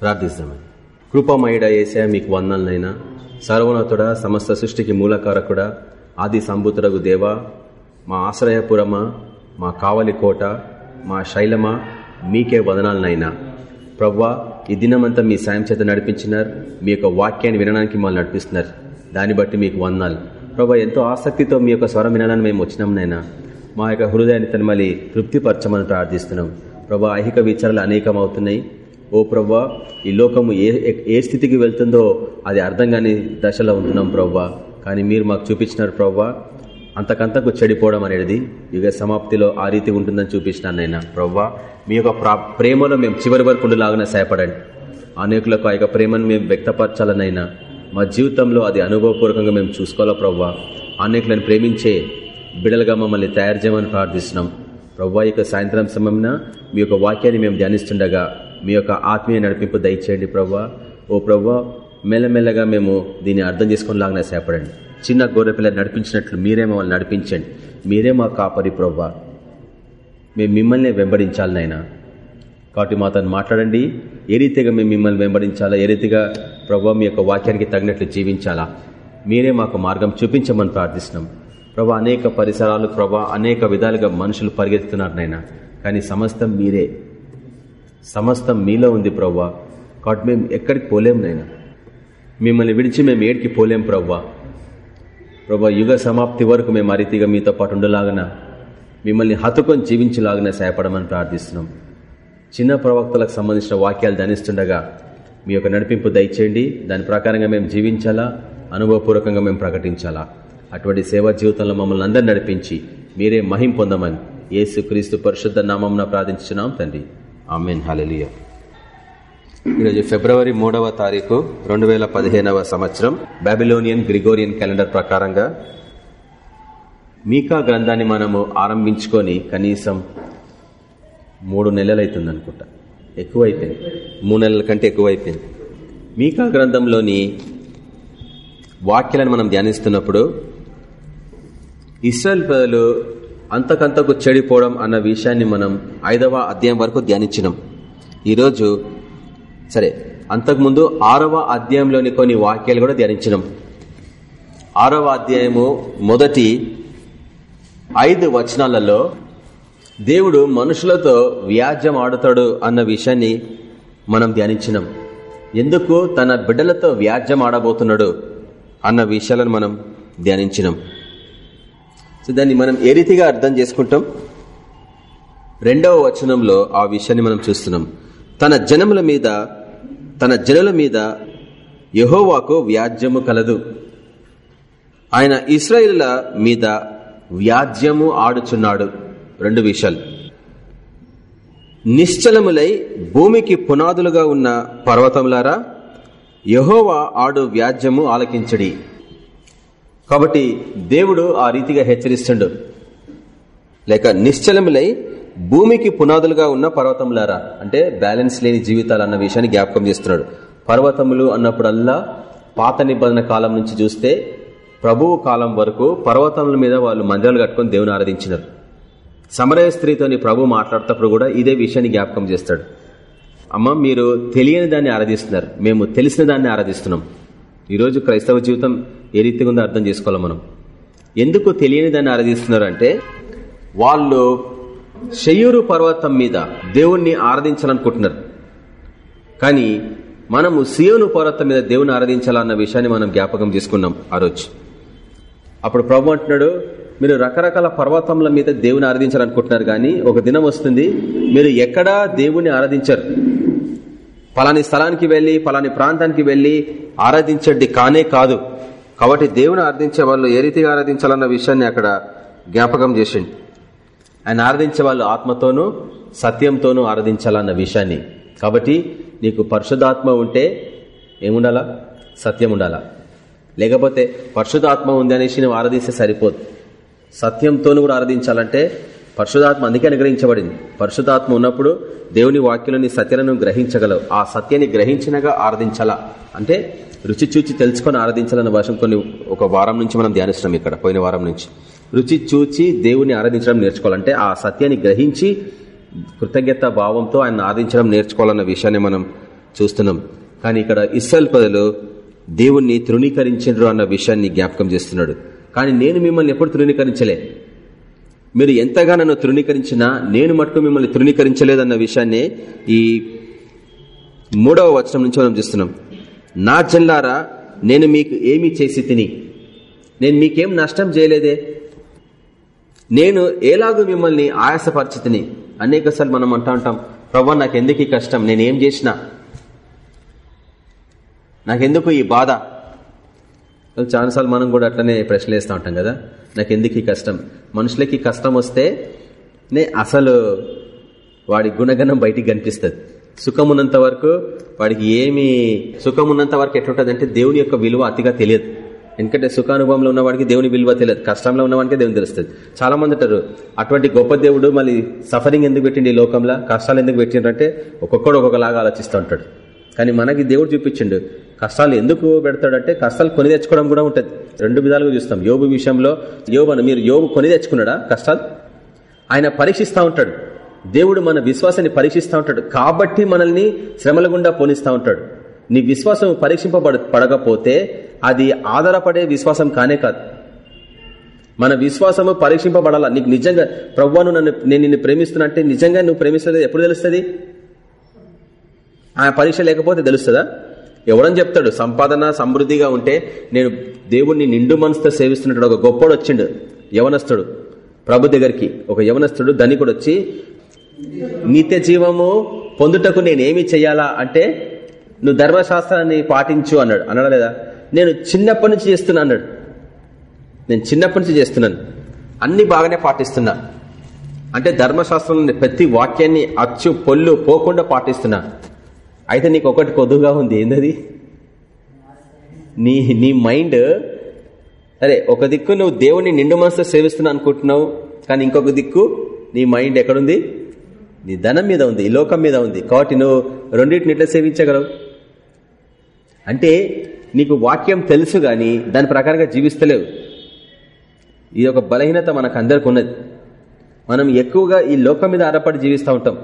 ప్రార్థిస్తామని కృపమయుడ ఏసా మీకు వందనైనా సర్వోన్నతుడ సమస్త సృష్టికి మూలకారకుడ ఆది సంబుతుడగు దేవ మా ఆశ్రయపురమా మా కావలి కోట మా శైలమా మీకే వదనాలనైనా. ప్రవ్వా ఈ దినమంతా మీ సాయం చేత నడిపించినారు. మీ యొక్క వాక్యాన్ని వినడానికి మమ్మల్ని నడిపిస్తున్నారు. దాన్ని బట్టి మీకు వందాలు ప్రభా ఎంతో ఆసక్తితో మీ యొక్క స్వరం వినాలని మేము వచ్చినాం నైనా. మా యొక్క హృదయాన్ని తను మళ్ళీ తృప్తిపరచమని ప్రార్థిస్తున్నాం. ప్రభా ఐహిక విచారాలు అనేకం అవుతున్నాయి ఓ ప్రవ్వా ఈ లోకము ఏ ఏ స్థితికి వెళ్తుందో అది అర్థం కాని దశలో ఉంటున్నాం ప్రవ్వా. కానీ మీరు మాకు చూపించినారు ప్రవ్వా అంతకంతకు చెడిపోవడం అనేది యుగ సమాప్తిలో ఆ రీతి ఉంటుందని చూపించినాను నేను ప్రవ్వా మీ యొక్క ప్రేమలో మేము చివరి వరకు ఉండేలాగానే సహాయపడండి. అనేకులకు ఆ యొక్క ప్రేమను మేము వ్యక్తపరచాలనైనా మా జీవితంలో అది అనుభవపూర్వకంగా మేము చూసుకోవాలా ప్రవ్వా? అనేకులను ప్రేమించే బిడలుగా మమ్మల్ని తయారు చేయమని ప్రార్థిస్తున్నాం. ప్రవ్వా యొక్క సాయంత్రం సమయంన మీ యొక్క వాక్యాన్ని మేము ధ్యానిస్తుండగా మీ యొక్క ఆత్మీయ నడిపింపు దయచేయండి ప్రవ్వా. ఓ ప్రవ్వా మెల్లమెల్లగా మేము దీన్ని అర్థం చేసుకునేలాగానే సేపడండి. చిన్న గొర్రె నడిపించినట్లు మీరే మమ్మల్ని నడిపించండి. మీరే మా కాపరి ప్రవ్వా. మేము మిమ్మల్ని వెంబడించాలి నాయనా. కాబట్టి మాతో మాట్లాడండి. ఏ రీతిగా మేము మిమ్మల్ని వెంబడించాలా? ఏ రీతిగా ప్రభావ మీ యొక్క వాక్యానికి తగినట్లు జీవించాలా? మీరే మాకు మార్గం చూపించమని ప్రార్థిస్తున్నాం. ప్రభా అనేక పరిసరాలు ప్రభా అనేక విధాలుగా మనుషులు పరిగెత్తుతున్నారు నైనా కానీ సమస్తం మీరే. సమస్తం మీలో ఉంది ప్రవ్వా. కాబట్టి మేము ఎక్కడికి పోలేం నైనా మిమ్మల్ని విడిచి మేము ఏడికి పోలేం ప్రవ్వా. ప్రభా యుగ సమాప్తి వరకు మేము అరీతిగా మీతో పాటు ఉండలాగన మిమ్మల్ని హతుకొని జీవించలాగానే సహాయపడమని ప్రార్థిస్తున్నాం. చిన్న ప్రవక్తలకు సంబంధించిన వాక్యాలు ధనిస్తుండగా మీ యొక్క నడిపింపు దయచేయండి. దాని ప్రకారంగా మేము జీవించాలా? అనుభవపూర్వకంగా మేము ప్రకటించాలా? అటువంటి సేవా జీవితంలో మమ్మల్ని అందరు నడిపించి మీరే మహిం పొందమని యేసు క్రీస్తు పరిశుద్ధ నామం ప్రార్థించున్నాం తండ్రి. ఆమెన్ హలలియ ఈరోజు ఫిబ్రవరి మూడవ తారీఖు రెండు వేల పదిహేనవ సంవత్సరం బాబిలోనియన్ గ్రిగోరియన్ క్యాలెండర్ ప్రకారంగా మీకా గ్రంథాన్ని మనము ఆరంభించుకొని కనీసం మూడు నెలలు అవుతుంది అనుకుంటా ఎక్కువైపోయింది. మూడు నెలల కంటే ఎక్కువైపోయింది. మీకా గ్రంథంలోని వాక్యాలను మనం ధ్యానిస్తున్నప్పుడు ఇస్రాయల్ ప్రజలు అంతకంతకు చెడిపోవడం అన్న విషయాన్ని మనం ఐదవ అధ్యాయం వరకు ధ్యానించినాం. ఈరోజు సరే అంతకుముందు ఆరవ అధ్యాయంలోని కొన్ని వాక్యాలు కూడా ధ్యానించినాం. ఆరవ అధ్యాయము మొదటి ఐదు వచనాలలో దేవుడు మనుషులతో వ్యాజ్యం ఆడుతాడు అన్న విషయాన్ని మనం ధ్యానించినాం. ఎందుకు? తన బిడ్డలతో వ్యాజ్యం ఆడబోతున్నాడు అన్న విషయాలను మనం ధ్యానించినాం. సో దాన్ని మనం ఏ రీతిగా అర్థం చేసుకుంటాం? రెండవ వచనంలో ఆ విషయాన్ని మనం చూస్తున్నాం. తన జనముల మీద తన జనుల మీద యహోవాకు వ్యాజ్యము కలదు. ఆయన ఇస్రాయిల్ల మీద వ్యాజ్యము ఆడుచున్నాడు. రెండు విషయాలు. నిశ్చలములై భూమికి పునాదులుగా ఉన్న పర్వతములారా యహోవా ఆడు వ్యాజ్యము ఆలకించడి. కాబట్టి దేవుడు ఆ రీతిగా హెచ్చరిస్తుండు. లేక నిశ్చలములై భూమికి పునాదులుగా ఉన్న పర్వతములారా అంటే బ్యాలెన్స్ లేని జీవితాలు అన్న విషయాన్ని జ్ఞాపకం చేస్తున్నాడు. పర్వతములు అన్నప్పుడల్లా పాత నిబంధన కాలం నుంచి చూస్తే ప్రభువు కాలం వరకు పర్వతముల మీద వాళ్ళు మందిరాలు కట్టుకుని దేవుని ఆరాధించినారు. సమరయ స్త్రీతోని ప్రభు మాట్లాడటప్పుడు కూడా ఇదే విషయాన్ని జ్ఞాపకం చేస్తాడు. అమ్మ మీరు తెలియని దాన్ని ఆరాధిస్తున్నారు. మేము తెలిసిన దాన్ని ఆరాధిస్తున్నాం. ఈరోజు క్రైస్తవ జీవితం ఏ రీతిగా ఉందో అర్థం చేసుకోవాలి మనం. ఎందుకు తెలియని దాన్ని ఆరాధిస్తున్నారు అంటే వాళ్ళు షయూరు పర్వతం మీద దేవుణ్ణి ఆరాధించాలనుకుంటున్నారు. కానీ మనము సియోను పర్వతం మీద దేవుని ఆరాధించాలన్న విషయాన్ని మనం జ్ఞాపకం చేసుకున్నాం ఆ రోజు. అప్పుడు ప్రభు అంటున్నాడు మీరు రకరకాల పర్వతముల మీద దేవుని ఆరాధించాలనుకుంటున్నారు కానీ ఒక దినం వస్తుంది మీరు ఎక్కడా దేవుని ఆరాధించరు. పలాని స్థలానికి వెళ్ళి పలాని ప్రాంతానికి వెళ్ళి ఆరాధించండి కానే కాదు. కాబట్టి దేవుని ఆరాధించే వాళ్ళు ఏ రీతిగా ఆరాధించాలన్న విషయాన్ని అక్కడ జ్ఞాపకం చేసిండు. ఆయన ఆరాధించే వాళ్ళు ఆత్మతోనూ సత్యంతోనూ ఆరాధించాలన్న విషయాన్ని. కాబట్టి నీకు పరిశుధాత్మ ఉంటే ఏముండాలా? సత్యం ఉండాలా? లేకపోతే పరిశుధాత్మ ఉంది అనేసి నువ్వు ఆరాధిస్తే సరిపోదు. సత్యంతోను కూడా ఆరాధించాలంటే పరిశుధాత్మ అందుకే అనుగ్రహించబడింది. పరిశుధాత్మ ఉన్నప్పుడు దేవుని వాక్యులని సత్యాలను గ్రహించగలవు. ఆ సత్యాన్ని గ్రహించినగా ఆరాధించాలా? అంటే రుచి చూచి తెలుసుకొని ఆరాధించాలన్న భాషం కొన్ని ఒక వారం నుంచి మనం ధ్యానిస్తున్నాం ఇక్కడ పోయిన వారం నుంచి. రుచి చూచి దేవుని ఆరాధించడం నేర్చుకోవాలంటే ఆ సత్యాన్ని గ్రహించి కృతజ్ఞత భావంతో ఆయన ఆరాధించడం నేర్చుకోవాలన్న విషయాన్ని మనం చూస్తున్నాం. కానీ ఇక్కడ ఇస్రాయల్ ప్రజలు దేవుణ్ణి తృణీకరించరు అన్న విషయాన్ని జ్ఞాపకం చేస్తున్నాడు. కానీ నేను మిమ్మల్ని ఎప్పుడు తృణీకరించలే? మీరు ఎంతగా నన్ను తృణీకరించినా నేను మటుకు మిమ్మల్ని తృణీకరించలేదన్న విషయాన్ని ఈ మూడవ వచనం నుంచి మనం చూస్తున్నాం. నా చెల్లారా నేను మీకు ఏమి చేసి తిని? నేను మీకేం నష్టం చేయలేదే? నేను ఎలాగూ మిమ్మల్ని ఆయాసపరిచితిని అనేకసార్లు మనం అంటా ఉంటాం ప్రవ్వా నాకెందుకు ఈ కష్టం? నేనేం చేసినా? నాకెందుకు ఈ బాధ? చాలాసార్లు మనం కూడా అట్లనే ప్రశ్నలు వేస్తూ ఉంటాం కదా నాకెందుకు ఈ కష్టం? మనుషులకి కష్టం వస్తే నే అసలు వాడి గుణగణం బయటికి కనిపిస్తుంది. సుఖం ఉన్నంత వరకు వాడికి ఏమి సుఖం ఉన్నంత వరకు ఎట్లుంటుంది అంటే దేవుని యొక్క విలువ అతిగా తెలియదు. ఎందుకంటే సుఖానుభవంలో ఉన్నవాడికి దేవుని విలువ తెలియదు. కష్టంలో ఉన్నవాడికి దేవుని తెలుస్తుంది. చాలా మంది అంటారు అటువంటి గొప్ప దేవుడు మళ్ళీ సఫరింగ్ ఎందుకు పెట్టిండి ఈ లోకంలో? కష్టాలు ఎందుకు పెట్టిండ్రంటే ఒక్కొక్కడు ఒక్కొక్కలాగా ఆలోచిస్తూ ఉంటాడు. కానీ మనకి దేవుడు చూపించిండు కష్టాలు ఎందుకు పెడతాడంటే కష్టాలు కొని తెచ్చుకోవడం కూడా ఉంటుంది. రెండు విధాలుగా చూస్తాం. యోగు విషయంలో యోబు మీరు యోగు కొని తెచ్చుకున్నాడా? కష్టాలు? ఆయన పరీక్షిస్తూ ఉంటాడు. దేవుడు మన విశ్వాసాన్ని పరీక్షిస్తూ ఉంటాడు. కాబట్టి మనల్ని శ్రమల గుండా పోనిస్తూ ఉంటాడు. నీ విశ్వాసం పరీక్షింపబడ పడకపోతే అది ఆధారపడే విశ్వాసం కానే కాదు. మన విశ్వాసము పరీక్షింపబడాలా? నీకు నిజంగా ప్రవ్వాను నన్ను నేను నిన్ను ప్రేమిస్తున్నానంటే నిజంగా నువ్వు ప్రేమిస్తుంది ఎప్పుడు తెలుస్తుంది? ఆ పరీక్ష లేకపోతే తెలుస్తుందా? ఎవడని చెప్తాడు? సంపాదన సమృద్ధిగా ఉంటే నేను దేవుణ్ణి నిండు మనసుతో సేవిస్తున్నట్టు ఒక గొప్పడు వచ్చిండు యవనస్తుడు. ప్రభు దగ్గరికి ఒక యవనస్తుడు ధనికుడు వచ్చి నిత్య జీవము పొందుటకు నేనేమి చెయ్యాలా అంటే నువ్వు ధర్మశాస్త్రాన్ని పాటించు అన్నాడు. అన్నాడు లేదా నేను చిన్నప్పటి నుంచి చేస్తున్నా అన్నాడు. నేను చిన్నప్పటి నుంచి చేస్తున్నాను. అన్ని బాగానే పాటిస్తున్నా. అంటే ధర్మశాస్త్రంలో ప్రతి వాక్యాన్ని అచ్చు పొల్లు పోకుండా పాటిస్తున్నా. అయితే నీకు ఒకటి కొద్దుగా ఉంది. ఏందది? నీ నీ మైండ్ అరే ఒక దిక్కు నువ్వు దేవుని నిండు మనసుతో సేవిస్తున్నా అనుకుంటున్నావు కానీ ఇంకొక దిక్కు నీ మైండ్ ఎక్కడుంది? నీ ధనం మీద ఉంది ఈ లోకం మీద ఉంది. కాబట్టి నువ్వు రెండింటిని ఎట్లా సేవించగలవు? అంటే నీకు వాక్యం తెలుసు కానీ దాని ప్రకారంగా జీవిస్తలేవు. ఇది ఒక బలహీనత మనకు అందరికి ఉన్నది. మనం ఎక్కువగా ఈ లోకం మీద ఆధారపడి జీవిస్తూ ఉంటాం.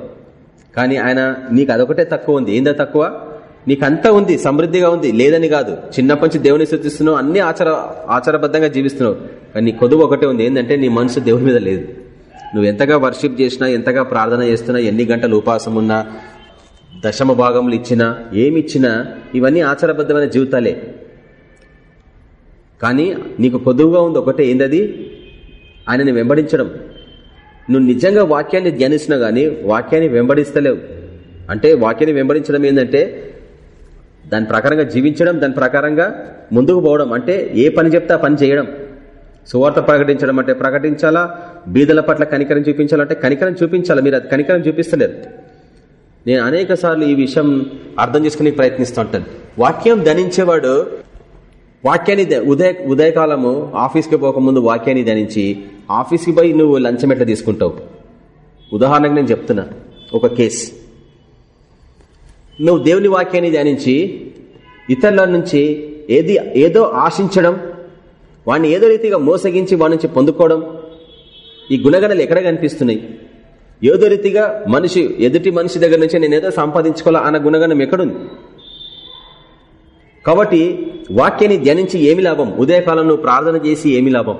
కానీ ఆయన నీకు అదొకటే తక్కువ ఉంది. ఏందో తక్కువ? నీకంతా ఉంది సమృద్ధిగా ఉంది. లేదని కాదు. చిన్నప్పటి నుంచి దేవుని సృష్టిస్తున్నావు అన్ని ఆచార ఆచారబద్ధంగా జీవిస్తున్నావు. కానీ నీ కొదువు ఒకటే ఉంది. ఏంటంటే నీ మనసు దేవుని మీద లేదు. నువ్వు ఎంతగా వర్షిప్ చేసినా ఎంతగా ప్రార్థన చేస్తున్నా ఎన్ని గంటలు ఉపాసం ఉన్నా దశమ భాగములు ఇచ్చినా ఏమిచ్చినా ఇవన్నీ ఆచారబద్ధమైన జీవితాలే. కానీ నీకు పొదువుగా ఉంది ఒకటే ఏందది? ఆయనని వెంబడించడం. నువ్వు నిజంగా వాక్యాన్ని ధ్యానిస్తున్నా గానీ వాక్యాన్ని వెంబడిస్తలేవు. అంటే వాక్యాన్ని వెంబడించడం ఏంటంటే దాని ప్రకారంగా జీవించడం దాని ప్రకారంగా ముందుకు పోవడం. అంటే ఏ పని చెప్తే ఆ పని చేయడం. సువార్త ప్రకటించడం అంటే ప్రకటించాలా? బీదల పట్ల కనికరం చూపించాలంటే కనికరం చూపించాలా? మీరు అది కనికరం చూపిస్తలేరు. నేను అనేక సార్లు ఈ విషయం అర్థం చేసుకునే ప్రయత్నిస్తూ ఉంటాను. వాక్యం ధనించేవాడు వాక్యాన్ని ఉదయ ఉదయకాలము ఆఫీస్కి పోకముందు వాక్యాన్ని ధనించి ఆఫీస్కి పోయి నువ్వు లంచం ఎట్లా తీసుకుంటావు? ఉదాహరణకు నేను చెప్తున్నా. ఒక కేసు. నువ్వు దేవుని వాక్యాన్ని ధ్యానించి ఇతరుల నుంచి ఏది ఏదో ఆశించడం వాడిని ఏదో రీతిగా మోసగించి వాడి నుంచి పొందుకోవడం. ఈ గుణగణలు ఎక్కడ కనిపిస్తున్నాయి? ఏదో రీతిగా మనిషి ఎదుటి మనిషి దగ్గర నుంచి నేను ఏదో సంపాదించుకోవాలా అన్న గుణగణం ఎక్కడుంది? కాబట్టి వాక్యాన్ని ధ్యానించి ఏమి లాభం? ఉదయకాలం నువ్వు ప్రార్థన చేసి ఏమి లాభం?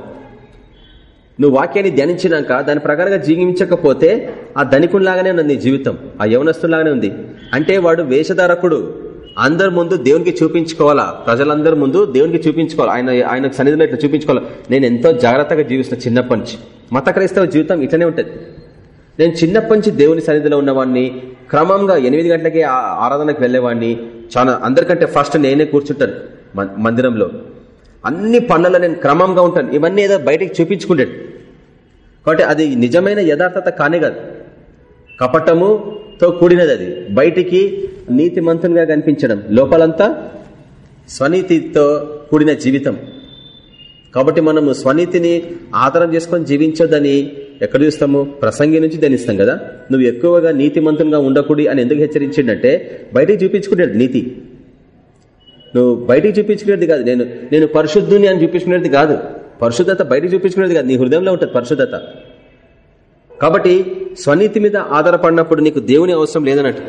నువ్వు వాక్యాన్ని ధ్యానించినాక దాని ప్రకారంగా జీవించకపోతే ఆ ధనికునిలాగానే ఉంది నీ జీవితం ఆ యవనస్తులాగానే ఉంది. అంటే వాడు వేషధారకుడు. అందరి ముందు దేవునికి చూపించుకోవాలా? ప్రజలందరి ముందు దేవునికి చూపించుకోవాలి? ఆయన ఆయన సన్నిధిలో ఇట్లా చూపించుకోవాలి? నేను ఎంతో జాగ్రత్తగా జీవిస్తున్నా చిన్నప్పటి నుంచి. మత క్రైస్తవ జీవితం ఇట్లనే ఉంటుంది. నేను చిన్నప్పటి నుంచి దేవుని సన్నిధిలో ఉన్నవాడిని క్రమంగా ఎనిమిది గంటలకి ఆరాధనకు వెళ్ళేవాడిని చాలా అందరికంటే ఫస్ట్ నేనే కూర్చుంటాను మందిరంలో. అన్ని పనులలో నేను క్రమంగా ఉంటాను. ఇవన్నీ ఏదో బయటకు చూపించుకుంటాడు. కాబట్టి అది నిజమైన యథార్థత కానే కాదు. కపటము తో కూడినది అది. బయటికి నీతిమంతునిగా కనిపించడం. లోపలంతా స్వనీతితో కూడిన జీవితం. కాబట్టి మనము స్వనీతిని ఆధారం చేసుకొని జీవించొద్దని ఎక్కడ చూస్తాము? ప్రసంగి నుంచి ధనిస్తాం కదా. నువ్వు ఎక్కువగా నీతిమంతంగా ఉండకూడి అని ఎందుకు హెచ్చరించిండంటే బయటికి చూపించుకునేది నీతి. నువ్వు బయటికి చూపించుకునేది కాదు. నేను నేను పరిశుద్ధుని అని చూపించుకునేది కాదు. పరిశుద్ధత బయటికి చూపించుకునేది కాదు. నీ హృదయంలో ఉంటుంది పరిశుద్ధత. కాబట్టి స్వనీతి మీద ఆధారపడినప్పుడు నీకు దేవుని అవసరం లేదన్నట్టు.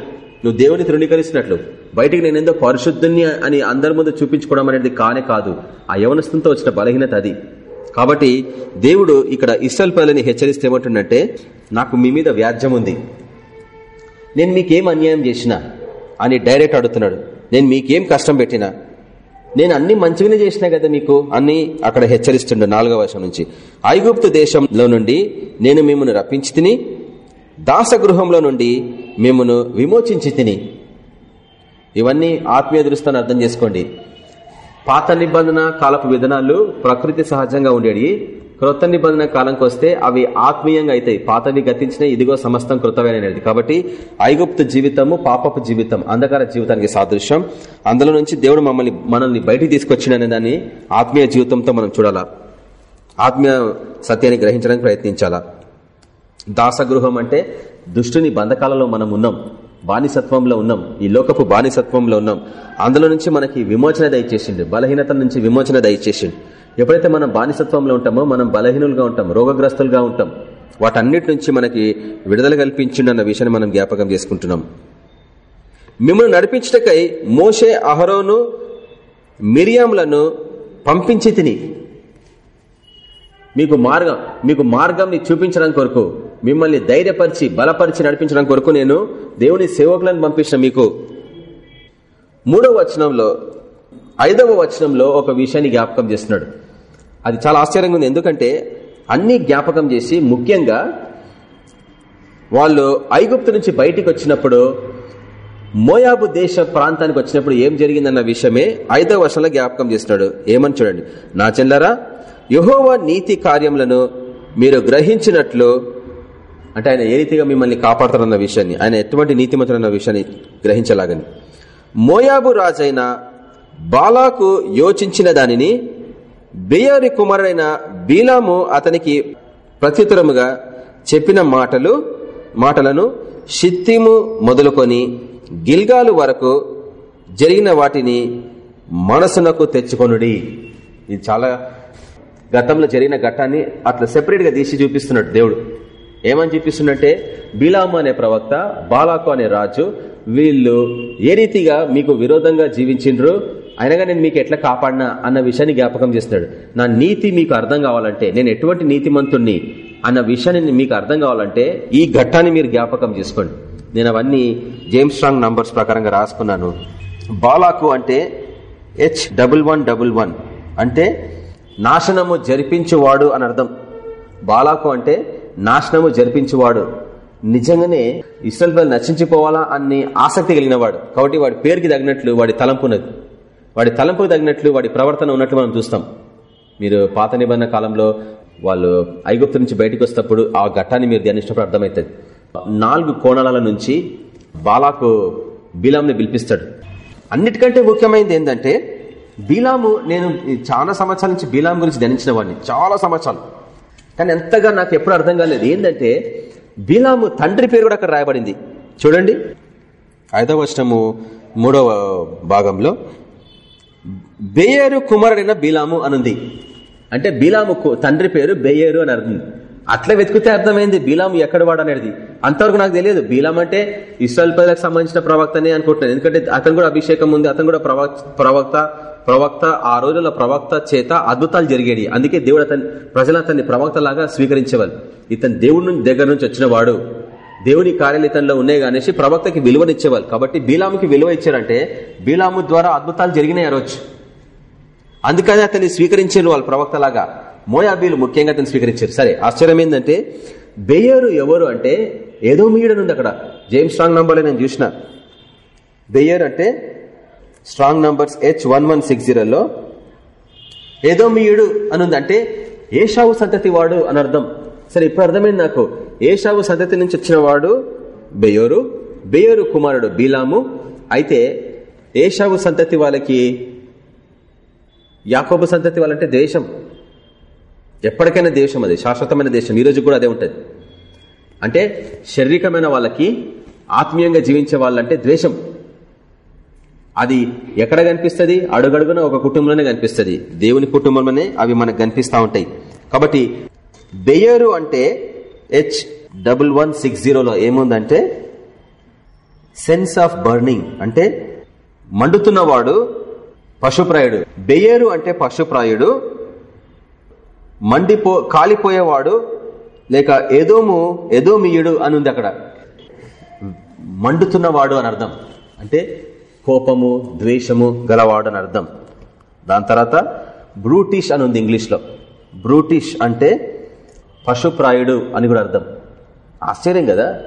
నువ్వు దేవుని తృణీకరిస్తున్నట్లు. బయటికి నేను పరిశుద్ధుని అని అందరి ముందు చూపించుకోవడం అనేది కానే కాదు. ఆ యవనస్థంతో వచ్చిన బలహీనత అది. కాబట్టి దేవుడు ఇక్కడ ఇస్రాయల్ ప్రజలని హెచ్చరిస్తే ఏమంటుండంటే నాకు మీ మీద వ్యాజ్యం ఉంది. నేను మీకేం అన్యాయం చేసినా అని డైరెక్ట్ అడుగుతున్నాడు. నేను మీకేం కష్టం పెట్టినా నేను అన్ని మంచిగానే చేసినా కదా మీకు? అని అక్కడ హెచ్చరిస్తుండే నాలుగవ వర్షం నుంచి. ఐగుప్తు దేశంలో నుండి నేను మిమ్మల్ని రప్పించి తిని దాసగృహంలో నుండి మిమ్మను విమోచించి తిని. ఇవన్నీ ఆత్మీయ దృష్టిని అర్థం చేసుకోండి. పాత నిబంధన కాలపు విధానాలు ప్రకృతి సహజంగా ఉండేవి. క్రొత్త నిబంధన కాలంకి వస్తే అవి ఆత్మీయంగా అవుతాయి పాతవి గతించిన ఇదిగో సమస్తం కృతమైనది. కాబట్టి ఐగుప్తు జీవితము పాపపు జీవితం అంధకార జీవితానికి సాదృశ్యం. అందులో నుంచి దేవుడు మమ్మల్ని మనల్ని బయటికి తీసుకొచ్చిండనే దాన్ని ఆత్మీయ జీవితంతో మనం చూడాలా? ఆత్మీయ సత్యాన్ని గ్రహించడానికి ప్రయత్నించాలా? దాసగృహం అంటే దుష్టుని బంధకాలలో మనం ఉన్నాం బానిసత్వంలో ఉన్నాం ఈ లోకపు బానిసత్వంలో ఉన్నాం. అందులో నుంచి మనకి విమోచన దయచేసిండు బలహీనత నుంచి విమోచన దయచేసిండు. ఎప్పుడైతే మనం బానిసత్వంలో ఉంటామో మనం బలహీనులుగా ఉంటాం రోగగ్రస్తులుగా ఉంటాం వాటన్నిటి నుంచి మనకి విడుదల కల్పించిండు విషయాన్ని మనం జ్ఞాపకం చేసుకుంటున్నాం. మిమ్మల్ని నడిపించటకై మోషే అహరోను మిరియాంలను పంపించి తిని. మీకు మార్గం మీకు మార్గం చూపించడం కొరకు మిమ్మల్ని ధైర్యపరిచి బలపరిచి నడిపించడం కొరకు నేను దేవుని సేవకులను పంపించిన మీకు. మూడవ వచనంలో ఐదవ వచనంలో ఒక విషయాన్ని జ్ఞాపకం చేస్తున్నాడు. అది చాలా ఆశ్చర్యంగా ఉంది. ఎందుకంటే అన్ని జ్ఞాపకం చేసి ముఖ్యంగా వాళ్ళు ఐగుప్తు నుంచి బయటికి వచ్చినప్పుడు మోయాబు దేశ ప్రాంతానికి వచ్చినప్పుడు ఏం జరిగిందన్న విషయమే ఐదవ వర్షంలో జ్ఞాపకం చేస్తున్నాడు. ఏమని చూడండి. నా చెల్లరా యహోవా నీతి కార్యములను మీరు గ్రహించినట్లు అంటే ఆయన ఏ రీతిగా మిమ్మల్ని కాపాడతారన్న విషయాన్ని ఆయన ఎటువంటి నీతిమంతులన్న విషయాన్ని గ్రహించలాగని. మోయాబు రాజైన బాలాకు యోచించిన దానిని బియరి కుమారుడైన బీలాము అతనికి ప్రత్యుత్తరముగా చెప్పిన మాటలు మాటలను షిత్తిము మొదలుకొని గిల్గాలు వరకు జరిగిన వాటిని మనసునకు తెచ్చుకొనుడి. ఇది చాలా గతంలో జరిగిన ఘట్టాన్ని అట్లా సెపరేట్గా తీసి చూపిస్తున్నాడు దేవుడు. ఏమని చూపిస్తున్నట్టే? బీలాము అనే ప్రవక్త బాలాకు అనే రాజు వీళ్ళు ఏ రీతిగా మీకు విరోధంగా జీవించిండ్రు? అయినగా నేను మీకు ఎట్లా కాపాడినా అన్న విషయాన్ని జ్ఞాపకం చేస్తున్నాడు. నా నీతి మీకు అర్థం కావాలంటే నేను ఎటువంటి నీతిమంతుణ్ణి అన్న విషయాన్ని మీకు అర్థం కావాలంటే ఈ ఘట్టాన్ని మీరు జ్ఞాపకం చేసుకోండి. నేను అవన్నీ జేమ్స్ స్ట్రాంగ్ నంబర్స్ ప్రకారంగా రాసుకున్నాను. బాలాకు అంటే H double one double one అంటే నాశనము జరిపించేవాడు అని అర్థం. బాలాకు అంటే నాశనము జరిపించేవాడు. నిజంగానే ఇస్రాయల్ నశించిపోవాలా అని ఆసక్తి కలిగిన వాడు. కాబట్టి వాడి పేరుకి తగినట్లు వాడి తలంపునది వాడి తలంపుకు తగినట్లు వాడి ప్రవర్తన ఉన్నట్లు మనం చూస్తాం. మీరు పాత నిబంధన కాలంలో వాళ్ళు ఐగుప్తు నుంచి బయటకు వస్తప్పుడు ఆ ఘట్టాన్ని మీరు ధ్యానించినప్పుడు అర్థమవుతుంది. నాలుగు కోణాల నుంచి బాలాకు బీలాంని పిలిపిస్తాడు. అన్నిటికంటే ముఖ్యమైనది ఏంటంటే బీలాము నేను చాలా సంవత్సరాల నుంచి బీలాం గురించి ధ్యానించిన వాడిని చాలా సంవత్సరాలు. కానీ ఎంతగా నాకు ఎప్పుడు అర్థం కాలేదు. ఏంటంటే బీలాము తండ్రి పేరు కూడా అక్కడ రాయబడింది. చూడండి. ఐదవ వర్షము మూడవ భాగంలో బేయరు కుమారుడైన బీలాము అనుంది. అంటే బీలాము తండ్రి పేరు బేయరు అని అర్థం. అట్లా వెతికితే అర్థమైంది బీలాము ఎక్కడ వాడు అనేది. అంతవరకు నాకు తెలియదు. బీలాం అంటే ఇస్రాయల్ ప్రజలకు సంబంధించిన ప్రవక్తనే అనుకుంటున్నాను. ఎందుకంటే అతను కూడా అభిషేకం ఉంది. అతను కూడా ప్రవక్త ప్రవక్త ఆ రోజుల ప్రవక్త చేత అద్భుతాలు జరిగేది. అందుకే దేవుడు అతని ప్రజలు అతన్ని ప్రవక్త లాగా స్వీకరించేవాళ్ళు ఇతను దేవుడి దగ్గర నుంచి వచ్చిన వాడు. దేవుని కార్యాలయంలో ఉన్నాయి అనేసి ప్రవక్తకి విలువనిచ్చేవాళ్ళు కాబట్టి బీలాముకి విలువ ఇచ్చారంటే బీలాము ద్వారా అద్భుతాలు జరిగినాయి రోజు. అందుకని అతన్ని స్వీకరించారు వాళ్ళు ప్రవక్తలాగా. మోయాబీలు ముఖ్యంగా అతను స్వీకరించారు. సరే ఆశ్చర్యం ఏంటంటే బెయ్యరు ఎవరు అంటే ఏదో మీడనుంది అక్కడ. జేమ్స్ స్ట్రాంగ్ నంబర్లో నేను చూసిన. బెయ్యర్ అంటే strong numbers H one one six జీరోలో ఏదో మీయుడు అనుంది అంటే ఏషావు సంతతి వాడు అని అర్థం. సరే ఇప్పుడు అర్థమైంది నాకు. ఏషావు సంతతి నుంచి వచ్చినవాడు బెయోరు బెయోరు కుమారుడు బీలాము. అయితే ఏషావు సంతతి వాళ్ళకి యాకోబు సంతతి వాళ్ళంటే దేశం ఎప్పటికైనా దేశం అది శాశ్వతమైన దేశం ఈరోజు కూడా అదే ఉంటుంది. అంటే శారీరకమైన వాళ్ళకి ఆత్మీయంగా జీవించే వాళ్ళంటే ద్వేషం. అది ఎక్కడ కనిపిస్తుంది? అడుగడుగున ఒక కుటుంబంలోనే కనిపిస్తుంది. దేవుని కుటుంబంలోనే అవి మనకు కనిపిస్తూ ఉంటాయి. కాబట్టి బెయరు అంటే హెచ్ డబుల్ వన్ సిక్స్ జీరోలో ఏముందంటే సెన్స్ ఆఫ్ బర్నింగ్ అంటే మండుతున్నవాడు పశుప్రాయుడు బెయ్యేరు అంటే పశుప్రాయుడు మండిపో కాలిపోయేవాడు లేక ఏదోము ఏదోమియుడు అని ఉంది అక్కడ. మండుతున్నవాడు అని అర్థం. అంటే కోపము ద్వేషము గలవాడు అని అర్థం. దాని తర్వాత బ్రూటిష్ అని ఉంది ఇంగ్లీష్లో. బ్రూటిష్ అంటే పశుప్రాయుడు అని కూడా అర్థం. ఆశ్చర్యం కదా?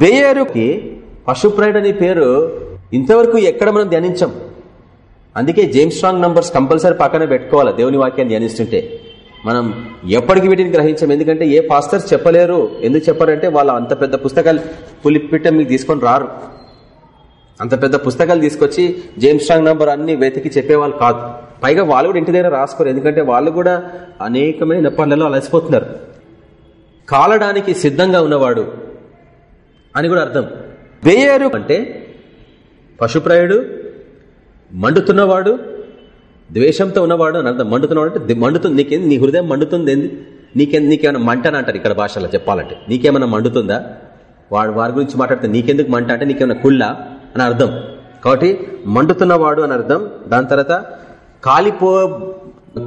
బేయేరుకి పశుప్రాయుడు అనే పేరు ఇంతవరకు ఎక్కడ మనం ధ్యానించాం? అందుకే జేమ్స్ స్ట్రాంగ్ నంబర్స్ కంపల్సరీ పక్కన పెట్టుకోవాలి దేవుని వాక్యాన్ని ధ్యానిస్తుంటే. మనం ఎప్పటికి వీటిని గ్రహించాం ఎందుకంటే ఏ పాస్టర్స్ చెప్పలేరు. ఎందుకు చెప్పారంటే వాళ్ళు అంత పెద్ద పుస్తకాలు పులిపిట్ట మీకు తీసుకొని రారు. అంత పెద్ద పుస్తకాలు తీసుకొచ్చి జేమ్స్ స్ట్రాంగ్ నంబర్ అన్ని వెతికి చెప్పేవాళ్ళు కాదు. పైగా వాళ్ళు కూడా ఇంటి దగ్గర రాసుకోరు ఎందుకంటే వాళ్ళు కూడా అనేకమైన పనులలో అలసిపోతున్నారు. కాలడానికి సిద్ధంగా ఉన్నవాడు అని కూడా అర్థం. వేయరు అంటే పశుప్రాయుడు మండుతున్నవాడు ద్వేషంతో ఉన్నవాడు అని అర్థం. మండుతున్నవాడు అంటే మండుతుంది నీకేంది నీ హృదయం మండుతుంది ఏంది? నీకే నీకేమైనా మంట అని అంటారు ఇక్కడ భాషలో చెప్పాలంటే? నీకేమైనా మండుతుందా? వాడు వారి గురించి మాట్లాడితే నీకెందుకు మంట అంటే నీకేమైనా కుళ్ళ అని అర్థం. కాబట్టి మండుతున్నవాడు అని అర్థం. దాని తర్వాత కాలిపో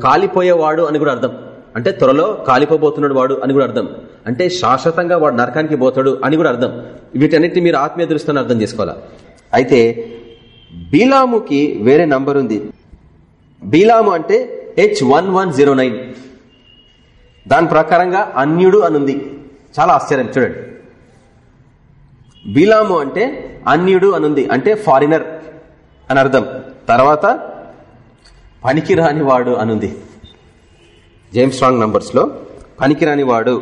కాలిపోయేవాడు అని కూడా అర్థం. అంటే త్వరలో కాలిపోబోతున్నాడు వాడు అని కూడా అర్థం. అంటే శాశ్వతంగా వాడు నరకానికి పోతాడు అని కూడా అర్థం. వీటన్నిటిని మీరు ఆత్మీయ దృష్టిని అర్థం చేసుకోవాలా? అయితే బీలాముకి వేరే నంబర్ ఉంది. బీలాము అంటే H one one zero nine దాని ప్రకారంగా అన్యుడు అనుంది. చాలా ఆశ్చర్యం చూడండి. బీలాము అంటే అన్యుడు అనుంది అంటే ఫారినర్ అని అర్థం. తర్వాత పనికిరాని వాడు అనుంది. జేమ్స్ స్ట్రాంగ్ నంబర్స్లో పనికిరాని వాడు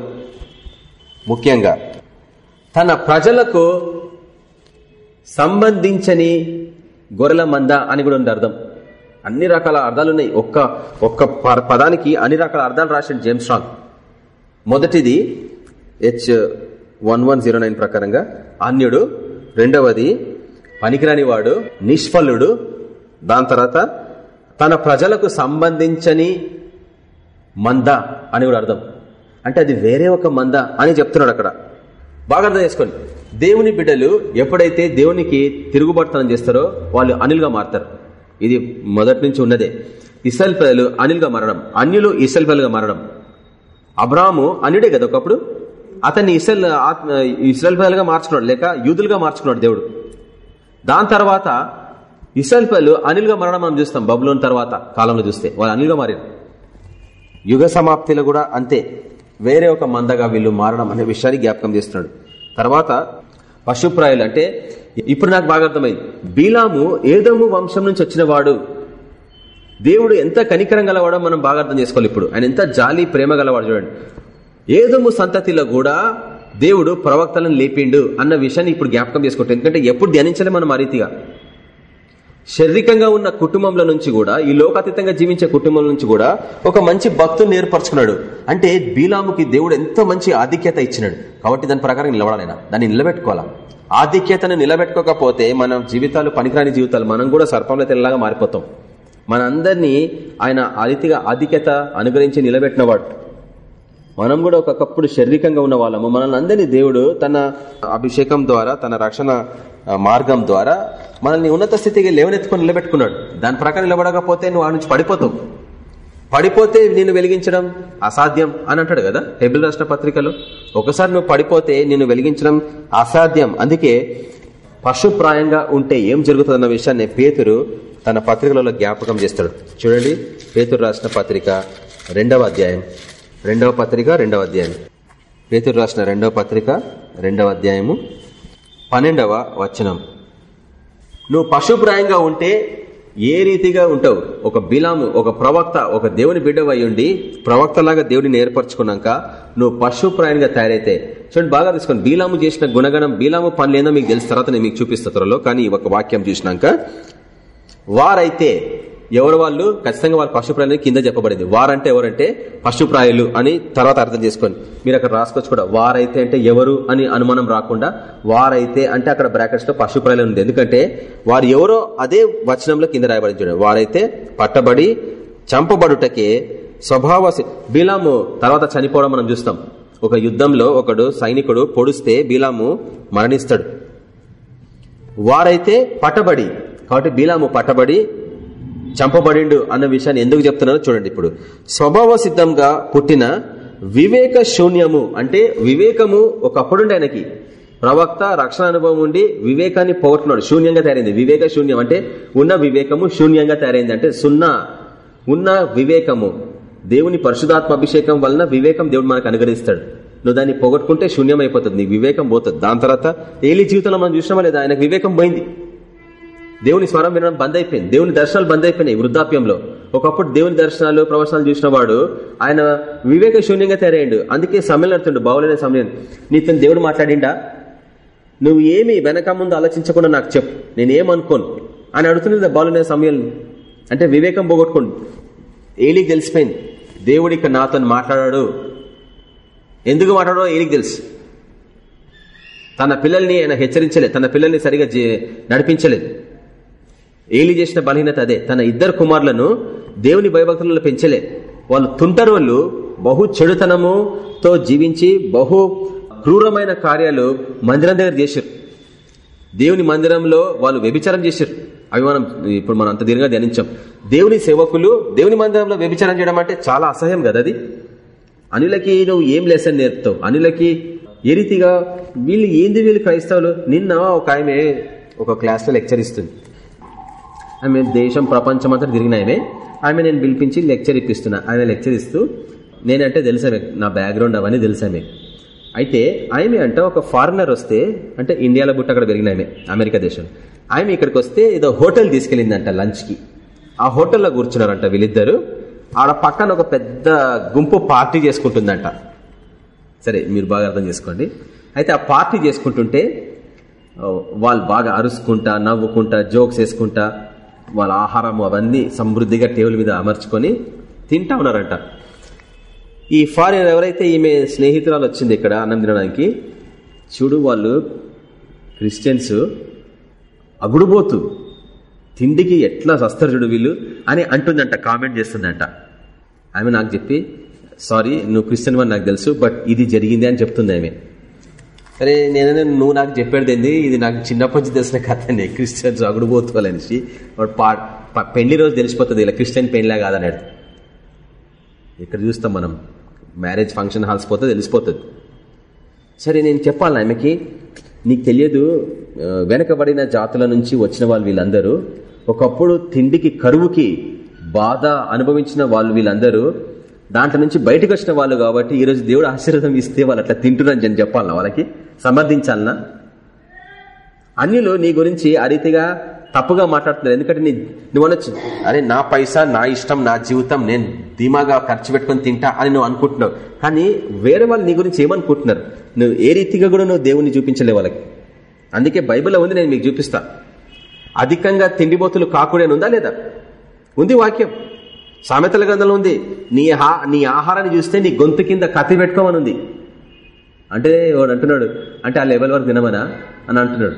ముఖ్యంగా. తన ప్రజలకు సంబంధించని గొర్రెల మంద అని కూడా ఉంది అర్థం. అన్ని రకాల అర్థాలు ఉన్నాయి. ఒక్క ఒక్క పదానికి అన్ని రకాల అర్థాలు రాసిండు జేమ్స్ స్ట్రాంగ్ మొదటిది H one one zero nine ప్రకారంగా అన్యుడు రెండవది పనికిరాని వాడు నిష్ఫలుడు దాని తర్వాత తన ప్రజలకు సంబంధించని మంద అని కూడా అర్థం. అంటే అది వేరే ఒక మంద అని చెప్తున్నాడు అక్కడ. బాగా అర్థం చేసుకోండి. దేవుని బిడ్డలు ఎప్పుడైతే దేవునికి తిరుగుబడతనం చేస్తారో వాళ్ళు అనిల్గా మారతారు. ఇది మొదటి నుంచి ఉన్నదే. ఇసల్ పిల్లలు అనిల్గా మారడం అన్యులు ఇసల్ పిల్లలుగా మారడం. అబ్రాము అన్యుడే కదా ఒకప్పుడు? అతన్ని ఇసల్ ఇస్రాయల్ పిల్లలుగా మార్చుకున్నాడు లేక యూదులుగా మార్చుకున్నాడు దేవుడు. దాని తర్వాత ఇసల్ పిల్లలు అనిల్గా మరణం మనం చూస్తాం బబులోని తర్వాత కాలంలో చూస్తే. వాళ్ళు అనిల్గా మారారు. యుగ సమాప్తిలో కూడా అంతే. వేరే ఒక మందగా వీళ్ళు మారడం అనే విషయాన్ని జ్ఞాపకం చేస్తున్నాడు. తర్వాత పశుప్రాయులు అంటే ఇప్పుడు నాకు బాగా అర్థమైంది. బీలాము ఏదోము వంశం నుంచి వచ్చిన వాడు దేవుడు ఎంత కనికరం గలవాడో మనం బాగా అర్థం చేసుకోవాలి ఇప్పుడు. ఆయన ఎంత జాలి ప్రేమ గలవాడు చూడండి. ఏదోము సంతతిలో కూడా దేవుడు ప్రవక్తలను లేపిండు అన్న విషయాన్ని ఇప్పుడు జ్ఞాపకం చేసుకుంటాం ఎందుకంటే ఎప్పుడు ధ్యానించలే మనం ఆ రీతిగా. శారీరకంగా ఉన్న కుటుంబంలో నుంచి కూడా ఈ లోకాతీతంగా జీవించే కుటుంబం నుంచి కూడా ఒక మంచి భక్తుని ఏర్పరచుకున్నాడు. అంటే బీలాముకి దేవుడు ఎంతో మంచి ఆధిక్యత ఇచ్చినాడు. కాబట్టి దాని ప్రకారం నిలబడాలైనా దాన్ని నిలబెట్టుకోవాలా? ఆధిక్యతను నిలబెట్టుకోకపోతే మన జీవితాలు పనికిరాని జీవితాలు మనం కూడా సర్పంలో తెల్లగా మారిపోతాం. మనందరినీ ఆయన అతిగా ఆధిక్యత అనుగ్రహించి నిలబెట్టినవాడు. మనం కూడా ఒకప్పుడు శారీరకంగా ఉన్న వాళ్ళము. మనల్ని అందరినీ దేవుడు తన అభిషేకం ద్వారా తన రక్షణ మార్గం ద్వారా మనల్ని ఉన్నత స్థితికి లేవనెత్తుకొని నిలబెట్టుకున్నాడు. దాని ప్రకారం నిలబడకపోతే నువ్వు ఆ నుంచి పడిపోతావు. పడిపోతే నిన్ను వెలిగించడం అసాధ్యం అని అంటాడు కదా హెబిల్ రాష్ట్ర పత్రికలో. ఒకసారి నువ్వు పడిపోతే నిన్ను వెలిగించడం అసాధ్యం. అందుకే పశుప్రాయంగా ఉంటే ఏం జరుగుతుందన్న విషయాన్ని పేతురు తన పత్రికలలో జ్ఞాపకం చేస్తాడు. చూడండి పేతురు రాసిన పత్రిక రెండవ అధ్యాయం. రెండవ పత్రిక రెండవ అధ్యాయం పేతురు రాసిన రెండవ పత్రిక రెండవ అధ్యాయము. పన్నెండవ వచనం. నువ్వు పశుప్రాయంగా ఉంటే ఏ రీతిగా ఉంటావు? ఒక బిలాము ఒక ప్రవక్త ఒక దేవుని బిడ్డవై ఉండి ప్రవక్తలాగా దేవుడిని ఏర్పరచుకున్నాక నువ్వు పశుప్రాయంగా తయారైతే చూడండి బాగా తీసుకోండి బీలాము చేసిన గుణగణం బీలాము పనులు ఏందో మీకు తెలిసిన తర్వాత నేను మీకు చూపిస్తా త్వరలో కానీ ఒక వాక్యం చూసినాక వారైతే ఎవరు వాళ్ళు? ఖచ్చితంగా వాళ్ళు పశుప్రాయులు కింద చెప్పబడింది. వారంటే ఎవరంటే? పశుప్రాయులు అని తర్వాత అర్థం చేసుకోండి. మీరు అక్కడ రాసుకోవచ్చు కూడా. వారైతే అంటే ఎవరు అని అనుమానం రాకుండా వారైతే అంటే అక్కడ బ్రాకెట్స్లో పశుప్రాయులు ఉంది. ఎందుకంటే వారు ఎవరో అదే వచనంలో కింద రాయబడి చూడండి. వారైతే పట్టబడి చంపబడుటకే స్వభావ బీలాము తర్వాత చనిపోవడం మనం చూస్తాం. ఒక యుద్ధంలో ఒకడు సైనికుడు పొడిస్తే బీలాము మరణిస్తాడు. వారైతే పట్టబడి కాబట్టి బీలాము పట్టబడి చంపబడిండు అన్న విషయాన్ని ఎందుకు చెప్తున్నారో చూడండి ఇప్పుడు. స్వభావ సిద్ధంగా పుట్టిన వివేక శూన్యము అంటే వివేకము ఒకప్పుడుండే ఆయనకి. ప్రవక్త రక్షణ అనుభవం ఉండి వివేకాన్ని పోగొట్టున్నాడు శూన్యంగా తయారైంది. వివేక శూన్యం అంటే ఉన్న వివేకము శూన్యంగా తయారైంది అంటే సున్నా. ఉన్న వివేకము. దేవుని పరిశుధాత్మ అభిషేకం వలన వివేకం దేవుడు మనకు అనుగ్రహిస్తాడు. నువ్వు దాన్ని పోగొట్టుకుంటే శూన్యం అయిపోతుంది. నీ వివేకం పోతుంది. దాని తర్వాత ఏలి జీవితంలో మనం చూసినామా లేదా? ఆయనకు వివేకం పోయింది. దేవుని స్వరం వినడం బంద్ అయిపోయింది దేవుని దర్శనాలు బంద్ అయిపోయినాయి వృద్ధాప్యంలో. ఒకప్పుడు దేవుని దర్శనాలు ప్రవచనాలు చూసిన వాడు ఆయన వివేక శూన్యంగా తయారయ్యాడు. అందుకే సమయం నడుతుండు బావులైన సమయం నీతో దేవుడు మాట్లాడిండా? నువ్వు ఏమి వెనక ముందు ఆలోచించకుండా నాకు చెప్పు. నేనేమనుకోను? అని అడుగుతున్నది బాలునే సమయం అంటే వివేకం పోగొట్టుకోండి. ఏలికి తెలిసిపోయింది. దేవుడు ఇక్కడ నాతో మాట్లాడాడు. ఎందుకు మాట్లాడో ఏలికి తెలుసు. తన పిల్లల్ని ఆయన హెచ్చరించలేదు. తన పిల్లల్ని సరిగా నడిపించలేదు. ఏలి చేసిన బలహీనత అదే. తన ఇద్దరు కుమారులను దేవుని భయభక్తులను పెంచలే. వాళ్ళు తుంటరు వాళ్ళు. బహు చెడుతనముతో జీవించి బహు క్రూరమైన కార్యాలు మందిరం దగ్గర చేశారు దేవుని మందిరంలో వాళ్ళు వ్యభిచారం చేశారు అవి మనం ఇప్పుడు మనం అంత దీనిగా ధ్యానించాం. దేవుని సేవకులు దేవుని మందిరంలో వ్యభిచారం చేయడం అంటే చాలా అసహ్యం కదా అది? అనులకి నువ్వు ఏం లెసన్ నేర్పుతావు? అనులకి ఏ రీతిగా వీళ్ళు ఏంది వీళ్ళు క్రైస్తవులు? నిన్న ఒక ఆమె ఒక క్లాస్లో లెక్చర్ ఇస్తుంది. ఆమె దేశం ప్రపంచం అంతా తిరిగిన ఆమె ఆమె నేను పిలిపించి లెక్చర్ ఇప్పిస్తున్నా. ఆమె లెక్చర్ ఇస్తూ నేనంటే తెలుసామే నా బ్యాక్గ్రౌండ్ అవన్నీ తెలుసామే అయితే ఆమె అంటే ఒక ఫారినర్ వస్తే అంటే ఇండియాలో బుట్ట అక్కడ పెరిగిన ఆమె అమెరికా దేశం. ఆమె ఇక్కడికి వస్తే ఏదో హోటల్ తీసుకెళ్ళిందంట లంచ్కి. ఆ హోటల్లో కూర్చున్నారంట వీళ్ళిద్దరు. ఆడ పక్కన ఒక పెద్ద గుంపు పార్టీ చేసుకుంటుందంట. సరే మీరు బాగా అర్థం చేసుకోండి. అయితే ఆ పార్టీ చేసుకుంటుంటే వాళ్ళు బాగా అరుసుకుంటా నవ్వుకుంటా జోక్స్ వేసుకుంటా వాళ్ళ ఆహారం అవన్నీ సమృద్ధిగా టేబుల్ మీద అమర్చుకొని తింటా ఉన్నారంట. ఈ ఫారినర్ ఎవరైతే ఈమె స్నేహితురాలు వచ్చింది ఇక్కడ అన్నం తినడానికి చూడు వాళ్ళు క్రిస్టియన్స్ అగుడుబోతు. తిండికి ఎట్లా సస్తారు చూడు వీళ్ళు అని అంటుందంట కామెంట్ చేస్తుందంట. ఆమె నాకు చెప్పి సారీ నువ్వు క్రిస్టియన్ అని నాకు తెలుసు బట్ ఇది జరిగింది అని చెప్తుంది ఆమె. సరే నేను నువ్వు నాకు చెప్పేది ఏంది? ఇది నాకు చిన్నప్పటి నుంచి తెలిసిన కథనే క్రిస్టియన్స్ అగుడుబోతుకోవాలనేసి వాడు పా పెళ్ళి రోజు తెలిసిపోతుంది. ఇలా క్రిస్టియన్ పెళ్ళిలా కాదన్నాడు. ఇక్కడ చూస్తాం మనం. మ్యారేజ్ ఫంక్షన్ హాల్స్ పోతే తెలిసిపోతుంది. సరే నేను చెప్పాలి ఆమెకి? నీకు తెలియదు వెనకబడిన జాతుల నుంచి వచ్చిన వాళ్ళు వీళ్ళందరూ ఒకప్పుడు తిండికి కరువుకి బాధ అనుభవించిన వాళ్ళు వీళ్ళందరూ దాంట్లో నుంచి బయటకు వచ్చిన వాళ్ళు కాబట్టి ఈరోజు దేవుడు ఆశీర్వాదం ఇస్తే వాళ్ళు అట్లా తింటున్నారని అని వాళ్ళకి? సమర్థించాలనా అన్నిలో నీ గురించి ఆ రీతిగా తప్పుగా మాట్లాడుతున్నారు. ఎందుకంటే నీ నువ్వు అనొచ్చు. అరే నా పైసా నా ఇష్టం నా జీవితం నేను ధీమాగా ఖర్చు పెట్టుకుని తింటా అని నువ్వు అనుకుంటున్నావు. కానీ వేరే వాళ్ళు నీ గురించి ఏమనుకుంటున్నారు? నువ్వు ఏ రీతిగా కూడా నువ్వు దేవుణ్ణి చూపించలే వాళ్ళకి. అందుకే బైబిల్లో ఉంది నేను మీకు చూపిస్తా. అధికంగా తిండిబోతులు కాకూడని ఉందా లేదా? ఉంది వాక్యం. సామెతల గ్రంథంలో ఉంది నీ నీ ఆహారాన్ని చూస్తే నీ గొంతు కింద కత్తి పెట్టుకోమని ఉంది. అంటే వాడు అంటున్నాడు అంటే ఆ లెవెల్ వరకు తినమనా? అని అంటున్నాడు.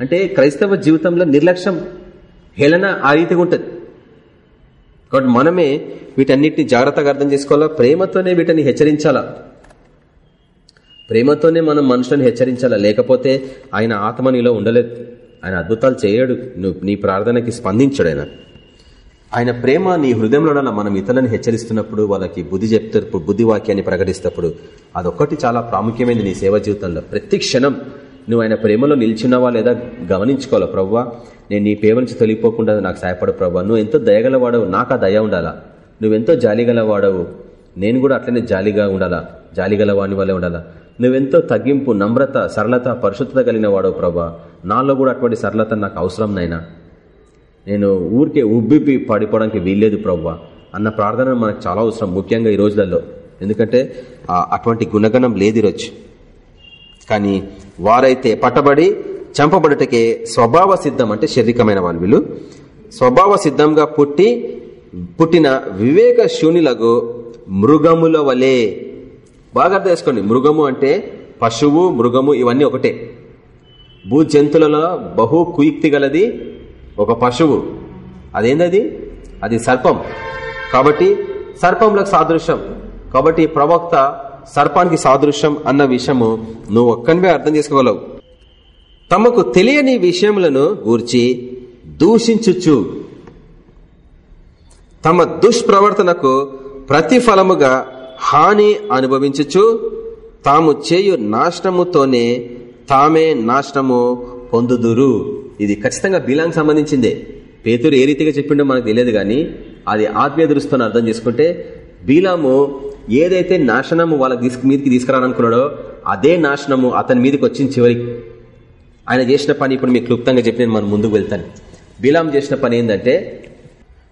అంటే క్రైస్తవ జీవితంలో నిర్లక్ష్యం హేళన ఆ రీతిగా ఉంటుంది. కాబట్టి మనమే వీటన్నిటిని జాగ్రత్తగా అర్థం చేసుకోవాలా? ప్రేమతోనే వీటిని హెచ్చరించాలా? ప్రేమతోనే మనం మనుషులను హెచ్చరించాలా? లేకపోతే ఆయన ఆత్మ నీలో ఉండలేదు. ఆయన అద్భుతాలు చేయడు. నువ్వు నీ ప్రార్థనకి స్పందించడు ఆయన. ఆయన ప్రేమ నీ హృదయంలో మనం ఇతరులను హెచ్చరిస్తున్నప్పుడు వాళ్ళకి బుద్ధి చెప్తారు బుద్ధి వాక్యాన్ని ప్రకటిస్తప్పుడు అదొకటి చాలా ప్రాముఖ్యమైనది నీ సేవ జీవితంలో. ప్రతి క్షణం నువ్వు ఆయన ప్రేమలో నిల్చున్నావా లేదా గమనించుకోవాలా? ప్రవ్వా నేను నీ ప్రేమ నుంచి తొలిపోకుండా నాకు సహాయపడు ప్రవ్వా. నువ్వు ఎంతో దయగలవాడవు నాకు ఆ దయ ఉండాలా? నువ్వెంతో జాలిగలవాడవు నేను కూడా అట్లనే జాలిగా ఉండాలా? జాలిగల వాని వల్లే ఉండాలా? నువ్వెంతో తగ్గింపు నమ్రత సరళత పరిశుద్ధత కలిగిన వాడవు ప్రభా నాలో కూడా అటువంటి సరళత నాకు అవసరం నైనా నేను ఊరికే ఉబ్బిపి పడిపోవడానికి వీల్లేదు ప్రవ్వా అన్న ప్రార్థన మనకు చాలా అవసరం ముఖ్యంగా ఈ రోజులలో. ఎందుకంటే అటువంటి గుణగణం లేదు ఈరోజు. కానీ వారైతే పట్టబడి చంపబడటకే స్వభావ సిద్ధం అంటే శారీరకమైన వాళ్ళు వీళ్ళు. స్వభావ సిద్ధంగా పుట్టి పుట్టిన వివేక శూన్యులకు మృగముల వలె. బాగా అర్థం చేసుకోండి. మృగము అంటే పశువు మృగము ఇవన్నీ ఒకటే. భూ జంతువులలో బహు కుయుక్తి గలది ఒక పశువు. అదేందది? అది సర్పం. కాబట్టి సర్పంలకు సాదృశ్యం. కాబట్టి ప్రవక్త సర్పానికి సాదృశ్యం అన్న విషయము నువ్వు ఒక్కనివే అర్థం చేసుకోగలవు. తమకు తెలియని విషయములను గూర్చి దూషించుచు. తమ దుష్ప్రవర్తనకు ప్రతిఫలముగా హాని అనుభవించుచు. తాము చేయు నాశనముతోనే తామే నాశనము పొందుదురు. ఇది ఖచ్చితంగా బిలాంగ్ సంబంధించిందే. పేతురు ఏ రీతిగా చెప్పిండో మనకు తెలియదు కానీ అది ఆత్మీయ దృష్టితో అర్థం చేసుకుంటే బీలాము ఏదైతే నాశనము వాళ్ళ మీదకి తీసుకురావాలనుకున్నాడో అదే నాశనము అతని మీదకి వచ్చింది చివరికి ఆయన చేసిన పని ఇప్పుడు మీకు క్లుప్తంగా చెప్పి నేను మనం ముందుకు వెళ్తాను. బీలాం చేసిన పని ఏంటంటే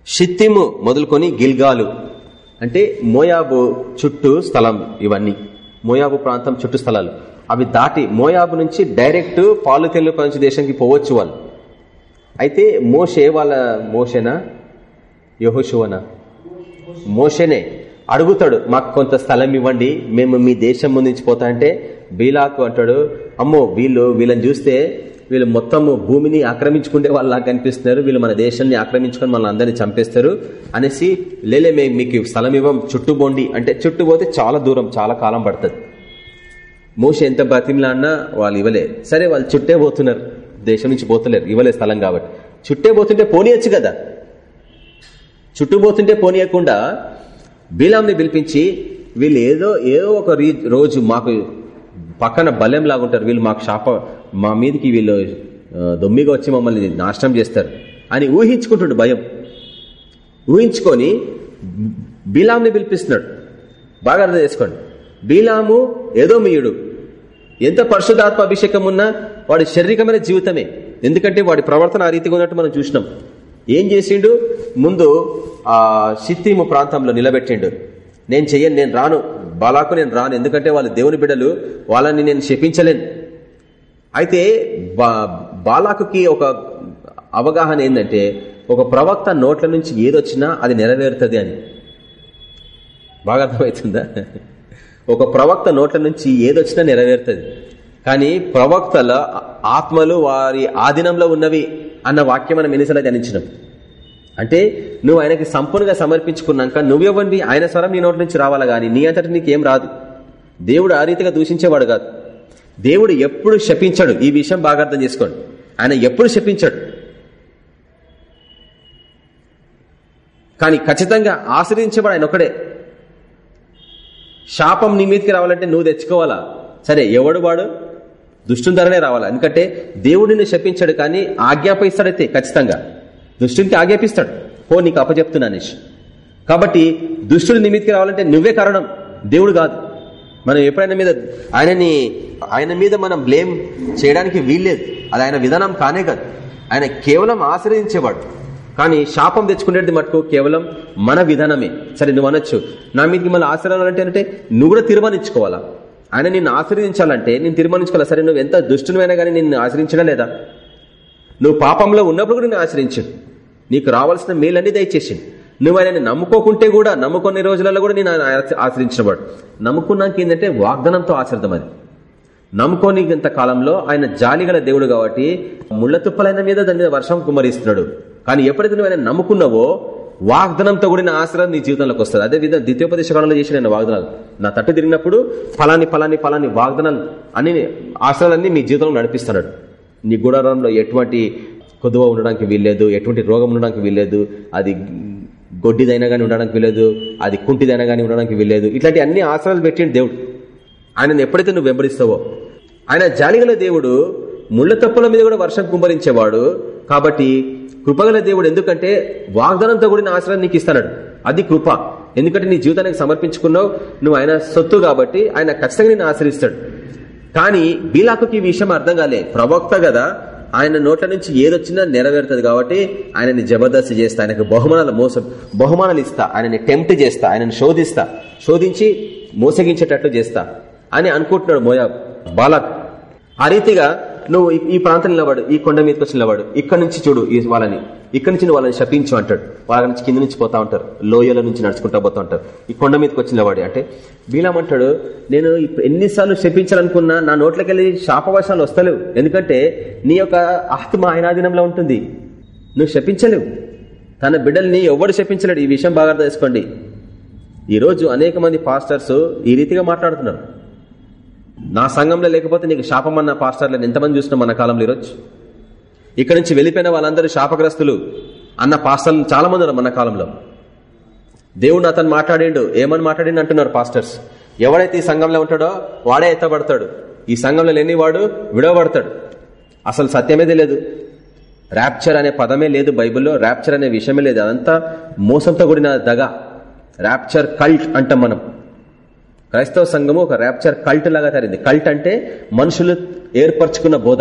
షిత్తిము మొదలుకొని గిల్గాలు అంటే మోయాబు చుట్టూ స్థలం ఇవన్నీ. మోయాబు ప్రాంతం చుట్టూ స్థలాలు. అవి దాటి మోయాబు నుంచి డైరెక్ట్ పాలు తెల్లు పంచ దేశానికి పోవచ్చు వాళ్ళు. అయితే మోషే వాళ్ళ మోషేనా? యహోశివనా మోషేనే. అడుగుతాడు మాకు కొంత స్థలం ఇవ్వండి మేము మీ దేశం ముందుంచి పోతా అంటే బీలాకు అంటాడు అమ్మో వీళ్ళు వీళ్ళని చూస్తే వీళ్ళు మొత్తము భూమిని ఆక్రమించుకుంటే వాళ్ళ కనిపిస్తున్నారు వీళ్ళు మన దేశాన్ని ఆక్రమించుకొని మన అందరినీ చంపేస్తారు అనేసి లేలే మేము మీకు స్థలం ఇవ్వం చుట్టుబోండి అంటే చుట్టూ పోతే చాలా దూరం చాలా కాలం పడుతుంది. మోస ఎంత బతిమిలాడినా వాళ్ళు ఇవ్వలే. సరే వాళ్ళు చుట్టే పోతున్నారు. దేశం నుంచి పోతలేరు. ఇవ్వలే స్థలం కాబట్టి. చుట్టే పోతుంటే పోనీయచ్చు కదా. చుట్టూ పోతుంటే పోనీయకుండా బీలాంని పిలిపించి వీళ్ళు ఏదో ఏదో ఒక రోజు మాకు పక్కన బలెం లాగుంటారు. వీళ్ళు మాకు శాప మా మీదకి వీళ్ళు దొమ్మిగా వచ్చి మమ్మల్ని నాశనం చేస్తారు అని ఊహించుకుంటుండు భయం. ఊహించుకొని బీలాంని పిలిపిస్తున్నాడు. బాగా అర్థం చేసుకోండి. బీలాము ఏదో మీయుడు ఎంత పరిశుధాత్మ అభిషేకం ఉన్నా వాడి శారీరకమైన జీవితమే. ఎందుకంటే వాడి ప్రవర్తన ఆ రీతిగా ఉన్నట్టు మనం చూసినాం. ఏం చేసిండు? ముందు ఆ సిత్తిము ప్రాంతంలో నిలబెట్టిండు. నేను చెయ్యను నేను రాను. బాలాకు నేను రాను. ఎందుకంటే వాళ్ళు దేవుని బిడ్డలు వాళ్ళని నేను శపించలేను. అయితే బాలాకుకి ఒక అవగాహన ఏంటంటే ఒక ప్రవక్త నోట్ల నుంచి ఏదొచ్చినా అది నెరవేరుతుంది అని. బాగా అర్థమవుతుందా? ఒక ప్రవక్త నోట్ల నుంచి ఏదొచ్చినా నెరవేరుతుంది. కానీ ప్రవక్తల ఆత్మలు వారి ఆధీనంలో ఉన్నవి అన్న వాక్యం మనం ఎన్నిసార్లు ధ్యానించినాం అంటే నువ్వు ఆయనకి సంపూర్ణంగా సమర్పించుకున్నాక నువ్వెవ్వండి ఆయన స్వరం నీ నోటి నుంచి రావాలా గానీ నీ అంతటి నీకేం రాదు. దేవుడు ఆ రీతిగా దూషించేవాడు కాదు. దేవుడు ఎప్పుడు శపించాడు. ఈ విషయం బాగా అర్థం చేసుకోండి. ఆయన ఎప్పుడు శపించాడు. కానీ ఖచ్చితంగా ఆశ్రయించేవాడు ఆయన ఒకడే శాపం నీ మీదకి రావాలంటే నువ్వు తెచ్చుకోవాలా? సరే ఎవడు వాడు? దుష్టుని ధరనే రావాలా? ఎందుకంటే దేవుడిని శపించాడు కానీ ఆజ్ఞాపిస్తాడైతే ఖచ్చితంగా. దుష్టునికి ఆజ్ఞాపిస్తాడు. పో నీకు అప్పచెప్తున్నా అనేసి కాబట్టి దుష్టుడు నిమిత్తికి రావాలంటే నువ్వే కారణం. దేవుడు కాదు. మనం ఎప్పుడైనా మీద ఆయనని ఆయన మీద మనం బ్లేమ్ చేయడానికి వీల్లేదు. అది ఆయన విధానం కానే కాదు. ఆయన కేవలం ఆశ్రయించేవాడు. కానీ శాపం తెచ్చుకునేది మటుకు కేవలం మన విధానమే. సరే నువ్వు అనొచ్చు. నా మీద మిమ్మల్ని ఆశ్రయం అంటే నువ్వు కూడా తీర్మానించుకోవాలా? ఆయన నిన్ను ఆశ్రయించాలంటే నేను తీర్మానించుకోవాలా? సరే నువ్వు ఎంత దుష్టునైనా కానీ నిన్ను ఆశ్రయించడం లేదా? నువ్వు పాపంలో ఉన్నప్పుడు కూడా నేను ఆశ్రయించు. నీకు రావాల్సిన మేలన్నీ దయచేసి. నువ్వు ఆయనని నమ్ముకోకుంటే కూడా నమ్ముకునే రోజులలో కూడా నేను ఆశ్రయించినవాడు. నమ్ముకున్నాక ఏంటంటే వాగ్దానంతో ఆశ్రదం అది. నమ్ముకోని ఇంత కాలంలో ఆయన జాలిగల దేవుడు కాబట్టి ముళ్ళ తుప్పలైన మీద దాని మీద వర్షం కుమరిస్తున్నాడు కానీ ఎప్పుడైతే నువ్వు ఆయన నమ్ముకున్నావో వాగ్దానంతో కూడిన ఆశ్రయం నీ జీవితంలోకి వస్తుంది. అదేవిధంగా ద్వితీయోపదేశ కాలంలో చేసిన నేను వాగ్దానాలు. నా తట్టు తిరిగినప్పుడు ఫలాని ఫలాని ఫలాని వాగ్దానాలు అన్ని ఆశ్రయాలన్నీ మీ జీవితంలో నడిపిస్తున్నాడు. నీ గుడారంలో ఎటువంటి కొద్దువ ఉండడానికి వీల్లేదు ఎటువంటి రోగం ఉండడానికి వీల్లేదు అది గొడ్డిదైనా కానీ ఉండడానికి వీల్లేదు అది కుంటిదైనా కానీ ఉండడానికి వీల్లేదు. ఇట్లాంటి అన్ని ఆశ్రయాలు పెట్టిండు దేవుడు. ఆయనను ఎప్పుడైతే నువ్వు వెంబడిస్తావో ఆయన జాలిగల దేవుడు ముళ్ళ తప్పుల మీద కూడా వర్షం కుమ్మరించేవాడు కాబట్టి కృపగల దేవుడు ఎందుకంటే వాగ్దానంతో కూడిన ఆశ్రయం నీకు ఇస్తాడు. అది కృప. ఎందుకంటే నీ జీవితానికి సమర్పించుకున్నావు. నువ్వు ఆయన సొత్తు కాబట్టి ఆయన ఖచ్చితంగా నేను ఆశ్రయిస్తాడు. కానీ బీలాకుకి ఈ విషయం అర్థం కాలే. ప్రవక్త కదా ఆయన నోట్ల నుంచి ఏదొచ్చినా నెరవేరుతుంది కాబట్టి ఆయనని జబర్దస్త్ చేస్తా ఆయనకు బహుమానాలు మోసం బహుమానాలు ఇస్తా ఆయనని టెంప్ట్ చేస్తా ఆయనని శోధిస్తా శోధించి మోసగించేటట్లు చేస్తా అని అనుకుంటున్నాడు మోయా బాలక్. ఆ రీతిగా నువ్వు ఈ ప్రాంతం నిలబడు ఈ కొండ మీదకి వచ్చి నిలబడు. ఇక్కడ నుంచి చూడు ఈ వాళ్ళని. ఇక్కడ నుంచి వాళ్ళని శపించు అంటాడు. వాళ్ళ నుంచి కింద నుంచి పోతా ఉంటారు. లోయల నుంచి నడుచుకుంటా పోతా ఉంటారు. ఈ కొండ మీదకి వచ్చి నిలబడి. అంటే వీలమంటాడు నేను ఎన్నిసార్లు శపించాలనుకున్నా నా నోట్లోకి వెళ్ళి శాపవశాలు వస్తలేవు. ఎందుకంటే నీ యొక్క ఆత్మ ఆయనాధీనంలో ఉంటుంది. నువ్వు శపించలేవు. తన బిడ్డల్ని ఎవడు శపించలేడు. ఈ విషయం బాగా తెలుసుకోండి ఈరోజు అనేక మంది పాస్టర్స్ ఈ రీతిగా మాట్లాడుతున్నారు. నా సంఘంలో లేకపోతే నీకు శాపం అన్న పాస్టర్లను ఎంతమంది చూసినా మన కాలంలో ఈరోజు? ఇక్కడ నుంచి వెళ్ళిపోయిన వాళ్ళందరూ శాపగ్రస్తులు అన్న పాస్టర్లు చాలా మంది ఉన్నారు మన కాలంలో. దేవుడు అతను మాట్లాడిండు ఏమని మాట్లాడిండు అంటున్నారు పాస్టర్స్. ఎవడైతే ఈ సంఘంలో ఉంటాడో వాడే ఎత్తబడతాడు. ఈ సంఘంలో లేని వాడు విడవబడతాడు. అసలు సత్యమే తెలియదు. ర్యాప్చర్ అనే పదమే లేదు బైబిల్లో ర్యాప్చర్ అనే విషయమే లేదు. అదంతా మోసంతో కూడిన దగ. ర్యాప్చర్ కల్ట్ అంటాం మనం. క్రైస్తవ సంఘము ఒక ర్యాప్చర్ కల్ట్ లాగా తరింది కల్ట్ అంటే మనుషులు ఏర్పరచుకున్న బోధ.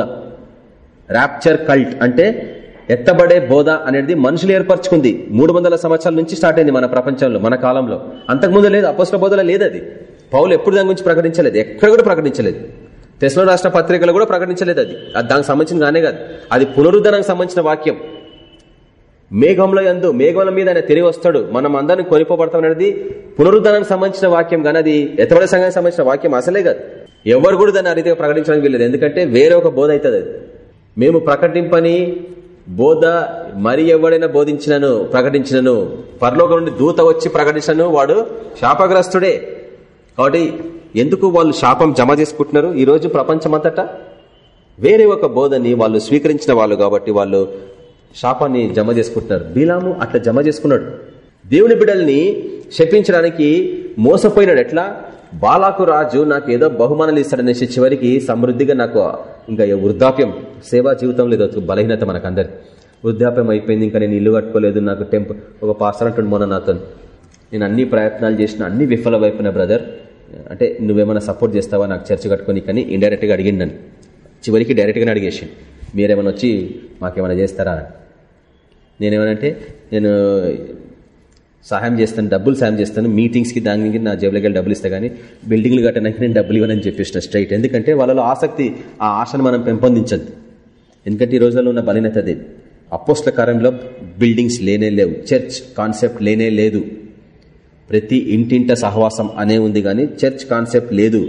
ర్యాప్చర్ కల్ట్ అంటే ఎత్తబడే బోధ అనేది మనుషులు ఏర్పరచుకుంది. మూడు సంవత్సరాల నుంచి స్టార్ట్ అయింది మన ప్రపంచంలో మన కాలంలో. అంతకుముందు లేదు అపోసల బోధలో లేదు అది. పౌలు ఎప్పుడు దాని గురించి ప్రకటించలేదు? ఎక్కడ కూడా ప్రకటించలేదు. తెస్లో రాష్ట్ర పత్రికలు కూడా ప్రకటించలేదు అది. అది దానికి సంబంధించిన కానే కాదు. అది పునరుద్ధరణకు సంబంధించిన వాక్యం. మేఘంలో ఎందు మేఘముల మీద ఆయన తిరిగి వస్తాడు. మనం అందరిని కొనిపోబడతాం అనేది పునరుద్ధరణకు సంబంధించిన వాక్యం కానీ అది ఎత్తబడే సంఘానికి సంబంధించిన వాక్యం అసలే కాదు. ఎవరు కూడా దాన్ని ఆ రీతిగా ప్రకటించడానికి వీల్లేదు. ఎందుకంటే వేరే ఒక బోధ అవుతుంది అది. మేము ప్రకటింపని బోధ మరి ఎవడైనా బోధించినను ప్రకటించినను పరలోక నుండి దూత వచ్చి ప్రకటించను వాడు శాపగ్రస్తుడే. కాబట్టి ఎందుకు వాళ్ళు శాపం జమ చేసుకుంటున్నారు? ఈరోజు రోజు ప్రపంచమంతటా వేరే ఒక బోధని వాళ్ళు స్వీకరించిన వాళ్ళు కాబట్టి వాళ్ళు శాపాన్ని జమ చేసుకుంటున్నారు. బీలాము అట్లా జమ చేసుకున్నాడు. దేవుని బిడల్ని శపించడానికి మోసపోయినాడు. ఎట్లా? బాలాకు రాజు నాకు ఏదో బహుమానాలు ఇస్తాడనేసి చివరికి సమృద్ధిగా నాకు ఇంకా వృద్ధాప్యం సేవా జీవితం లేదు బలహీనత మనకందరి వృద్ధాప్యం అయిపోయింది ఇంకా నేను ఇల్లు కట్టుకోలేదు నాకు టెంప్ ఒక పాస్టర్ అంటుండు మొన్న నాతో. నేను అన్ని ప్రయత్నాలు చేసిన అన్ని విఫలమైపోయిన బ్రదర్ అంటే నువ్వేమైనా సపోర్ట్ చేస్తావా? నాకు చర్చ కట్టుకొని కానీ ఇండైరెక్ట్గా అడిగింది నన్ను. చివరికి డైరెక్ట్గానే అడిగేసి మీరేమైనా వచ్చి మాకేమైనా చేస్తారా? నేనేమనంటే నేను సహాయం చేస్తాను డబ్బులు సాయం చేస్తాను మీటింగ్స్కి దానికి నా జేబులకి వెళ్ళి డబ్బులు ఇస్తా కానీ బిల్డింగ్లు కట్టడానికి నేను డబ్బులు ఇవ్వనని చెప్పేసిన స్ట్రైట్. ఎందుకంటే వాళ్ళలో ఆసక్తి ఆ ఆశను మనం పెంపొందించద్దు. ఎందుకంటే ఈ రోజుల్లో ఉన్న బలీనత అది. అపోస్ల కాలంలో బిల్డింగ్స్ లేనే లేవు. చర్చ్ కాన్సెప్ట్ లేనే లేదు. ప్రతి ఇంటింట సహవాసం అనే ఉంది కానీ చర్చ్ కాన్సెప్ట్ లేదు.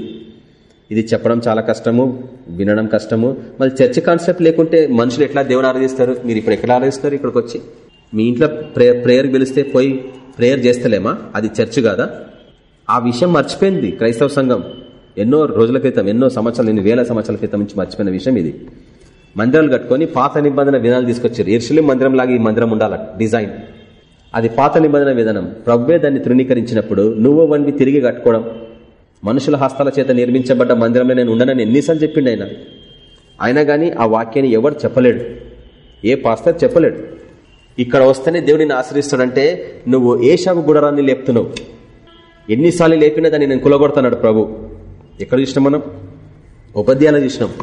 ఇది చెప్పడం చాలా కష్టము వినడం కష్టము. మళ్ళీ చర్చ్ కాన్సెప్ట్ లేకుంటే మనుషులు ఎట్లా దేవుని ఆరాధిస్తారు? మీరు ఇప్పుడు ఎక్కడ ఆరాధిస్తారు ఇక్కడికి వచ్చి మీ ఇంట్లో ప్రేయర్ ప్రేయర్ పిలిస్తే పోయి ప్రేయర్ చేస్తలేమా? అది చర్చ్ కాదా? ఆ విషయం మర్చిపోయింది క్రైస్తవ సంఘం. ఎన్నో రోజుల క్రితం ఎన్నో సంవత్సరాలు ఎన్ని వేల సంవత్సరాల క్రితం నుంచి మర్చిపోయిన విషయం ఇది. మందిరాలు కట్టుకొని పాత నిబంధన విధానాలు తీసుకొచ్చారు. ఇర్షులి మందిరం లాగా ఈ మందిరం ఉండాల డిజైన్. అది పాత నిబంధన విధానం. ప్రవ్వే దాన్ని తృణీకరించినప్పుడు నువ్వు వన్వి తిరిగి కట్టుకోవడం మనుషుల హస్తాల చేత నిర్మించబడ్డ మందిరంలో నేను ఉండనని ఎన్నిసార్లు చెప్పిండు ఆయన. అయినా కానీ ఆ వాక్యాన్ని ఎవరు చెప్పలేడు. ఏ పాస్టర్ చెప్పలేడు. ఇక్కడ వస్తేనే దేవుడిని ఆశ్రయిస్తాడంటే నువ్వు ఏషావు గుడరాన్ని లేపుతున్నావు. ఎన్నిసార్లు లేపినా దాన్ని నేను కులగొడుతున్నాడు ప్రభు. ఎక్కడ చూసినాం మనం? ఉపాధ్యాయులు చూసినాం.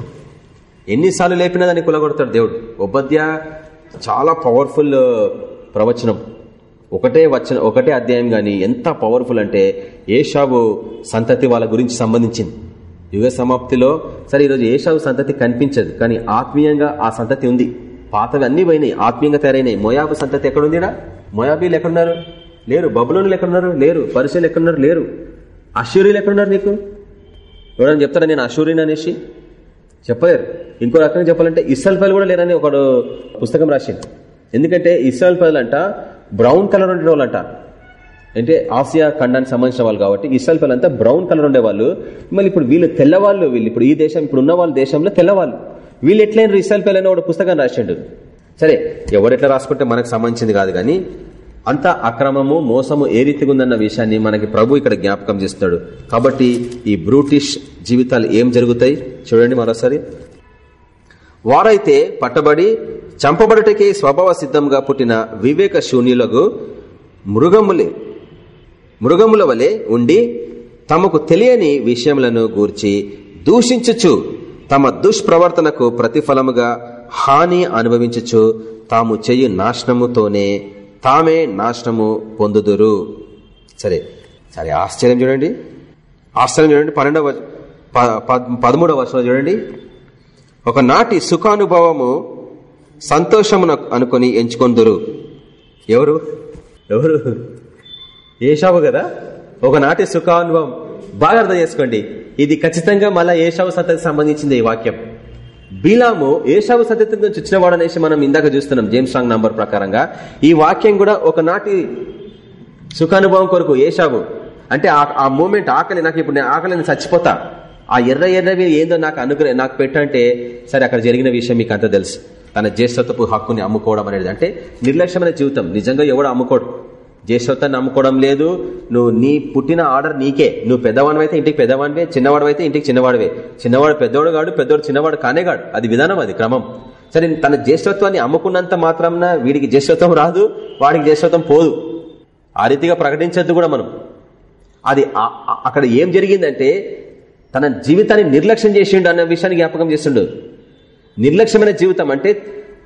ఎన్నిసార్లు లేపినా దాన్ని కులగొడతాడు దేవుడు. ఉపాధ్యాయ చాలా పవర్ఫుల్ uh, ప్రవచనం. ఒకటే వచ్చిన ఒకటే అధ్యాయం కానీ ఎంత పవర్ఫుల్ అంటే ఏషావు సంతతి వాళ్ళ గురించి సంబంధించింది. యుగ సమాప్తిలో సరే ఈరోజు ఏషావు సంతతి కనిపించదు కానీ ఆత్మీయంగా ఆ సంతతి ఉంది. పాతవి అన్ని పోయినాయి ఆత్మీయంగా తయారైనాయి. మొయాబు సంతతి ఎక్కడుందిడా? మొయాబీలు ఎక్కడున్నారు? లేరు. బబులోనులు ఎక్కడున్నారు? లేరు. పరిశీలు ఎక్కడున్నారు? లేరు. అశూరీలు ఎక్కడున్నారు నీకు? ఎవరైనా చెప్తారా నేను అశూరిని అనేసి? చెప్పలేరు. ఇంకో రకంగా చెప్పాలంటే ఇస్రాయల్ పైలు కూడా లేరని ఒకడు పుస్తకం రాసింది ఎందుకంటే ఇస్రాయల్ పైలు అంట బ్రౌన్ కలర్ ఉండే వాళ్ళంట అంటే ఆసియా ఖండానికి సంబంధించిన వాళ్ళు కాబట్టి ఇస్రాయల్ పిల్లలంతా బ్రౌన్ కలర్ ఉండేవాళ్ళు. మళ్ళీ ఇప్పుడు వీళ్ళు తెల్లవాళ్ళు వీళ్ళు. ఇప్పుడు ఈ దేశం ఇప్పుడు ఉన్న వాళ్ళ దేశంలో తెల్లవాళ్ళు. వీళ్ళు ఎట్లయినా ఇస్రాయల్ పైలైనా ఒక పుస్తకం రాసిండు. సరే ఎవరెట్లా రాసుకుంటే మనకు సంబంధించింది కాదు కానీ అంత అక్రమము మోసము ఏ రీతిగా ఉందన్న విషయాన్ని మనకి ప్రభు ఇక్కడ జ్ఞాపకం చేస్తాడు కాబట్టి ఈ బ్రూటిష్ జీవితాలు ఏం జరుగుతాయి? చూడండి మరోసారి. వారైతే పట్టబడి చంపబడుటకే స్వభావ సిద్ధంగా పుట్టిన వివేక శూన్యులకు మృగములే మృగముల వలె ఉండి తమకు తెలియని విషయములను గూర్చి దూషించుచు తమ దుష్ప్రవర్తనకు ప్రతిఫలముగా హాని అనుభవించుచు తాము చెయ్యి నాశనముతోనే తామే నాశనము పొందుదురు. సరే సరే ఆశ్చర్యం చూడండి. ఆశ్చర్యం చూడండి పన్నెండవ పదమూడవ వర్షంలో చూడండి. ఒకనాటి సుఖానుభవము సంతోషమున అనుకుని ఎంచుకొందురు. ఎవరు? ఎవరు? ఏషావు కదా? ఒకనాటి సుఖానుభవం. బాగా అర్థం చేసుకోండి. ఇది ఖచ్చితంగా మళ్ళా ఏషావు సత్యకి సంబంధించింది ఈ వాక్యం. బీలాము ఏషావు సతతి నుంచి వచ్చినవాడు అనేసి మనం ఇందాక చూస్తున్నాం జేమ్స్ సాంగ్ నంబర్ ప్రకారంగా. ఈ వాక్యం కూడా ఒకనాటి సుఖానుభవం కొరకు ఏషావు. అంటే ఆ మూమెంట్ ఆకలి నాకు ఇప్పుడు నేను ఆకలి చచ్చిపోతా. ఆ ఎర్ర ఎర్రవి ఏందో నాకు అనుగ్రహం నాకు పెట్టంటే సరే అక్కడ జరిగిన విషయం మీకు అంతా తెలుసు. తన జ్యేష్ఠతపు హక్కుని అమ్ముకోవడం అనేది. అంటే నిర్లక్ష్యమైన జీవితం. నిజంగా ఎవడు అమ్ముకోడు? జ్యేష్ఠత్వాన్ని అమ్ముకోవడం లేదు. నువ్వు నీ పుట్టిన ఆర్డర్ నీకే. నువ్వు పెద్దవాడివైతే ఇంటికి పెద్దవాడివే చిన్నవాడివైతే ఇంటికి చిన్నవాడివే. చిన్నవాడు పెద్దవాడు కాడు పెద్దవాడు చిన్నవాడు కానే కాడు. అది విధానం అది క్రమం. సరే తన జ్యేష్ఠత్వాన్ని అమ్ముకున్నంత మాత్రం వీడికి జ్యేష్ఠత్వం రాదు వాడికి జ్యేష్ఠత్వం పోదు. ఆ రీతిగా ప్రకటించద్దు కూడా మనం. అది అక్కడ ఏం జరిగిందంటే తన జీవితాన్ని నిర్లక్ష్యం చేసిండు అన్న విషయాన్ని జ్ఞాపకం చేస్తుండు నిర్లక్ష్యమైన జీవితం అంటే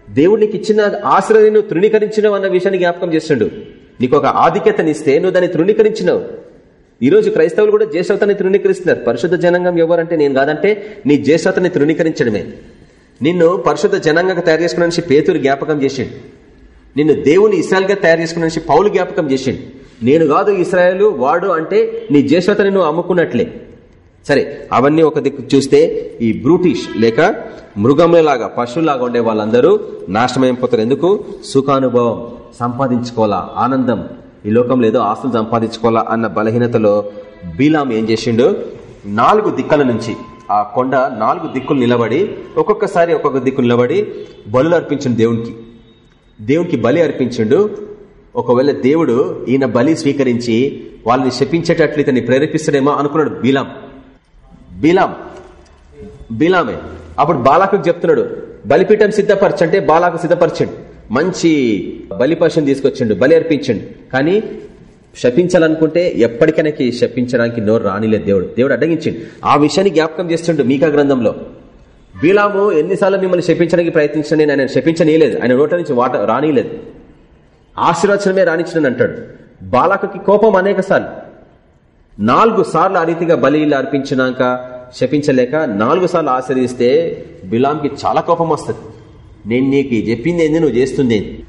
దేవుడికి ఇచ్చిన ఆశ్రయం నువ్వు తృణీకరించినవు అన్న విషయాన్ని జ్ఞాపకం చేస్తుండు. నీకు ఒక ఆధిక్యతనిస్తే నువ్వు దాన్ని తృణీకరించినావు. ఈరోజు క్రైస్తవులు కూడా జ్యేష్ఠతని తృణీకరిస్తున్నారు. పరిశుద్ధ జనాంగం ఎవరంటే నేను కాదంటే నీ జ్యేష్ఠతని తృణీకరించడమే. నిన్ను పరిశుద్ధ జనాంగంగా తయారు చేసుకున్న పేతురు జ్ఞాపకం చేసిండు. నిన్ను దేవుని ఇస్రాయల్గా తయారు చేసుకున్న పౌలు జ్ఞాపకం చేసిండు. నేను కాదు ఇస్రాయలు వాడు అంటే నీ జ్యేష్ఠతని నువ్వు అమ్ముకున్నట్లే. సరే అవన్నీ ఒక దిక్కు చూస్తే ఈ బ్రూటిష్ లేక మృగములలాగా పశువులాగా ఉండే వాళ్ళందరూ నాశనమైపోతారు ఎందుకు? సుఖానుభవం సంపాదించుకోవాలా? ఆనందం. ఈ లోకంలో ఏదో ఆస్తులు సంపాదించుకోవాలా అన్న బలహీనతలో బీలాం ఏం చేసిండు? నాలుగు దిక్కల నుంచి ఆ కొండ నాలుగు దిక్కులు నిలబడి ఒక్కొక్కసారి ఒక్కొక్క దిక్కు నిలబడి బలు అర్పించిండు దేవునికి. దేవునికి బలి అర్పించిండు. ఒకవేళ దేవుడు ఈయన బలి స్వీకరించి వాళ్ళని శపించేటట్లు ఇతన్ని ప్రేరేపిస్తాడేమో అనుకున్నాడు బీలాం. బిలాం. బీలామే. అప్పుడు బాలాకు చెప్తున్నాడు బలిపీఠం సిద్ధపరచంటే బాలాకు సిద్ధపరచండి. మంచి బలి తీసుకొచ్చిండు బలి అర్పించండి. కానీ శపించాలనుకుంటే ఎప్పటికైనా శపించడానికి నోరు రానిలేదు దేవుడు. దేవుడు అడ్డగించండి. ఆ విషయాన్ని జ్ఞాపకం చేస్తుండు మీకా గ్రంథంలో. బీలాము ఎన్నిసార్లు మిమ్మల్ని శపించడానికి ప్రయత్నించండి నేను ఆయన శపించనీయలేదు. ఆయన నోట నుంచి వాట రానియలేదు ఆశీర్వచనమే రాణించిన అంటాడు. బాలాకకి కోపం అనేక సార్లు నాలుగు సార్లు ఆ రీతిగా బలి అర్పించినాక శపించలేక నాలుగు సార్లు ఆశ్రయిస్తే బిలాంకి చాలా కోపం వస్తుంది. నేను నీకు చెప్పింది ఏంది నువ్వు చేస్తుంది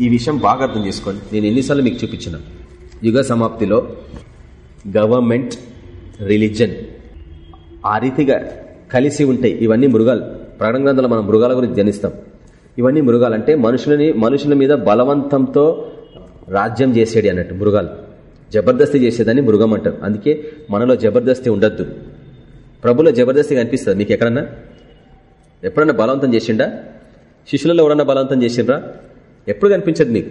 ఈ విషయం బాగా అర్థం చేసుకోండి. నేను ఎన్నిసార్లు మీకు చూపించిన. యుగ సమాప్తిలో గవర్నమెంట్ రిలీజన్ ఆ రీతిగా కలిసి ఉంటాయి ఇవన్నీ మృగాలు. ప్రకటన గ్రంథంలో మనం మృగాల గురించి జనిస్తాం ఇవన్నీ మృగాలు అంటే మనుషులని మనుషుల మీద బలవంతంతో రాజ్యం చేసేది అన్నట్టు మృగాలు. జబర్దస్తి చేసేదాన్ని మృగం అంటారు. అందుకే మనలో జబర్దస్తి ఉండద్దు. ప్రభులో జబర్దస్తి కనిపిస్తుంది. మీకు ఎక్కడన్నా? ఎప్పుడన్నా బలవంతం చేసిండా? శిష్యులలో ఎవరన్నా బలవంతం చేసిండ్రా? ఎప్పుడు కనిపించదు మీకు.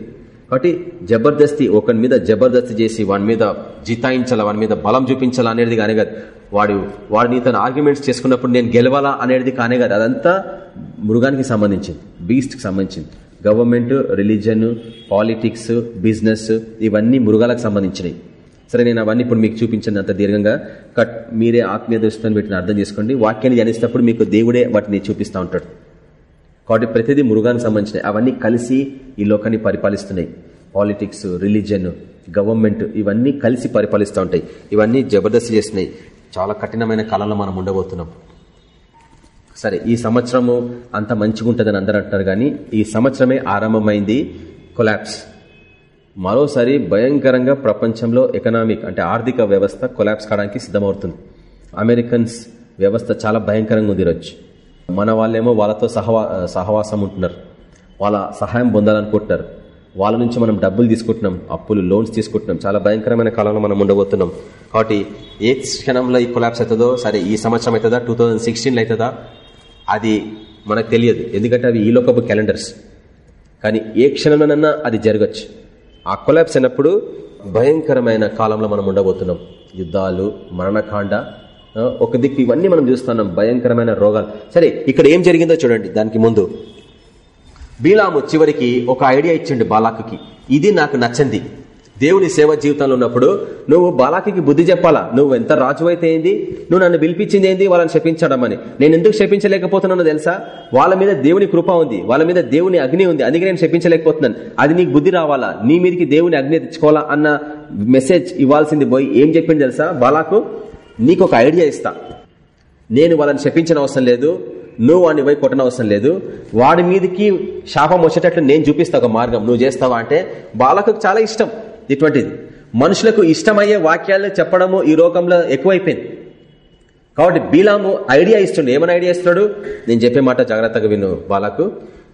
కాబట్టి జబర్దస్తి ఒకరి మీద జబర్దస్తి చేసి వాడి మీద జితాయించాలా వాడి మీద బలం చూపించాలా అనేది కానీ కాదు. వాడు వాడిని తన ఆర్గ్యుమెంట్స్ చేసుకున్నప్పుడు నేను గెలవాలా అనేది కానే కాదు. అదంతా మృగానికి సంబంధించింది బీస్ట్కి సంబంధించింది. గవర్నమెంట్ రిలీజన్ పాలిటిక్స్ బిజినెస్ ఇవన్నీ మృగాలకు సంబంధించినవి సరే నేను అవన్నీ ఇప్పుడు మీకు చూపించినంత దీర్ఘంగా కట్ మీరే ఆత్మీయ దృష్టిని వీటిని అర్థం చేసుకోండి. వాక్యాన్ని జనిస్తప్పుడు మీకు దేవుడే వాటిని చూపిస్తూ ఉంటాడు. కాబట్టి ప్రతిదీ మృగానికి సంబంధించినవి అవన్నీ కలిసి ఈ లోకాన్ని పరిపాలిస్తున్నాయి. పాలిటిక్స్ రిలీజన్ గవర్నమెంట్ ఇవన్నీ కలిసి పరిపాలిస్తూ ఉంటాయి. ఇవన్నీ జబర్దస్త్ చేస్తున్నాయి. చాలా కఠినమైన కాలంలో మనం ఉండబోతున్నాం. సరే ఈ సంవత్సరము అంత మంచిగా ఉంటుందని అందరూ అంటారు కానీ ఈ సంవత్సరమే ఆరంభమైంది కొలాప్స్. మరోసారి భయంకరంగా ప్రపంచంలో ఎకనామిక్ అంటే ఆర్థిక వ్యవస్థ కొలాప్స్ కావడానికి సిద్ధమవుతుంది. అమెరికన్స్ వ్యవస్థ చాలా భయంకరంగా ఉంది ఈరోజు. మన వాళ్ళేమో వాళ్ళతో సహవా సహవాసం ఉంటున్నారు. వాళ్ళ సహాయం పొందాలనుకుంటున్నారు. వాళ్ళ నుంచి మనం డబ్బులు తీసుకుంటున్నాం అప్పులు లోన్స్ తీసుకుంటున్నాం. చాలా భయంకరమైన కాలంలో మనం ఉండబోతున్నాం. కాబట్టి ఏ క్షణంలో ఈ కొలాప్స్ అవుతుందో సరే ఈ సంవత్సరం అవుతుందా టూ థౌజండ్ సిక్స్టీన్లో అవుతుందా అది మనకు తెలియదు. ఎందుకంటే అవి ఈ లోకపు క్యాలెండర్స్ కానీ ఏ క్షణంలోనన్నా అది జరగచ్చు. ఆ కొలాబ్స్ అయినప్పుడు భయంకరమైన కాలంలో మనం ఉండబోతున్నాం. యుద్ధాలు మరణకాండ ఒక దిక్కు ఇవన్నీ మనం చూస్తున్నాం. భయంకరమైన రోగాలు. సరే ఇక్కడ ఏం జరిగిందో చూడండి దానికి ముందు. బీలాము చివరికి ఒక ఐడియా ఇచ్చిండు బాలాకుకి. ఇది నాకు నచ్చంది. దేవుని సేవ జీవితంలో ఉన్నప్పుడు నువ్వు బాలాకి బుద్ధి చెప్పాలా? నువ్వు ఎంత రాజు అయితే ఏంది? నువ్వు నన్ను పిలిపించింది ఏంది? వాళ్ళని శపించడం అని నేను ఎందుకు శపించలేకపోతున్నానో తెలుసా? వాళ్ళ మీద దేవుని కృప ఉంది. వాళ్ళ మీద దేవుని అగ్ని ఉంది. అందుకే నేను శపించలేకపోతున్నాను. అది నీకు బుద్ధి రావాలా? నీ మీదకి దేవుని అగ్ని తెచ్చుకోవాలా అన్న మెసేజ్ ఇవ్వాల్సింది పోయి ఏం చెప్పింది తెలుసా? బాలాకు నీకు ఒక ఐడియా ఇస్తా. నేను వాళ్ళని శపించిన అవసరం లేదు. నువ్వు వాడిని పోయి కొట్టన అవసరం లేదు. వాడి మీదకి శాపం వచ్చేటట్లు నేను చూపిస్తా ఒక మార్గం. నువ్వు చేస్తావా అంటే బాలకు చాలా ఇష్టం. ఇటువంటిది. మనుషులకు ఇష్టమయ్యే వాక్యాలను చెప్పడము ఈ లోకంలో ఎక్కువైపోయింది. కాబట్టి బీలాము ఐడియా ఇస్తుండే. ఏమైనా ఐడియా ఇస్తున్నాడు? నేను చెప్పే మాట జాగ్రత్తగా విను బాలకు.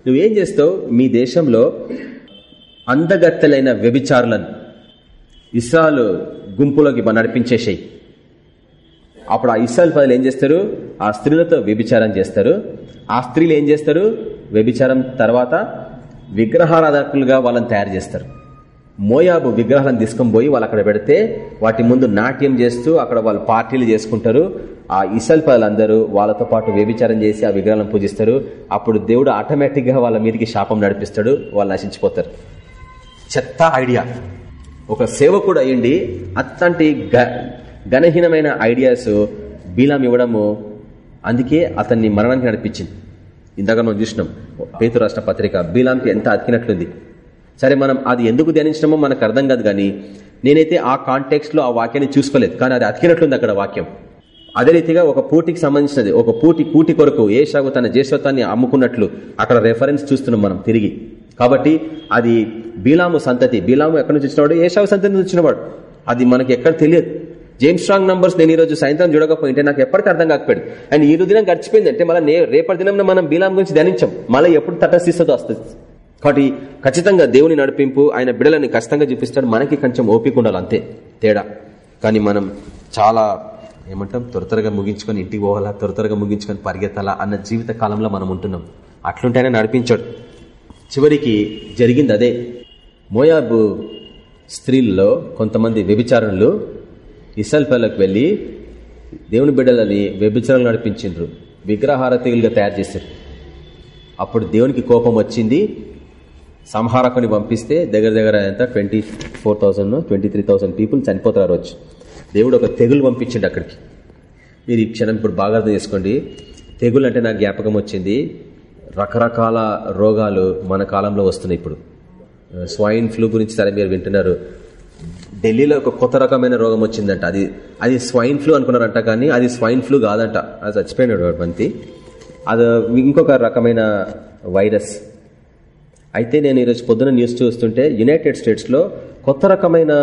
నువ్వేం చేస్తావు? మీ దేశంలో అందగత్తెలైన వ్యభిచారులను ఇస్రాలు గుంపులోకి నడిపించేసాయి. అప్పుడు ఆ ఇస్రాయల్ ప్రజలు ఏం చేస్తారు? ఆ స్త్రీలతో వ్యభిచారం చేస్తారు. ఆ స్త్రీలు ఏం చేస్తారు? వ్యభిచారం తర్వాత విగ్రహారాధకులుగా వాళ్ళని తయారు చేస్తారు. మోయాబు విగ్రహాలను తీసుకొని పోయి వాళ్ళు అక్కడ పెడితే వాటి ముందు నాట్యం చేస్తూ అక్కడ వాళ్ళు పార్టీలు చేసుకుంటారు. ఆ ఇసల్ ప్రజలందరూ వాళ్ళతో పాటు వ్యభిచారం చేసి ఆ విగ్రహాలను పూజిస్తారు. అప్పుడు దేవుడు ఆటోమేటిక్గా వాళ్ళ మీదకి శాపం నడిపిస్తాడు. వాళ్ళు నశించిపోతారు. చెత్త ఐడియా. ఒక సేవకుడు అయ్యండి అట్లాంటి ఘనహీనమైన ఐడియాస్ బీలాం ఇవ్వడము. అందుకే అతన్ని మరణానికి నడిపించింది. ఇందాక మనం చూసినాం పేతు రాష్ట్ర పత్రిక బీలాంకి ఎంత అతికినట్లుంది. సరే మనం అది ఎందుకు ధ్యానించడమో మనకు అర్థం కాదు కానీ నేనైతే ఆ కాంటెక్స్ట్లో ఆ వాక్యాన్ని చూసుకోలేదు. కానీ అది అతికినట్లుంది అక్కడ వాక్యం. అదే రీతిగా ఒక పూటికి సంబంధించినది ఒక పూటి కూటి కొరకు ఏషాగు తన జేశ్వతాన్ని అమ్ముకున్నట్లు అక్కడ రెఫరెన్స్ చూస్తున్నాం మనం తిరిగి. కాబట్టి అది బీలాము సంతతి. బీలాము ఎక్కడి నుంచి వచ్చినవాడు? ఏషావు సంతతి నుంచి వచ్చినవాడు. అది మనకి ఎక్కడ తెలియదు. జేమ్స్ స్ట్రాంగ్ నంబర్స్ నేను ఈ రోజు సాయంత్రం చూడకపోయింటే నాకు ఎప్పటికీ అర్థం కాకపోయాడు అండ్ ఈ దినం గడిచిపోయింది అంటే మళ్ళీ రేపటి దినం మనం బీలాం గురించి ధ్యానించాం. మళ్ళీ ఎప్పుడు తటస్థిస్తుందో వస్తుంది. కాబట్టి ఖచ్చితంగా దేవుని నడిపింపు ఆయన బిడలని ఖచ్చితంగా చూపిస్తాడు. మనకి కొంచెం ఓపిక ఉండాలి అంతే. తేడా. కానీ మనం చాలా ఏమంటాం త్వర త్వరగా ముగించుకొని ఇంటికి పోవాలా త్వర త్వరగా ముగించుకొని పరిగెత్తాలా అన్న జీవిత కాలంలో మనం ఉంటున్నాం. అట్లుంటేనే నడిపించాడు. చివరికి జరిగింది అదే. మోయాబు స్త్రీల్లో కొంతమంది వ్యభిచారణలు ఇసల్పల్లకు వెళ్ళి దేవుని బిడ్డలని వ్యభిచారాలు నడిపించిండ్రు. విగ్రహారతిగా తయారు చేశారు. అప్పుడు దేవునికి కోపం వచ్చింది. సంహారకుని పంపిస్తే దగ్గర దగ్గర ఎంత? Twenty four thousand twenty three thousand people చనిపోతారు వచ్చి దేవుడు ఒక తెగులు పంపించిండు అక్కడికి. మీరు ఈ క్షణం ఇప్పుడు బాగా అర్థం చేసుకోండి. తెగులు అంటే నాకు జ్ఞాపకం వచ్చింది. రకరకాల రోగాలు మన కాలంలో వస్తున్నాయి ఇప్పుడు. స్వైన్ ఫ్లూ గురించి సరే మీరు వింటున్నారు. ఢిల్లీలో ఒక కొత్త రకమైన రోగం వచ్చిందంట. అది అది స్వైన్ ఫ్లూ అనుకున్నారంట కానీ అది స్వైన్ ఫ్లూ కాదంట. అది చచ్చిపోయినాడు మంతి అది ఇంకొక రకమైన వైరస్. అయితే నేను ఈరోజు పొద్దున న్యూస్ చూస్తుంటే యునైటెడ్ స్టేట్స్లో కొత్త రకమైన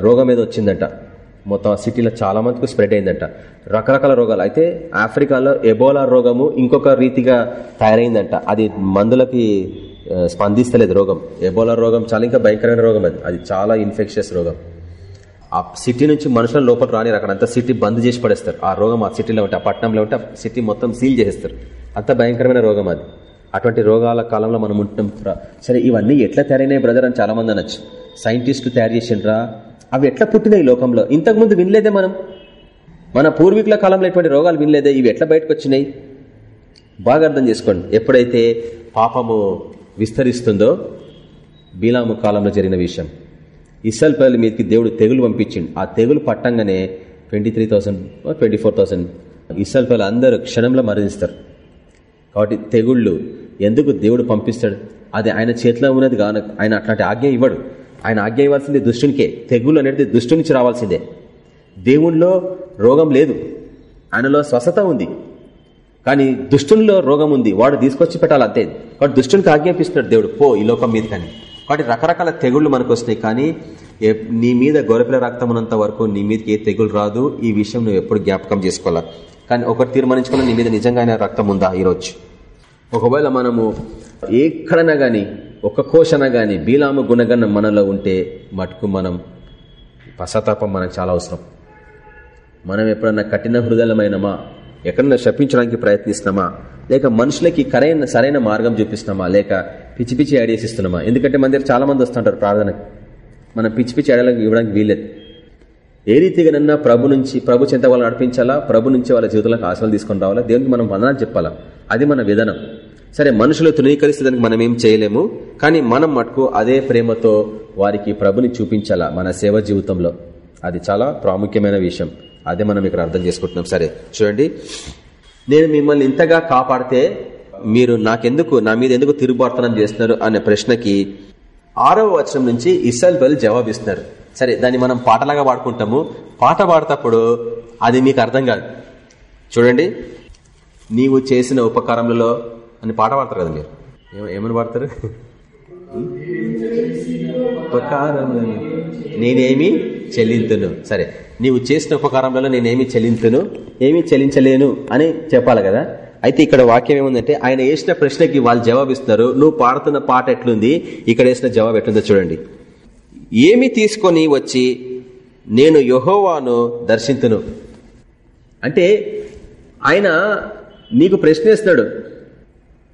రోగం ఏదో వచ్చిందంట. మొత్తం ఆ సిటీలో చాలా మందికి స్ప్రెడ్ అయిందంట. రకరకాల రోగాలు. అయితే ఆఫ్రికాలో ఎబోలా రోగము ఇంకొక రీతిగా తయారైందంట. అది మందులకి స్పందిస్తలేదు రోగం. ఎబోలా రోగం చాలా ఇంకా భయంకరమైన రోగం అది. అది చాలా ఇన్ఫెక్షియస్ రోగం. ఆ సిటీ నుంచి మనుషుల లోపల రాని అక్కడంతా సిటీ బంద్ చేసి పడేస్తారు. ఆ రోగం ఆ సిటీలో ఉంటే ఆ పట్టణంలో ఉంటే సిటీ మొత్తం సీల్ చేసేస్తారు. అంత భయంకరమైన రోగం అది. అటువంటి రోగాల కాలంలో మనం ఉంటున్నాం సరే ఇవన్నీ ఎట్లా తయారైనాయి బ్రదర్ అని చాలా మంది అనొచ్చు. సైంటిస్టులు తయారు చేసిండ్రా. అవి ఎట్లా పుట్టినాయి లోకంలో? ఇంతకుముందు వినలేదే మనం. మన పూర్వీకుల కాలంలో ఎటువంటి రోగాలు వినలేదే. ఇవి ఎట్లా బయటకు వచ్చినాయి? బాగా అర్థం చేసుకోండి. ఎప్పుడైతే పాపము విస్తరిస్తుందో బీలాము కాలంలో జరిగిన విషయం. ఇస్రాయల్ ప్రజల మీదకి దేవుడు తెగులు పంపించిండు. ఆ తెగులు పట్టంగానే twenty three thousand twenty four thousand Israel ప్రజలు అందరూ క్షణంలో మరణిస్తారు. కాబట్టి తెగుళ్ళు ఎందుకు దేవుడు పంపిస్తాడు? అది ఆయన చేతిలో ఉన్నది కాను ఆయన అట్లాంటి ఆజ్ఞ ఇవ్వడు. ఆయన ఆజ్ఞ ఇవ్వాల్సింది దుష్టునికే తెగులు అనేది దుష్టు నుంచి రావాల్సిందే. దేవుణ్ణిలో రోగం లేదు. ఆయనలో స్వస్థత ఉంది. కానీ దుష్టునిలో రోగం ఉంది. వాడు తీసుకొచ్చి పెట్టాలి అంతే. కాబట్టి దుష్టునికి ఆజ్ఞాపిస్తున్నాడు దేవుడు పో ఈ లోకం మీద కానీ కాబట్టి రకరకాల తెగుళ్ళు మనకు వస్తాయి కానీ నీ మీద గొరపిల రక్తం వరకు నీ మీదకి ఏ తెగులు రాదు. ఈ విషయం నువ్వు ఎప్పుడు జ్ఞాపకం చేసుకోవాలా? కానీ ఒకటి తీర్మానించుకున్న నీ మీద నిజంగా రక్తం ఉందా ఈరోజు? ఒకవేళ మనము ఎక్కడైనా గాని ఒక కోశన గాని బీలాము గుణగణం మనలో ఉంటే మటుకు మనం పశ్చాత్తాపం మనకు చాలా అవసరం. మనం ఎప్పుడన్నా కఠిన హృదయమైనమా? ఎక్కడన్నా శపించడానికి ప్రయత్నిస్తున్నామా? లేక మనుషులకి కరైన సరైన మార్గం చూపిస్తున్నామా? లేక పిచ్చి పిచ్చి ఐడియాస్ ఇస్తున్నామా? ఎందుకంటే మన దగ్గర చాలా మంది వస్తుంటారు ప్రార్థనకి. మనం పిచ్చి పిచ్చి ఐడియాలకు ఇవ్వడానికి వీల్లేదు. ఏ రీతిగానన్నా ప్రభు నుంచి ప్రభు చెంత వాళ్ళు నడిపించాలా? ప్రభు నుంచి వాళ్ళ జీవితంలోకి ఆశలు తీసుకొని రావాలా? దేవునికి మనం వందనాలు చెప్పాలా? అది మన విధానం. సరే మనుషులు తృణీకరిస్తే మనం ఏం చేయలేము కానీ మనం మటుకు అదే ప్రేమతో వారికి ప్రభుని చూపించాలా మన సేవ జీవితంలో. అది చాలా ప్రాముఖ్యమైన విషయం. అదే మనం ఇక్కడ అర్థం చేసుకుంటున్నాం. సరే చూడండి. నేను మిమ్మల్ని ఇంతగా కాపాడితే మీరు నాకెందుకు నా మీద ఎందుకు తిరుగుబార్తనం చేస్తున్నారు అనే ప్రశ్నకి ఆరవ వచనం నుంచి ఇసల్ బల్ జవాబిస్తున్నారు. సరే దాన్ని మనం పాటలాగా పాడుకుంటాము పాట పాడేటప్పుడు అది మీకు అర్థం కాదు. చూడండి. నీవు చేసిన ఉపకారములలో అని పాట పాడతారు కదా మీరు ఏమని పాడతారు? ఉపకారం నేనేమి చెల్లింతును. సరే నీవు చేసిన ఉపకారంలో నేనేమి చెల్లింతును? ఏమి చెల్లించలేను అని చెప్పాలి కదా. అయితే ఇక్కడ వాక్యం ఏముందంటే ఆయన వేసిన ప్రశ్నకి వాళ్ళు జవాబిస్తున్నారు. నువ్వు పాడుతున్న పాట ఎట్లుంది? ఇక్కడ వేసిన జవాబు ఎట్లుందో చూడండి. ఏమి తీసుకొని వచ్చి నేను యహోవాను దర్శింతును? అంటే ఆయన నీకు ప్రశ్నిస్తున్నాడు.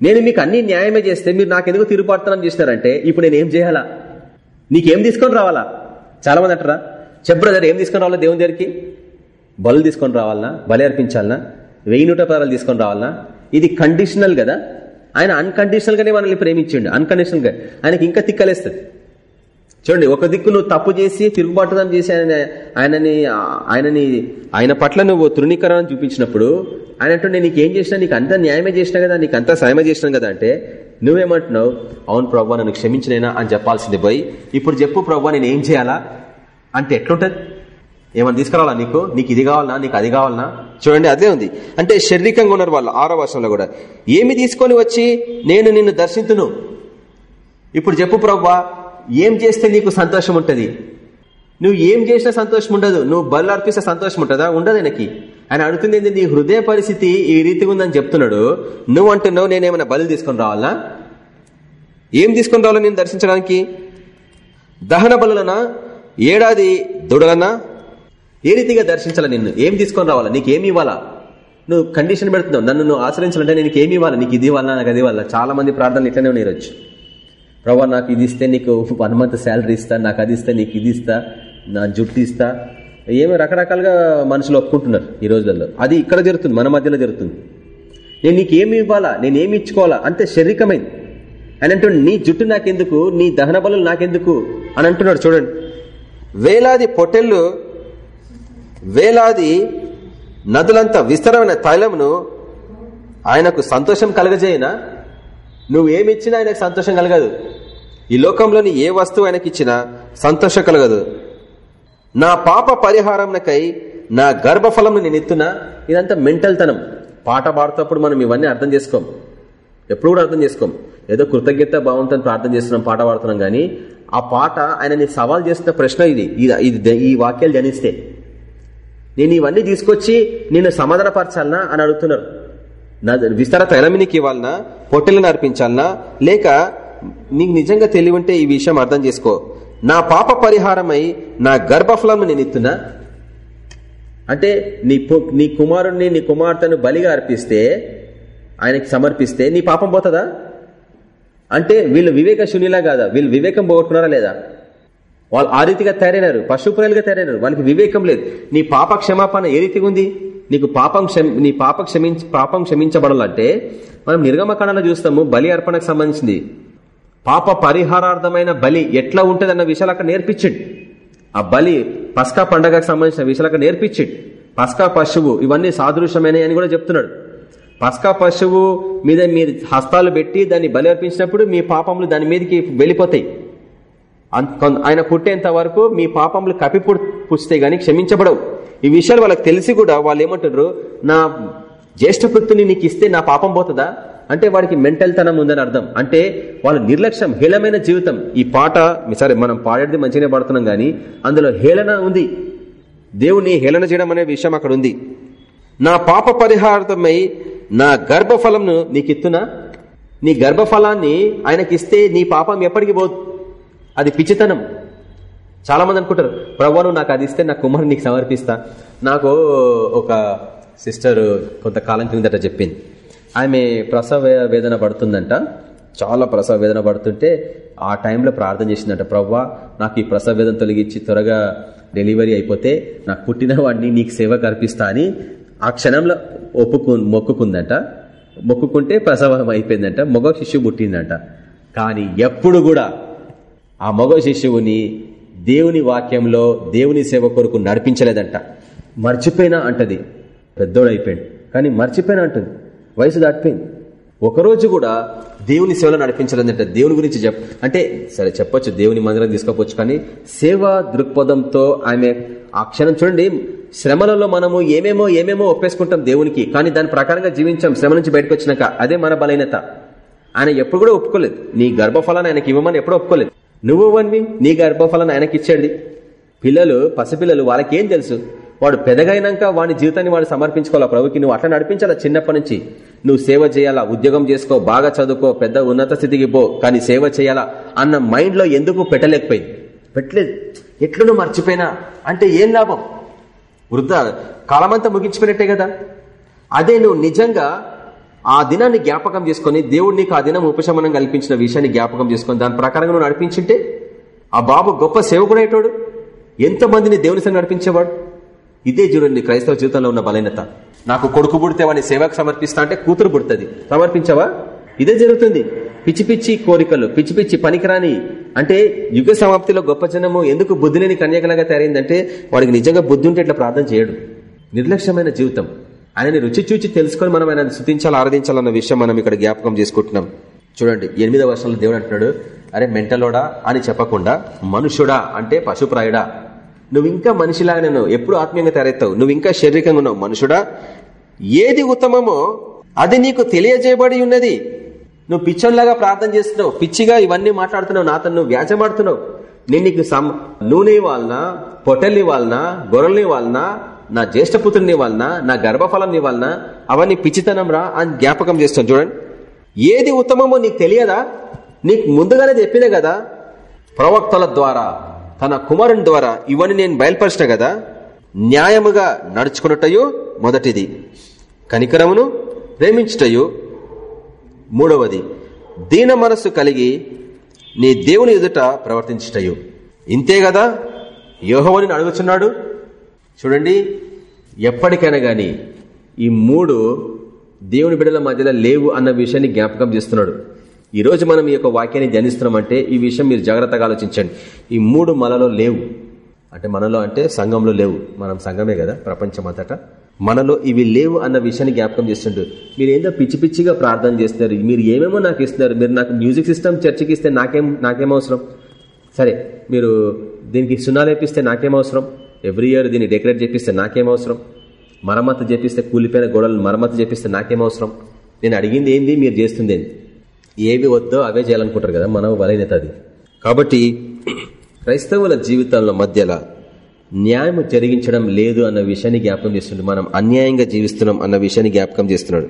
నేను మీకు అన్ని న్యాయమే చేస్తే మీరు నాకెందుకు తిరుగుపడుతున్నాను చేసినారంటే ఇప్పుడు నేను ఏం చేయాలా? నీకేం తీసుకొని రావాలా? చాలా మంది అంటారా చెప్పు బ్రదర్ ఏం తీసుకొని రావాలా దేవుని దగ్గరికి? బలు తీసుకొని రావాలనా? బలి అర్పించాలనా? వెయ్యి నూట పదాలు తీసుకొని రావాలనా? ఇది కండిషనల్ కదా? ఆయన అన్కండిషనల్ గానే మనల్ని ప్రేమించండి. అన్కండిషనల్గా. ఆయనకి ఇంకా తిక్కలేస్తుంది. చూడండి ఒక దిక్కు నువ్వు తప్పు చేసి తిరుగుబాటుదం చేసి ఆయన ఆయనని ఆయనని ఆయన పట్ల నువ్వు తృణీకరణ చూపించినప్పుడు ఆయన అంటుండే నీకు ఏం చేసినా నీకు అంత న్యాయమే చేసినా కదా నీకు అంతా సాయమే చేసినా కదా అంటే నువ్వేమంటున్నావు? అవును ప్రభావ నన్ను క్షమించినైనా అని చెప్పాల్సింది పోయి ఇప్పుడు చెప్పు ప్రభావ నేను ఏం చేయాలా? అంటే ఎట్లుంటది? ఏమన్నా తీసుకురావాలా నీకు? నీకు ఇది కావాలనా? నీకు అది కావాలనా? చూడండి అదే ఉంది. అంటే శారీరకంగా ఉన్నారు వాళ్ళు ఆరో వర్షంలో కూడా. ఏమి తీసుకొని వచ్చి నేను నిన్ను దర్శించును ఇప్పుడు చెప్పు ప్రవ్వా ఏం చేస్తే నీకు సంతోషం ఉంటుంది? నువ్వు ఏం చేసినా సంతోషం ఉండదు. నువ్వు బలు అర్పిస్తే సంతోషం ఉంటుందా? ఉండదు ఆయనకి. ఆయన అడుగుతుంది ఏంటి నీ హృదయ పరిస్థితి ఈ రీతిగా ఉందని చెప్తున్నాడు. నువ్వు అంటున్నావు నేనేమైనా బలు తీసుకొని రావాలా? ఏం తీసుకొని రావాలా నేను దర్శించడానికి? దహన బలులనా? ఏడాది దుడలనా? ఏ రీతిగా దర్శించాలా నిన్ను? ఏం తీసుకొని రావాలా? నీకేమి ఇవ్వాలా? నువ్వు కండిషన్ పెడుతున్నావు. నన్ను నువ్వు ఆశ్రయించాలంటే నీకు ఏమి ఇవ్వాలి? నీకు ఇది ఇవ్వాలా? నాకు అది ఇవ్వాలా? చాలా మంది ప్రార్థనలు ఇట్లనే నేరొచ్చు ప్రభా నాకు ఇది ఇస్తే నీకు వన్ మంత్ శాలరీ ఇస్తా నాకు అది ఇస్తా నీకు ఇది ఇస్తా నా జుట్టు ఇస్తా ఏమో రకరకాలుగా మనుషులు ఒప్పుకుంటున్నారు ఈ రోజులలో. అది ఇక్కడ జరుగుతుంది మన మధ్యలో జరుగుతుంది. నేను నీకేమి ఇవ్వాలా? నేనేమి ఇచ్చుకోవాలా? అంతే శారీరకమైంది. అని అంటుండే నీ జుట్టు నాకెందుకు? నీ దహన బలు నాకెందుకు? అని అంటున్నాడు చూడండి. వేలాది పొట్టెళ్ళు వేలాది నదులంత విస్తరమైన తైలమును ఆయనకు సంతోషం కలగజేయనా నువ్వేమిచ్చినా ఆయనకు సంతోషం కలగదు. ఈ లోకంలోని ఏ వస్తువు ఆయనకి ఇచ్చినా సంతోషం కలగదు. నా పాప పరిహారంకై నా గర్భఫలం నేను ఇదంతా మెంటల్తనం పాట పాడుతప్పుడు మనం ఇవన్నీ అర్థం చేసుకోం. ఎప్పుడు కూడా అర్థం చేసుకోం. ఏదో కృతజ్ఞత భావంతో ప్రార్థన చేస్తున్నాం పాట పాడుతున్నాం కానీ ఆ పాట ఆయనని సవాల్ చేస్తున్న ప్రశ్న ఇది. ఇది ఈ వాక్యాలు జనిస్తే నేను ఇవన్నీ తీసుకొచ్చి నేను సమాధానపరచాలనా అని అడుగుతున్నారు. నా విస్తార తైలమినికి ఇవ్వాలనా? పొట్టెలను అర్పించాలనా? లేక నీకు నిజంగా తెలివి ఉంటే ఈ విషయం అర్థం చేసుకో. నా పాప పరిహారమై నా గర్భఫలము నేను అంటే నీ నీ కుమారుణ్ణి నీ కుమార్తెను బలిగా అర్పిస్తే ఆయనకి సమర్పిస్తే నీ పాపం పోతుందా? అంటే వీళ్ళు వివేక శూన్యులా కాదా? వీళ్ళు వివేకం పోగొట్టుకున్నారా లేదా? వాళ్ళు ఆ రీతిగా తయారైనారు పశుపురాలుగా తయారైనారు వాళ్ళకి వివేకం లేదు. నీ పాప క్షమాపణ ఏ రీతిగా ఉంది? నీకు పాపం నీ పాప క్షమించి పాపం క్షమించబడాలంటే మనం నిర్గమకాండలో చూస్తాము బలి అర్పణకు సంబంధించింది. పాప పరిహారార్థమైన బలి ఎట్లా ఉంటుంది అన్న విషయాలు అక్కడ నేర్పించండి. ఆ బలి పస్కా పండగకు సంబంధించిన విషయాలు అక్కడ నేర్పించండి. పస్కా పశువు ఇవన్నీ సాదృశ్యమైన అని కూడా చెప్తున్నాడు. పస్కా పశువు మీద మీరు హస్తాలు పెట్టి దాన్ని బలి అర్పించినప్పుడు మీ పాపములు దాని మీదకి వెళ్ళిపోతాయి. ఆయన పుట్టేంత వరకు మీ పాపములు కప్పి పుస్తే గానీ క్షమించబడవు. ఈ విషయాలు వాళ్ళకి తెలిసి కూడా వాళ్ళు ఏమంటారు నా జ్యేష్ఠపుత్రుని నీకు ఇస్తే నా పాపం పోతుందా? అంటే వాడికి మెంటల్ తనం ఉందని అర్థం. అంటే వాళ్ళ నిర్లక్ష్యం హేళమైన జీవితం. ఈ పాట సరే మనం పాడేది మంచిగానే పాడుతున్నాం కానీ అందులో హేళన ఉంది. దేవుని హేళన చేయడం అనే విషయం అక్కడ ఉంది. నా పాప పరిహారమై నా గర్భఫలంను నీకు ఇస్తున్నా నీ గర్భఫలాన్ని ఆయనకిస్తే నీ పాపం ఎప్పటికి పోదు. అది పిచ్చితనం. చాలా మంది అనుకుంటారు ప్రభు నాకు అది ఇస్తే నా కుమారుడు నీకు సమర్పిస్తా. నాకు ఒక సిస్టర్ కొంతకాలం క్రిందట చెప్పింది. ఆమె ప్రసవ వేదన పడుతుందంట. చాలా ప్రసవ వేదన పడుతుంటే ఆ టైంలో ప్రార్థన చేసిందంట ప్రవ్వా నాకు ఈ ప్రసవ వేదన తొలగించి త్వరగా డెలివరీ అయిపోతే నాకు పుట్టిన వాడిని నీకు సేవ కల్పిస్తా అని ఆ క్షణంలో ఒప్పుకు మొక్కుకుందంట. మొక్కుకుంటే ప్రసవం అయిపోయిందంట మగ శిష్యు పుట్టిందంట. కానీ ఎప్పుడు కూడా ఆ మగ శిష్యువుని దేవుని వాక్యంలో దేవుని సేవ కొరకు నడిపించలేదంట. మర్చిపోయినా అంటది. పెద్దోడైపోయాడు. కానీ మర్చిపోయినా అంటుంది. వయసు దాటిపోయింది ఒకరోజు కూడా దేవుని సేవలో నడిపించాలంటే దేవుని గురించి చెప్ అంటే సరే చెప్పొచ్చు దేవుని మందిరం తీసుకోవచ్చు కానీ సేవా దృక్పథంతో ఆమె ఆ క్షణం చూడండి శ్రమలలో మనము ఏమేమో ఏమేమో ఒప్పేసుకుంటాం దేవునికి కానీ దాని ప్రకారంగా జీవించాం శ్రమ నుంచి బయటకు వచ్చినాక అదే మన బలహీనత. ఆయన ఎప్పుడు కూడా ఒప్పుకోలేదు. నీ గర్భఫలాన్ని ఆయనకి ఇవ్వమని ఎప్పుడు ఒప్పుకోలేదు. నువ్వు వన్వి నీ గర్భఫలాన్ని ఆయనకి ఇచ్చేది పిల్లలు పసిపిల్లలు వాళ్ళకేం తెలుసు? వాడు పెదగైనాక వాడి జీవితాన్ని వాడు సమర్పించుకోవాలా ప్రభుకి? నువ్వు అట్లా నడిపించాలా? చిన్నప్పటి నుంచి. నువ్వు సేవ చేయాలా? ఉద్యోగం చేసుకో బాగా చదువుకో పెద్ద ఉన్నత స్థితికి పో కానీ సేవ చేయాలా? అన్న మైండ్లో ఎందుకు పెట్టలేకపోయింది? పెట్టలేదు. ఎట్లను మర్చిపోయినా. అంటే ఏం లాభం? వృద్ధ కాలమంతా ముగించిపోయినట్టే కదా. అదే నువ్వు నిజంగా ఆ దినాన్ని జ్ఞాపకం చేసుకుని దేవుడు నీకు ఆ దినం ఉపశమనం కల్పించిన విషయాన్ని జ్ఞాపకం చేసుకుని దాని ప్రకారంగా నువ్వు నడిపించింటే ఆ బాబు గొప్ప సేవకుడేటోడు ఎంతమందిని దేవుని సంగ నడిపించేవాడు? ఇదే చూడండి క్రైస్తవ జీవితంలో ఉన్న బలహీనత. నాకు కొడుకు పుడితే వాడిని సేవకు సమర్పిస్తా అంటే కూతురు పుడుతుంది. సమర్పించవా? ఇదే జరుగుతుంది. పిచ్చి పిచ్చి కోరికలు పిచ్చి పిచ్చి పనికిరాని అంటే యుగ సమాప్తిలో గొప్ప జనము ఎందుకు బుద్ధి లేని కన్యకలాగా తయారైందంటే వాడికి నిజంగా బుద్ధి ఉంటే ఇట్లా ప్రార్థన చేయడు. నిర్లక్ష్యమైన జీవితం. ఆయనని రుచి చూచి తెలుసుకొని మనం ఆయన శుతించాలి ఆరాధించాలన్న విషయం మనం ఇక్కడ జ్ఞాపకం చేసుకుంటున్నాం. చూడండి ఎనిమిదవ వర్షంలో దేవుడు అంటున్నాడు అరే మెంటలోడా? అని చెప్పకుండా మనుషుడా అంటే పశుప్రాయుడా. నువ్వు ఇంకా మనిషిలాగానే ఉన్నావు. ఎప్పుడు ఆత్మీయంగా తయారవుతావు. నువ్వు ఇంకా శారీరకంగా ఉన్నావు మనుషుడా. ఏది ఉత్తమమో అది నీకు తెలియజేయబడి ఉన్నది. నువ్వు పిచ్చంలాగా ప్రార్థన చేస్తున్నావు. పిచ్చిగా ఇవన్నీ మాట్లాడుతున్నావు. నాతో నువ్వు వ్యాజమాడుతున్నావు. నేను నీకు నూనె వాళ్ళన పొట్టల్ని వాళ్ళన గొర్రెల్ని వాళ్ళన నా జ్యేష్ఠపుత్రుని వాళ్ళన నా గర్భఫలం వాళ్ళన అవన్నీ పిచ్చితనం రా అని జ్ఞాపకం చేస్తాను చూడండి. ఏది ఉత్తమమో నీకు తెలియదా? నీకు ముందుగానే చెప్పినా కదా ప్రవక్తల ద్వారా తన కుమారుని ద్వారా ఇవన్నీ నేను బయలుపరిచిన కదా న్యాయముగా నడుచుకున్నట్టయో మొదటిది. కనికరమును ప్రేమించుటయు మూడవది. దీన మనస్సు కలిగి నీ దేవుని ఎదుట ప్రవర్తించుటయు. ఇంతే కదా యోహవని అడుగుచున్నాడు. చూడండి ఎప్పటికైనా గాని ఈ మూడు దేవుని బిడ్డల మధ్యలో లేవు అన్న విషయాన్ని జ్ఞాపకం చేస్తున్నాడు. ఈ రోజు మనం ఈ యొక్క వాక్యాన్ని ధ్యానిస్తున్నామంటే ఈ విషయం మీరు జాగ్రత్తగా ఆలోచించండి. ఈ మూడు మనలో లేవు. అంటే మనలో అంటే సంఘంలో లేవు. మనం సంఘమే కదా ప్రపంచం అంతటా. మనలో ఇవి లేవు అన్న విషయాన్ని జ్ఞాపకం చేస్తుండ్రు మీరు ఏందో పిచ్చి పిచ్చిగా ప్రార్థన చేస్తున్నారు. మీరు ఏమేమో నాకు ఇస్తున్నారు. మీరు నాకు మ్యూజిక్ సిస్టమ్ చర్చకి ఇస్తే నాకేం నాకేం అవసరం? సరే మీరు దీనికి సున్నాలు వేపిస్తే నాకేం అవసరం? ఎవ్రీ ఇయర్ దీన్ని డెకరేట్ చేపిస్తే నాకేం అవసరం? మరమ్మతు చేపిస్తే కూలిపోయిన గోడలు మరమ్మతు చేపిస్తే నాకేం అవసరం? నేను అడిగింది ఏంది? మీరు చేస్తుంది ఏంది ఏవి వద్దో అవే చేయాలనుకుంటారు కదా మనం బలైనత అది. కాబట్టి క్రైస్తవుల జీవితాల మధ్యలో న్యాయం జరిగించడం లేదు అన్న విషయాన్ని జ్ఞాపకం చేస్తుండే. మనం అన్యాయంగా జీవిస్తున్నాం అన్న విషయాన్ని జ్ఞాపకం చేస్తున్నాడు.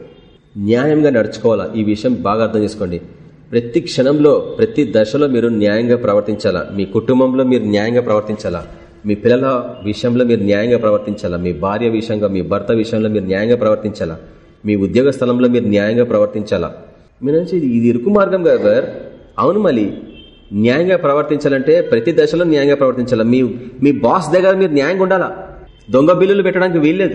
న్యాయంగా నడుచుకోవాలా? ఈ విషయం బాగా అర్థం చేసుకోండి. ప్రతి క్షణంలో ప్రతి దశలో మీరు న్యాయంగా ప్రవర్తించాలా? మీ కుటుంబంలో మీరు న్యాయంగా ప్రవర్తించాలా? మీ పిల్లల విషయంలో మీరు న్యాయంగా ప్రవర్తించాలా? మీ భార్య విషయంగా మీ భర్త విషయంలో మీరు న్యాయంగా ప్రవర్తించాలా? మీ ఉద్యోగ స్థలంలో మీరు న్యాయంగా ప్రవర్తించాలా? మీరు ఇది ఇరుకు మార్గం కదా అవును మళ్ళీ. న్యాయంగా ప్రవర్తించాలంటే ప్రతి దశలో న్యాయంగా ప్రవర్తించాలా? మీ మీ బాస్ దగ్గర మీరు న్యాయంగా ఉండాలా? దొంగ బిల్లులు పెట్టడానికి వీల్లేదు.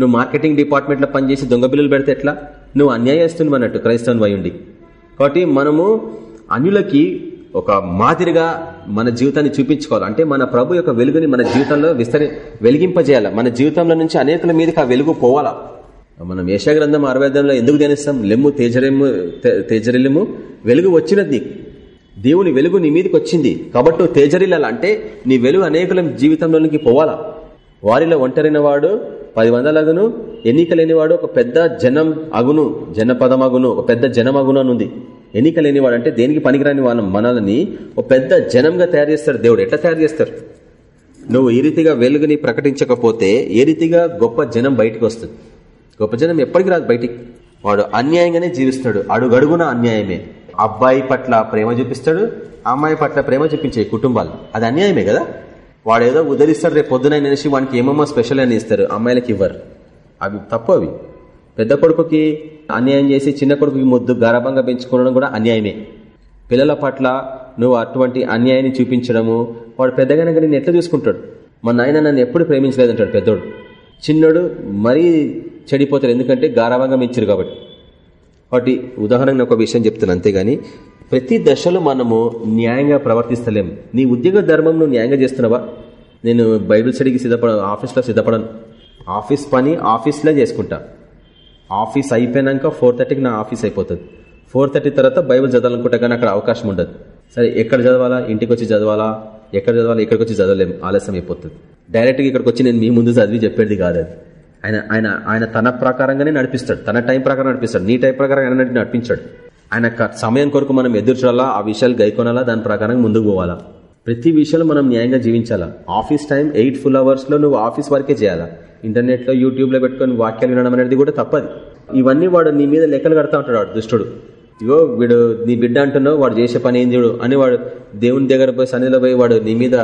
నువ్వు మార్కెటింగ్ డిపార్ట్మెంట్లో పనిచేసి దొంగ బిల్లులు పెడితే ఎట్లా? నువ్వు అన్యాయస్తున్నావు అన్నట్టు క్రైస్తవుని ఉండి. కాబట్టి మనము అన్యులకి ఒక మాదిరిగా మన జీవితాన్ని చూపించుకోవాలి. అంటే మన ప్రభు యొక్క వెలుగుని మన జీవితంలో విస్తరి వెలిగింపజేయాలి? మన జీవితంలో నుంచి అనేకల మీదకి ఆ వెలుగు పోవాలా? మనం యశాగ్రంథం ఆర్వేదంలో ఎందుకు ధ్యానిస్తాం? లెమ్ము తేజరెమ్ము తేజరిల్లిము. వెలుగు వచ్చినది. నీకు దేవుని వెలుగు నీ మీదకి వచ్చింది. కాబట్టి నువ్వు తేజరిల్లాల. అంటే నీ వెలుగు అనేకుల జీవితంలోనికి పోవాలా? వారిలో ఒంటరిన వాడు పది వందలగును ఎన్నిక లేనివాడు ఒక పెద్ద జనం అగును జనపదం అగును ఒక పెద్ద జనం అగును అనుంది. ఎన్నిక లేనివాడు అంటే దేనికి పనికిరాని వాళ్ళ? మనల్ని ఒక పెద్ద జనంగా తయారు చేస్తాడు దేవుడు. ఎట్లా తయారు చేస్తారు? నువ్వు ఈ రీతిగా వెలుగుని ప్రకటించకపోతే ఏ రీతిగా గొప్ప జనం బయటకు వస్తుంది? గొప్ప జనం ఎప్పటికి రాదు బయటికి. వాడు అన్యాయంగానే జీవిస్తాడు అడుగడుగున అన్యాయమే. అబ్బాయి పట్ల ప్రేమ చూపిస్తాడు అమ్మాయి పట్ల ప్రేమ చూపించే కుటుంబాలు. అది అన్యాయమే కదా? వాడు ఏదో ఉదరిస్తాడు రేపు పొద్దున అనేసి వానికి ఏమేమో స్పెషల్ అని ఇస్తారు అమ్మాయిలకి ఇవ్వరు. అవి తప్పు అవి. పెద్ద కొడుకుకి అన్యాయం చేసి చిన్న కొడుకుకి ముద్దు గర్భంగా పెంచుకోవడం కూడా అన్యాయమే. పిల్లల పట్ల నువ్వు అటువంటి అన్యాయాన్ని చూపించడము వాడు పెద్దగానే నేను ఎట్లా చూసుకుంటాడు? మా నాయన నన్ను ఎప్పుడు ప్రేమించలేదంటాడు పెద్దోడు. చిన్నోడు మరీ చెడిపోతారు. ఎందుకంటే గారవంగా మెచ్చారు కాబట్టి. కాబట్టి ఉదాహరణకు ఒక విషయం చెప్తాను అంతేగాని ప్రతి దశలో మనము న్యాయంగా ప్రవర్తిస్తలేం నీ ఉద్యోగ ధర్మం నువ్వు న్యాయంగా చేస్తున్నావా? నేను బైబిల్ స్టడీకి సిద్ధపడ ఆఫీస్లో సిద్ధపడను. ఆఫీస్ పని ఆఫీస్లో చేసుకుంటా. ఆఫీస్ అయిపోయినాక ఫోర్ థర్టీకి నా ఆఫీస్ అయిపోతుంది. ఫోర్ థర్టీ తర్వాత బైబిల్ చదవాలనుకుంటా కానీ అక్కడ అవకాశం ఉండదు. సరే ఎక్కడ చదవాలా? ఇంటికి వచ్చి చదవాలా? ఎక్కడ చదవాలా? ఇక్కడికి వచ్చి చదవలేం ఆలస్యం అయిపోతుంది. డైరెక్ట్గా ఇక్కడికి వచ్చి నేను మీ ముందు చదివి చెప్పేది కాదు అది. ఆయన ఆయన ఆయన తన ప్రకారంగానే నడిపిస్తాడు. తన టైం ప్రకారం నడిపిస్తాడు. నీ టైం ప్రకారం ఆయన నడిపించాడు. ఆయన సమయం కొరకు మనం ఎదురు చూడాలా ఆ విషయాలు గైకొనాలా దాని ప్రకారం ముందుకు పోవాలా. ప్రతి విషయంలో మనం న్యాయంగా జీవించాలా. ఆఫీస్ టైం ఎయిట్ ఫుల్ అవర్స్లో నువ్వు ఆఫీస్ వరకే చేయాలా. ఇంటర్నెట్లో యూట్యూబ్లో పెట్టుకుని వాక్యాలు వినడం అనేది కూడా తప్పదు. ఇవన్నీ వాడు నీ మీద లెక్కలు కడతా ఉంటాడు వాడు దుష్టుడు. ఇగో వీడు నీ బిడ్డ అంటున్నావు వాడు చేసే పని ఏం చూడు అని వాడు దేవుని దగ్గర పోయి సన్నిధిలో పోయి వాడు నీ మీద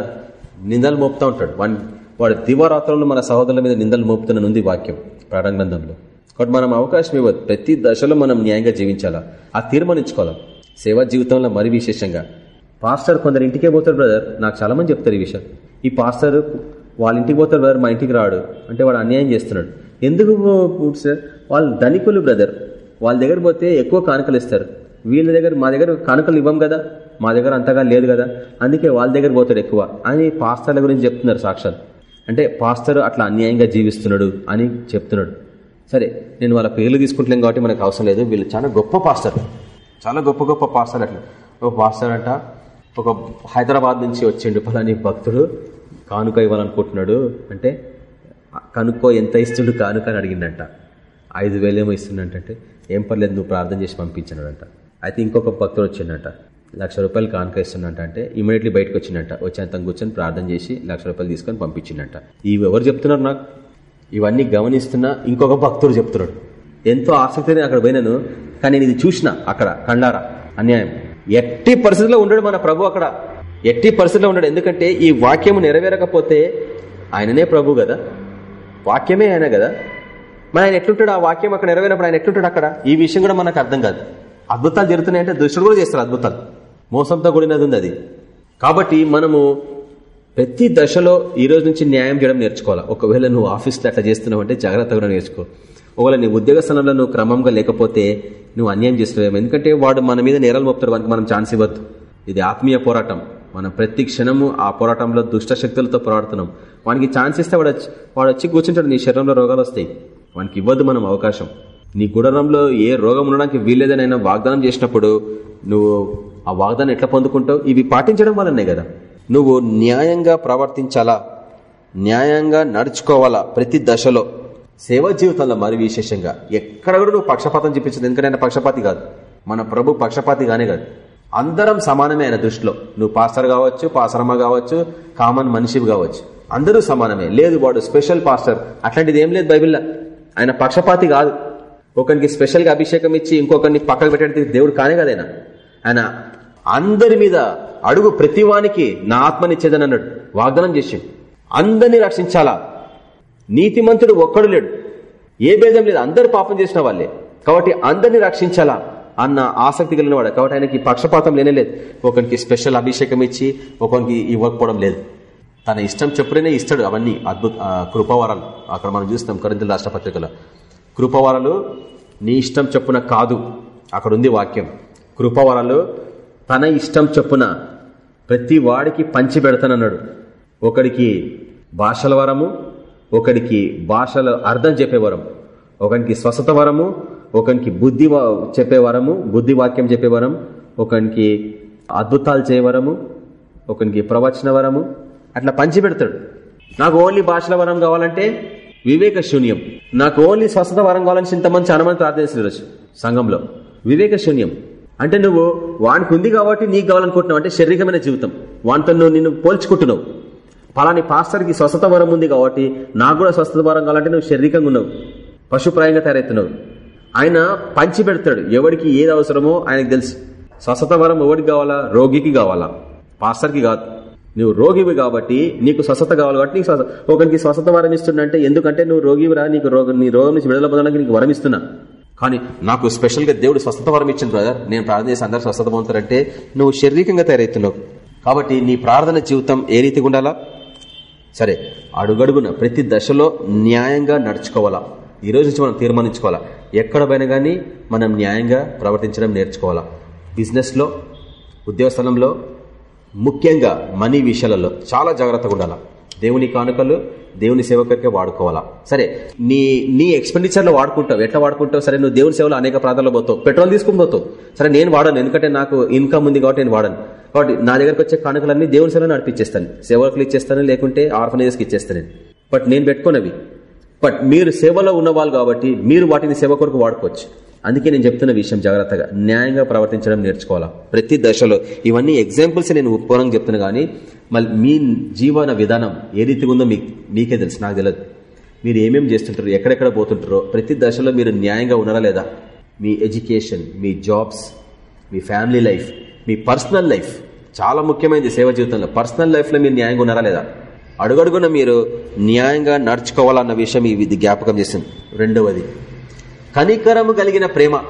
నిందలు మోపుతా ఉంటాడు. వాడిని వాడు దివారాత్రంలో మన సహోదరుల మీద నిందలు మోపుతున్న ఉంది వాక్యం ప్రాణగ్రంథంలో. కాబట్టి మనం అవకాశం ఇవ్వదు. ప్రతి దశలో మనం న్యాయంగా జీవించాలా? ఆ తీర్మానించుకోవాలా? సేవా జీవితంలో మరి విశేషంగా? పాస్టర్ కొందరు ఇంటికే పోతారు బ్రదర్. నాకు చాలా మంది చెప్తారు ఈ విషయం. ఈ పాస్టర్ వాళ్ళ ఇంటికి పోతారు బ్రదర్. మా ఇంటికి రాడు. అంటే వాడు అన్యాయం చేస్తున్నాడు. ఎందుకు సార్? వాళ్ళు ధనికులు బ్రదర్. వాళ్ళ దగ్గర పోతే ఎక్కువ కానుకలు ఇస్తారు. వీళ్ళ దగ్గర మా దగ్గర కానుకలు ఇవ్వం కదా. మా దగ్గర అంతగా లేదు కదా. అందుకే వాళ్ళ దగ్గర పోతాడు ఎక్కువ అని పాస్టర్ల గురించి చెప్తున్నారు సాక్షాత్. అంటే పాస్టర్ అట్లా అన్యాయంగా జీవిస్తున్నాడు అని చెప్తున్నాడు. సరే నేను వాళ్ళ పేర్లు తీసుకుంటలేం కాబట్టి మనకు అవసరం లేదు. వీళ్ళు చాలా గొప్ప పాస్టర్. చాలా గొప్ప గొప్ప పాస్టర్ అట్లా. ఒక పాస్టర్ అంట ఒక హైదరాబాద్ నుంచి వచ్చిండు పలాని భక్తుడు కానుక ఇవ్వాలనుకుంటున్నాడు. అంటే కనుక్కో ఎంత ఇస్తుండు కానుక అని అడిగిండంట. ఐదు వేలేమో ఇస్తుండంటే ఏం పర్లేదు నువ్వు ప్రార్థన చేసి పంపించినాడంట అయితే ఇంకొక భక్తుడు వచ్చిండట. లక్ష రూపాయలు కానుక ఇస్తున్నట్ట అంటే ఇమీడియట్లీ బయటకు వచ్చిందంట వచ్చేంత కూర్చొని ప్రార్థన చేసి లక్ష రూపాయలు తీసుకొని పంపించిందంట. ఇవి ఎవరు చెప్తున్నారు నాకు? ఇవన్నీ గమనిస్తున్నా ఇంకొక భక్తుడు చెప్తున్నాడు. ఎంతో ఆసక్తిని అక్కడ పోయినాను కానీ నేను ఇది చూసిన అక్కడ కండారా. అన్యాయం. ఎట్టి పరిస్థితిలో ఉండడు మన ప్రభు అక్కడ. ఎట్టి పరిస్థితిలో ఉండడు. ఎందుకంటే ఈ వాక్యము నెరవేరకపోతే ఆయననే ప్రభు కదా. వాక్యమే ఆయన కదా. మన ఆయన ఎట్లుంటాడు? ఆ వాక్యం అక్కడ నెరవేరినప్పుడు ఆయన ఎట్లుంటాడు అక్కడ? ఈ విషయం కూడా మనకు అర్థం కాదు. అద్భుతాలు జరుగుతున్నాయంటే దుష్టుడు కూడా చేస్తారు అద్భుతాలు. మోసంతో కూడినది ఉంది అది కాబట్టి మనము ప్రతి దశలో ఈ రోజు నుంచి న్యాయం చేయడం నేర్చుకోవాలి? ఒకవేళ నువ్వు ఆఫీస్లో అట్లా చేస్తున్నావు అంటే జాగ్రత్తగా నేర్చుకో. ఒకవేళ నీ ఉద్యోగ స్థలంలో నువ్వు క్రమంగా లేకపోతే నువ్వు అన్యాయం చేస్తున్నావు ఎందుకంటే వాడు మన మీద నేరాలు మోపుతారు వానికి మనం ఛాన్స్ ఇవ్వద్దు. ఇది ఆత్మీయ పోరాటం. మనం ప్రతి క్షణము ఆ పోరాటంలో దుష్ట శక్తులతో పోరాడుతున్నాం. వానికి ఛాన్స్ ఇస్తే వాడు వాడు వచ్చి కూర్చుంటాడు. నీ శరీరంలో రోగాలు వస్తాయి. వానికి ఇవ్వద్దు మనం అవకాశం. నీ గుడరంలో ఏ రోగం ఉండడానికి వీల్లేదని వాగ్దానం చేసినప్పుడు నువ్వు ఆ వాగ్దాన్ని ఎట్లా పొందుకుంటావు? ఇవి పాటించడం వల్లనే కదా. నువ్వు న్యాయంగా ప్రవర్తించాలా? న్యాయంగా నడుచుకోవాలా ప్రతి దశలో? సేవా జీవితంలో మరి విశేషంగా ఎక్కడ కూడా నువ్వు పక్షపాతం చూపించదు ఎందుకంటే ఆయన పక్షపాతి కాదు. మన ప్రభు పక్షపాతి గానే కాదు. అందరం సమానమే ఆయన దృష్టిలో. నువ్వు పాస్టర్ కావచ్చు పాసరమ్మ కావచ్చు కామన్ మనిషి కావచ్చు. అందరూ సమానమే. లేదు వాడు స్పెషల్ పాస్టర్. అట్లాంటిది ఏం లేదు బైబిల్లో. ఆయన పక్షపాతి కాదు. ఒకరికి స్పెషల్గా అభిషేకం ఇచ్చి ఇంకొకరిని పక్కకు పెట్టడానికి దేవుడు కానే కదైనా ఆయన అందరి మీద అడుగు ప్రతివానికి నా ఆత్మనిచ్చేదని అన్నాడు వాగ్దానం చేసి అందరినీ రక్షించాలా? నీతిమంతుడు ఒక్కడు లేడు. ఏ భేదం లేదు. అందరు పాపం చేసిన వాళ్ళే. కాబట్టి అందరినీ రక్షించాలా? అన్న ఆసక్తి కలిగిన వాడు కాబట్టి ఆయనకి పక్షపాతం లేనేలేదు ఒకరికి స్పెషల్ అభిషేకం ఇచ్చి ఒకరికి ఇవ్వకపోవడం లేదు. తన ఇష్టం చెప్పుడనే ఇస్తాడు అవన్నీ అద్భుత కృపవరాలు. అక్కడ మనం చూస్తాం కరింతల రాష్ట్రపత్రికలో కృపవరాలు నీ ఇష్టం చెప్పున కాదు. అక్కడ ఉంది వాక్యం. కృపవరాలు తన ఇష్టం చొప్పున ప్రతి వాడికి పంచి పెడతానన్నాడు. ఒకడికి భాషల వరము ఒకడికి భాషలు అర్థం చెప్పే వరం ఒకనికి స్వస్థత వరము ఒకనికి బుద్ధి చెప్పే వరము బుద్ధి వాక్యం చెప్పే వరం ఒకనికి అద్భుతాలు చేయ వరము ఒకనికి ప్రవచన వరము అట్లా పంచి పెడతాడు. నాకు ఓన్లీ భాషల వరం కావాలంటే వివేక శూన్యం. నాకు ఓన్లీ స్వస్థత వరం కావాలని ఇంతమంది చాలా మంది ప్రార్థిస్తారు సంఘంలో వివేక శూన్యం. అంటే నువ్వు వానికి ఉంది కాబట్టి నీకు కావాలనుకుంటున్నావు. అంటే శారీరకమైన జీవితం. వానితో నువ్వు నిన్ను పోల్చుకుంటున్నావు. పలాని పాస్టర్కి స్వస్థత వరం ఉంది కాబట్టి నాకు కూడా స్వస్థత వరం కావాలంటే నువ్వు శారీరకంగా ఉన్నావు. పశుప్రాయంగా తయారవుతున్నావు. ఆయన పంచి పెడతాడు. ఎవరికి ఏది అవసరమో ఆయనకు తెలుసు. స్వస్థత వరం ఎవరికి కావాలా? రోగికి కావాలా? పాస్టర్కి కాదు. నువ్వు రోగివి కాబట్టి నీకు స్వస్థత కావాలి కాబట్టి నీకు ఒకరికి స్వస్థత వరం ఇస్తుండే ఎందుకంటే నువ్వు రోగివిరా? నీకు రోగం నీ రోగం నుంచి విడుదల పొందడానికి నీకు వరం ఇస్తున్నా. కానీ నాకు స్పెషల్గా దేవుడు స్వస్థత వరం ఇచ్చింది బ్రదర్ నేను ప్రార్థన చేసి అందరు స్వస్థత పొందుతారంటే నువ్వు శారీరకంగా తయారవుతున్నావు. కాబట్టి నీ ప్రార్థన జీవితం ఏ రీతిగా ఉండాలా? సరే అడుగడుగున ప్రతి దశలో న్యాయంగా నడుచుకోవాలా? ఈ రోజు నుంచి మనం తీర్మానించుకోవాలా? ఎక్కడ పోయినా కానీ మనం న్యాయంగా ప్రవర్తించడం నేర్చుకోవాలా? బిజినెస్లో ఉద్యోగ స్థలంలో ముఖ్యంగా మనీ విషయాలలో చాలా జాగ్రత్తగా ఉండాలా? దేవుని కానుకలు దేవుని సేవకరికే వాడుకోవాలా? సరే నీ నీ ఎక్స్పెండిచర్లో వాడుకుంటావు. ఎట్లా వాడుకుంటావు? సరే నువ్వు దేవుని సేవలో అనేక ప్రాంతాల్లో పోతావు. పెట్రోల్ తీసుకుని పోతావు. సరే నేను వాడను. ఎందుకంటే నాకు ఇన్కమ్ ఉంది కాబట్టి నేను వాడను. కాబట్టి నా దగ్గరకు వచ్చే కానుకలన్నీ దేవుని సేవలో నడిపించేస్తాను సేవకులు ఇచ్చేస్తాను లేకుంటే ఆర్ఫనైజెస్కి ఇచ్చేస్తాను బట్ నేను పెట్టుకున్నవి. బట్ మీరు సేవలో ఉన్నవాళ్ళు కాబట్టి మీరు వాటిని సేవ కొరకు వాడుకోవచ్చు. అందుకే నేను చెప్తున్న విషయం జాగ్రత్తగా న్యాయంగా ప్రవర్తించడం నేర్చుకోవాలా? ప్రతి దశలో. ఇవన్నీ ఎగ్జాంపుల్స్ నేను ఉపూరంగా చెప్తున్నా కానీ మళ్ళీ మీ జీవన విధానం ఏ రీతిగా ఉందో మీకు మీకే తెలుసు నాకు తెలియదు మీరు ఏమేమి చేస్తుంటారు ఎక్కడెక్కడ పోతుంటారో ప్రతి దశలో మీరు న్యాయంగా ఉన్నారా లేదా? మీ ఎడ్యుకేషన్ మీ జాబ్స్ మీ ఫ్యామిలీ లైఫ్ మీ పర్సనల్ లైఫ్ చాలా ముఖ్యమైనది సేవ జీవితంలో. పర్సనల్ లైఫ్లో మీరు న్యాయంగా ఉన్నారా లేదా? అడుగడుగున మీరు న్యాయంగా నడుచుకోవాలన్న విషయం ఇది జ్ఞాపకం చేసింది. రెండవది కనికరము కలిగిన ప్రేమ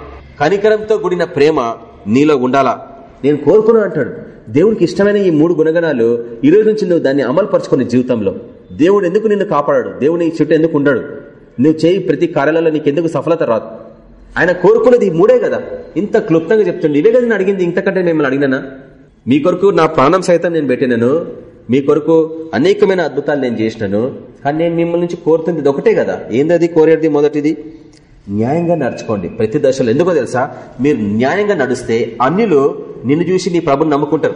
కనికరంతో కూడిన ప్రేమ నీలో ఉండాలా? నేను కోరుకున్నా అంటాడు. దేవుడికి ఇష్టమైన ఈ మూడు గుణగణాలు ఈ రోజు నుంచి నువ్వు దాన్ని అమలు పరుచుకునే జీవితంలో. దేవుడు ఎందుకు నిన్ను కాపాడాడు? దేవుని చుట్టూ ఎందుకు ఉండడు? నువ్వు చేయి ప్రతి కార్యాలలో నీకు ఎందుకు సఫలత రాదు? ఆయన కోరుకున్నది ఈ మూడే కదా? ఇంత క్లుప్తంగా చెప్తుండే. ఇవే కదా అడిగింది. ఇంతకంటే మిమ్మల్ని అడిగినా మీ కొరకు నా ప్రాణం సైతం నేను పెట్టినను. మీ కొరకు అనేకమైన అద్భుతాలు నేను చేసినాను. కానీ నేను మిమ్మల్ని నుంచి కోరుతుంది ఇది ఒకటే కదా? ఏందది కోరేది మొదటిది? న్యాయంగా నడుచుకోండి. ప్రతి దశలో ఎందుకో తెలుసా? మీరు న్యాయంగా నడిస్తే అన్యులు నిన్ను చూసి నీ ప్రభుని నమ్ముకుంటారు.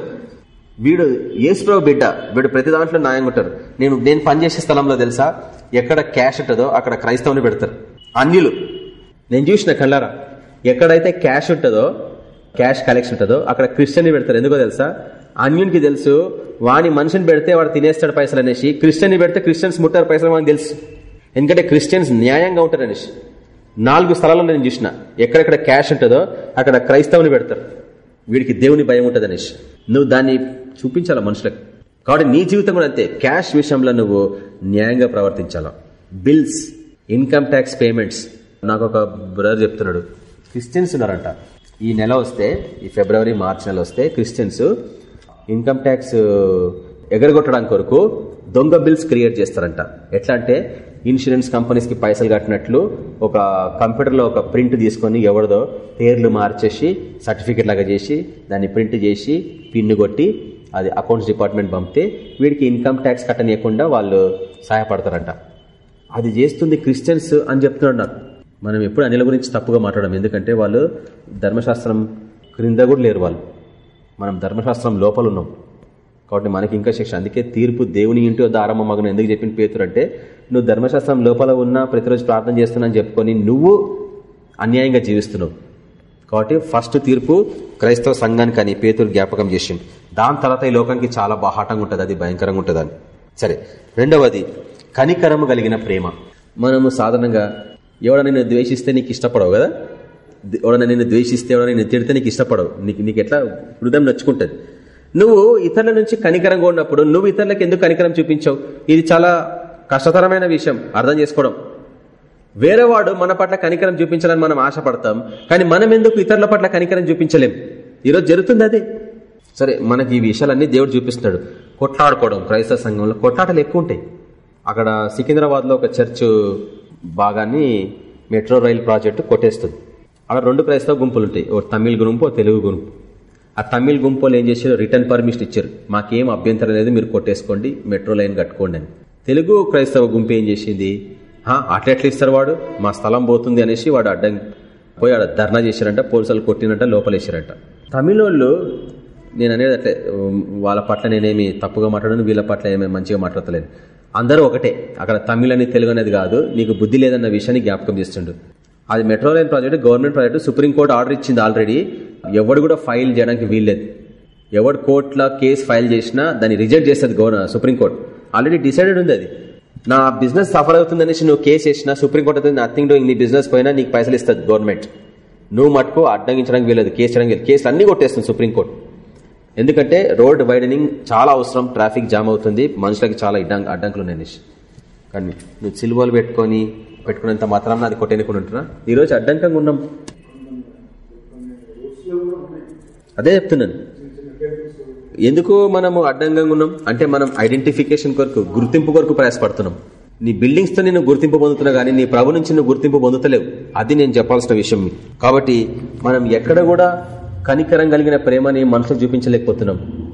వీడు ఏసుప్రభు బిడ్డ వీడు ప్రతి దాంట్లో న్యాయంగా ఉంటారు. నేను నేను పనిచేసే స్థలంలో తెలుసా? ఎక్కడ క్యాష్ ఉంటుందో అక్కడ క్రైస్తవుని పెడతారు. అన్యులు. నేను చూసిన కళ్ళారా? ఎక్కడైతే క్యాష్ ఉంటుందో క్యాష్ కలెక్షన్ ఉంటుందో అక్కడ క్రిస్టియన్ పెడతారు. ఎందుకో తెలుసా? అన్యునికి తెలుసు వాని మనిషిని పెడితే వాడు తినేస్తాడు పైసలు అనేసి క్రిస్టియన్ పెడితే క్రిస్టియన్స్ ముట్టారు పైసలు వాడిని తెలుసు. ఎందుకంటే క్రిస్టియన్స్ న్యాయంగా ఉంటారు అనేసి నాలుగు స్థలాల్లో నేను చూసిన. ఎక్కడెక్కడ క్యాష్ ఉంటుందో అక్కడ క్రైస్తవుని పెడతారు. వీడికి దేవుని భయం ఉంటుంది అనేసి నువ్వు దాన్ని చూపించాలా మనుషులకు? కాబట్టి నీ జీవితం కూడా అంతే. క్యాష్ విషయంలో నువ్వు న్యాయంగా ప్రవర్తించాలా? బిల్స్ ఇన్కమ్ ట్యాక్స్ పేమెంట్స్ నాకు ఒక బ్రదర్ చెప్తున్నాడు. క్రిస్టియన్స్ ఉన్నారంట. ఈ నెల వస్తే ఈ ఫిబ్రవరి మార్చ్ నెల వస్తే క్రిస్టియన్స్ ఇన్కమ్ ట్యాక్స్ ఎగరగొట్టడానికి కొరకు దొంగ బిల్స్ క్రియేట్ చేస్తారంట. ఎట్లా అంటే ఇన్సూరెన్స్ కంపెనీస్కి పైసలు కట్టినట్లు ఒక కంప్యూటర్లో ఒక ప్రింట్ తీసుకొని ఎవరిదో పేర్లు మార్చేసి సర్టిఫికెట్ లాగా చేసి దాన్ని ప్రింట్ చేసి పిన్ను కొట్టి అది అకౌంట్స్ డిపార్ట్మెంట్ పంపితే వీడికి ఇన్కమ్ ట్యాక్స్ కట్టనీయకుండా వాళ్ళు సహాయపడతారంట. అది చేస్తుంది క్రిస్టియన్స్ అని చెప్తున్నాడు నాకు. మనం ఎప్పుడు అనిల గురించి తప్పుగా మాట్లాడడం ఎందుకంటే వాళ్ళు ధర్మశాస్త్రం క్రింద కూడా లేరు వాళ్ళు. మనం ధర్మశాస్త్రం లోపల ఉన్నాం. కాబట్టి మనకి ఇంకా శిక్ష. అందుకే తీర్పు దేవుని ఇంటి వద్ద ఆరంభమగను ఎందుకు చెప్పిన పేతురు అంటే నువ్వు ధర్మశాస్త్రం లోపల ఉన్నా ప్రతిరోజు ప్రార్థన చేస్తున్నా చెప్పుకొని నువ్వు అన్యాయంగా జీవిస్తున్నావు. కాబట్టి ఫస్ట్ తీర్పు క్రైస్తవ సంఘానికి అని పేతురు జ్ఞాపకం చేసిండు. దాని తర్వాత ఈ లోకానికి చాలా బాహాటంగా ఉంటుంది అది భయంకరంగా ఉంటుంది అని సరే రెండవది కనికరము కలిగిన ప్రేమ. మనము సాధారణంగా ఎవడ నిన్ను ద్వేషిస్తే నీకు ఇష్టపడవు కదా? ఎవడ నిన్ను ద్వేషిస్తే ఎవడ నిన్ను తిడితే నీకు ఇష్టపడవు. నీకు నీకు ఎట్లా? హృదయం నచ్చుకుంటుంది. నువ్వు ఇతరుల నుంచి కనికరంగా ఉన్నప్పుడు నువ్వు ఇతరులకు ఎందుకు కనికరం చూపించావు? ఇది చాలా కష్టతరమైన విషయం అర్థం చేసుకోవడం. వేరేవాడు మన పట్ల కనికరం చూపించాలని మనం ఆశపడతాం కానీ మనం ఎందుకు ఇతరుల పట్ల కనికరం చూపించలేం? ఈరోజు జరుగుతుంది అదే. సరే మనకి ఈ విషయాలన్నీ దేవుడు చూపిస్తున్నాడు. కొట్లాడుకోవడం క్రైస్తవ సంఘంలో కొట్లాటలు ఎక్కువ ఉంటాయి. అక్కడ సికింద్రాబాద్లో ఒక చర్చ్ భాగాన్ని మెట్రో రైల్ ప్రాజెక్టు కొట్టేస్తుంది. అక్కడ రెండు క్రైస్తవ గుంపులు ఉంటాయి. ఓ తమిళ్ గుంపు ఓ తెలుగు గుంపు. ఆ తమిళ్ గుంపులు ఏం చేశారు? రిటర్న్ పర్మిషన్ ఇచ్చారు. మాకేం అభ్యంతరం లేదు మీరు కొట్టేసుకోండి మెట్రో లైన్ కట్టుకోండి అని. తెలుగు క్రైస్తవ గుంపు ఏం చేసింది? అట్లెట్లు ఇస్తారు వాడు? మా స్థలం పోతుంది అనేసి వాడు అడ్డం పోయి ఆడ ధర్నా చేశారంట పోలీసులు కొట్టినట్ట లోపలేశారంట. తమిళోళ్ళు నేను అనేది అట్లే వాళ్ళ పట్ల నేనేమి తప్పుగా మాట్లాడను వీళ్ళ పట్ల ఏమీ మంచిగా మాట్లాడతలేను అందరూ ఒకటే అక్కడ తమిళ్ అని తెలుగు అనేది కాదు నీకు బుద్ధి లేదన్న విషయాన్ని జ్ఞాపకం చేస్తుండు. అది metro line project government project supreme court order ఇచ్చింది ఆల్రెడీ. ఎవడు కూడా ఫైల్ చేయడానికి వీల్లేదు. ఎవడు కోర్టులో కేసు ఫైల్ చేసినా దాన్ని రిజెక్ట్ చేస్తుంది గవర్నర్ సుప్రీంకోర్టు. ఆల్రెడీ డిసైడెడ్ ఉంది అది. నా బిజినెస్ సఫర్ అవుతుందనేసి నువ్వు కేసు వేసినా సుప్రీంకోర్టు అయితే నథింగ్ డూయింగ్ నీ బిజినెస్ పోయినా నీకు పైసలు ఇస్తుంది గవర్నమెంట్. నువ్వు మటుకు అడ్డగించడానికి వీలదు కేసు చేయడానికి వీలేదు కేసులు అన్ని కొట్టేస్తుంది సుప్రీంకోర్టు. ఎందుకంటే రోడ్ వైడనింగ్ చాలా అవసరం ట్రాఫిక్ జామ్ అవుతుంది మనుషులకి చాలా అడ్డంకులు ఉన్నాయి కానీ నువ్వు సిల్వలు పెట్టుకొని పెట్టుకున్నంత మాత్రం అది కొట్టేనుకుంటున్నా ఉంటున్నా? అడ్డంకంగా ఉన్నాం. అదే చెప్తున్నాను. ఎందుకు మనము అడ్డంగా ఉన్నాం? అంటే మనం ఐడెంటిఫికేషన్ కొరకు గుర్తింపు కొరకు ప్రయాసపడుతున్నాం. నీ బిల్డింగ్స్తో నేను గుర్తింపు పొందుతున్నా కానీ నీ ప్రభు నుంచి నువ్వు గుర్తింపు పొందుతలేవు. అది నేను చెప్పాల్సిన విషయం. కాబట్టి మనం ఎక్కడ కూడా కనికరం కలిగిన ప్రేమని మనసులో చూపించలేకపోతున్నాం.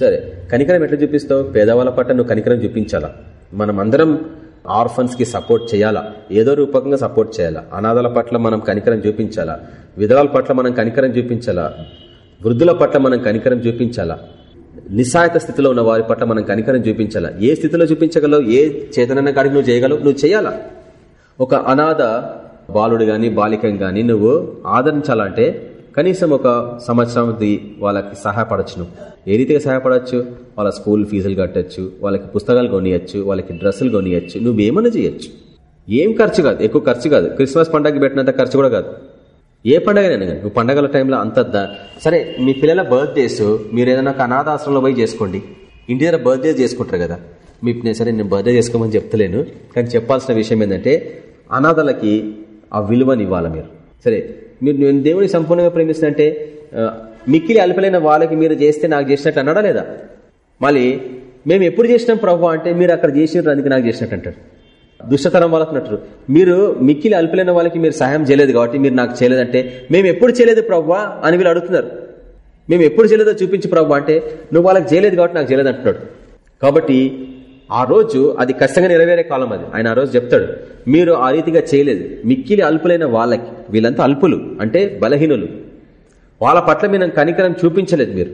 సరే కనికరం ఎట్లా చూపిస్తావు? పేదవాళ్ళ పట్ల నువ్వు కనికరం చూపించాలా? మనం అందరం ఆర్ఫన్స్కి సపోర్ట్ చేయాలా? ఏదో రూపకంగా సపోర్ట్ చేయాలా? అనాథల పట్ల మనం కనికరం చూపించాలా? విధవాల పట్ల మనం కనికరం చూపించాలా? వృద్ధుల పట్ల మనం కనికరం చూపించాలా? నిస్సాయత స్థితిలో ఉన్న వారి పట్ల మనం కనికరం చూపించాలా? ఏ స్థితిలో చూపించగలవు? ఏ చేతనన్న కాడికి నువ్వు చేయగలవు? నువ్వు చేయాలా? ఒక అనాథ బాలుడు గాని బాలికం గాని నువ్వు ఆదరించాలంటే కనీసం ఒక సంవత్సరం వాళ్ళకి సహాయపడచ్చు నువ్వు ఏ రీతిగా సహాయపడచ్చు? వాళ్ళ స్కూల్ ఫీజులు కట్టచ్చు వాళ్ళకి పుస్తకాలు కొనియచ్చు వాళ్ళకి డ్రెస్సులు కొనియచ్చు నువ్వేమన్నా చేయొచ్చు. ఏం ఖర్చు కాదు ఎక్కువ ఖర్చు కాదు. క్రిస్మస్ పండగకి పెట్టినంత ఖర్చు కూడా కాదు. ఏ పండగనైనా కానీ నువ్వు పండగల టైంలో అంత సరే మీ పిల్లల బర్త్డేస్ మీరు ఏదైనా ఒక అనాథాశ్రమంలో పోయి చేసుకోండి. ఇంటి దగ్గర బర్త్డే చేసుకుంటారు కదా. మీ నేను సరే నేను బర్త్డే చేసుకోమని చెప్తలేను. కానీ చెప్పాల్సిన విషయం ఏంటంటే అనాథలకి ఆ విలువని ఇవ్వాలి మీరు. సరే మీరు నేను దేవుని సంపూర్ణంగా ప్రేమిస్తున్నంటే మిక్కిలి అల్పలైన వాళ్ళకి మీరు చేస్తే నాకు చేసినట్టు అన్నాడా లేదా? మళ్ళీ మేము ఎప్పుడు చేసినాం ప్రభు అంటే మీరు అక్కడ చేసినారు అందుకే నాకు చేసినట్టు అంటారు. దుష్టతనం వాళ్ళకి మీరు మిక్కిలి అల్పులైన వాళ్ళకి మీరు సహాయం చేయలేదు కాబట్టి మీరు నాకు చేయలేదంటే మేము ఎప్పుడు చేయలేదు ప్రవ్వా? అని వీళ్ళు అడుగుతున్నారు. మేము ఎప్పుడు చేయలేదో చూపించి ప్రభు అంటే నువ్వు వాళ్ళకి చేయలేదు కాబట్టి నాకు చేయలేదు అంటున్నాడు. కాబట్టి ఆ రోజు అది ఖచ్చితంగా నెరవేరే కాలం అది. ఆయన ఆ రోజు చెప్తాడు మీరు ఆ రీతిగా చేయలేదు. మిక్కిలి అల్పులైన వాళ్ళకి వీళ్ళంతా అల్పులు అంటే బలహీనులు. వాళ్ళ పట్ల మీరు కనికరం చూపించలేదు మీరు.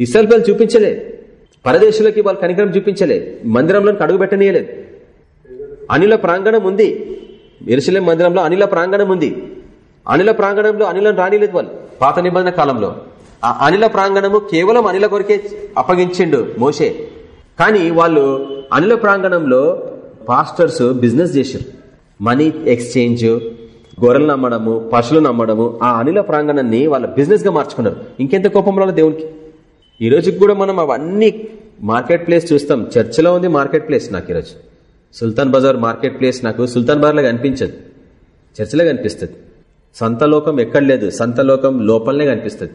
ఇసల్పేలు చూపించలే. పరదేశులకి వాళ్ళు కనికరం చూపించలే. మందిరంలో అడుగు పెట్టనీయలేదు. అనిల ప్రాంగణం ఉంది. ఎరుసలేం మందిరంలో అనిల ప్రాంగణం ఉంది. అనిల ప్రాంగణంలో అనిలను రానిలేదు వాళ్ళు పాత నిబంధన కాలంలో. ఆ అనిల ప్రాంగణము కేవలం అనిల కొరికే అప్పగించిండు మోసే కానీ వాళ్ళు అనిల ప్రాంగణంలో పాస్టర్స్ బిజినెస్ చేశారు మనీ ఎక్స్చేంజ్ గొర్రెలు నమ్మడము పశువులు నమ్మడము ఆ అనిల ప్రాంగణాన్ని వాళ్ళ బిజినెస్గా మార్చుకున్నారు. ఇంకెంత కోపం దేవునికి. ఈ రోజుకి కూడా మనం అవన్నీ మార్కెట్ ప్లేస్ చూస్తాం. చర్చిలో ఉంది మార్కెట్ ప్లేస్ నాకు ఈరోజు సుల్తాన్ బజార్ మార్కెట్ ప్లేస్ నాకు సుల్తాన్ బార్లో కనిపించదు చర్చిలో కనిపిస్తుంది సంత లోకం ఎక్కడ లేదు. సంత లోకం లోపలనే కనిపిస్తుంది.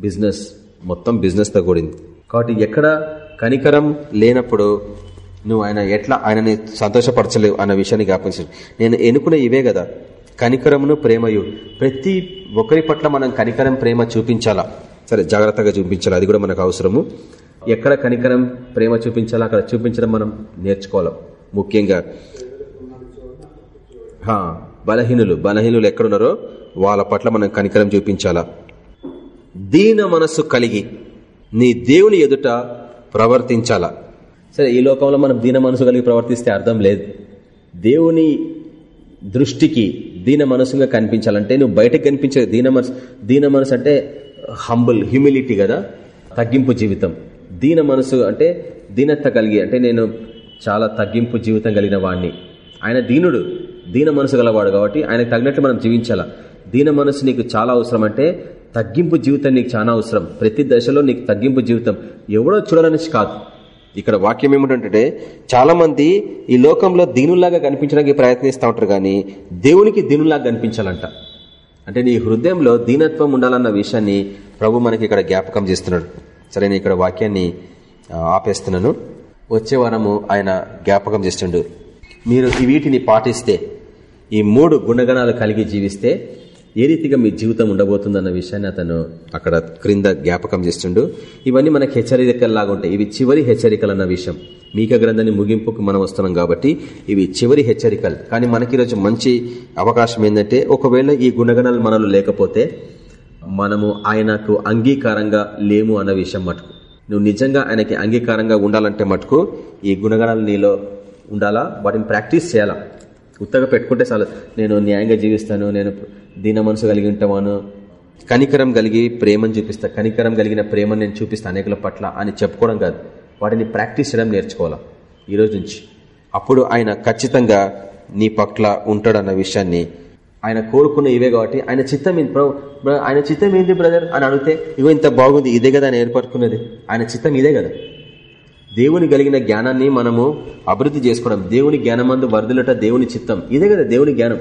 బిజినెస్ మొత్తం బిజినెస్తో కూడింది. కాబట్టి ఎక్కడ కనికరం లేనప్పుడు నువ్వు ఆయన ఎట్లా ఆయనని సంతోషపరచలేవు అన్న విషయాన్ని జ్ఞాపించు నేను ఎన్నుకునే ఇవే కదా. కనికరమును ప్రేమయు. ప్రతి ఒక్కరి పట్ల మనం కనికరం ప్రేమ చూపించాలా? సరే జాగ్రత్తగా చూపించాలి? అది కూడా మనకు అవసరము. ఎక్కడ కనికరం ప్రేమ చూపించాలా? అక్కడ చూపించడం మనం నేర్చుకోవాలి? ముఖ్యంగా. బలహీనులు బలహీనులు ఎక్కడున్నారో వాళ్ళ పట్ల మనం కనికరం చూపించాలా? దీన మనస్సు కలిగి నీ దేవుని ఎదుట ప్రవర్తించాలా? సరే ఈ లోకంలో మనం దీన మనసు కలిగి ప్రవర్తిస్తే అర్థం లేదు. దేవుని దృష్టికి దీన మనసుగా కనిపించాలంటే నువ్వు బయటకు కనిపించే దీన మనసు దీన మనసు అంటే హంబుల్ హ్యూమిలిటీ కదా తగ్గింపు జీవితం. దీన మనసు అంటే దీనత్త కలిగి అంటే నేను చాలా తగ్గింపు జీవితం కలిగిన వాడిని ఆయన దీనుడు దీన మనసు గలవాడు కాబట్టి ఆయనకు తగినట్లు మనం జీవించాలా? దీన మనసు నీకు చాలా అవసరం అంటే తగ్గింపు జీవితం నీకు చాలా అవసరం. ప్రతి దశలో నీకు తగ్గింపు జీవితం ఎవడో చూడాలని కాదు. ఇక్కడ వాక్యం ఏమిటంటే చాలా మంది ఈ లోకంలో దీనులాగా కనిపించడానికి ప్రయత్నిస్తూ ఉంటారు కానీ దేవునికి దీనులాగా కనిపించాలంట. అంటే నీ హృదయంలో దీనత్వం ఉండాలన్న విషయాన్ని ప్రభు మనకి ఇక్కడ జ్ఞాపకం చేస్తున్నాడు. సరే నేను ఇక్కడ వాక్యాన్ని ఆపేస్తున్నాను. వచ్చే వారము ఆయన జ్ఞాపకం చేస్తుండు. మీరు వీటిని పాటిస్తే ఈ మూడు గుణగణాలు కలిగి జీవిస్తే ఏ రీతిగా మీ జీవితం ఉండబోతుందన్న విషయాన్ని అతను అక్కడ క్రింద జ్ఞాపకం చేస్తుండు. ఇవన్నీ మనకు హెచ్చరికల్లాగా ఉంటాయి. ఇవి చివరి హెచ్చరికలు అన్న విషయం. మీక గ్రంథాన్ని ముగింపుకు మనం వస్తున్నాం కాబట్టి ఇవి చివరి హెచ్చరికలు. కానీ మనకి ఈరోజు మంచి అవకాశం ఏంటంటే ఒకవేళ ఈ గుణగణాలు మనలో లేకపోతే మనము ఆయనకు అంగీకారంగా లేము అన్న విషయం మటుకు. నువ్వు నిజంగా ఆయనకి అంగీకారంగా ఉండాలంటే మటుకు ఈ గుణగణాలు నీలో ఉండాలా? వాటిని ప్రాక్టీస్ చేయాలా? ఉత్తగా పెట్టుకుంటే చాలు. నేను న్యాయంగా జీవిస్తాను నేను దీన మనసు కలిగి ఉంటాను కనికరం కలిగి ప్రేమను చూపిస్తా కనికరం కలిగిన ప్రేమను నేను చూపిస్తా అనేకుల పట్ల అని చెప్పుకోవడం కాదు. వాటిని ప్రాక్టీస్ చేయడం నేర్చుకోవాలా? ఈరోజు నుంచి. అప్పుడు ఆయన ఖచ్చితంగా నీ పట్ల ఉంటాడన్న విషయాన్ని ఆయన కోరుకున్న ఇవే కాబట్టి ఆయన చిత్తం ఆయన చిత్తం ఏంది బ్రదర్? అని అడిగితే ఇగో ఇంత బాగుంది ఇదే కదా ఆయన ఏర్పరుకున్నది ఆయన చిత్తం ఇదే కదా. దేవుని కలిగిన జ్ఞానాన్ని మనము అభివృద్ధి చేసుకోవడం దేవుని జ్ఞానమందు వరదలట దేవుని చిత్తం. ఇదే కదా దేవుని జ్ఞానం.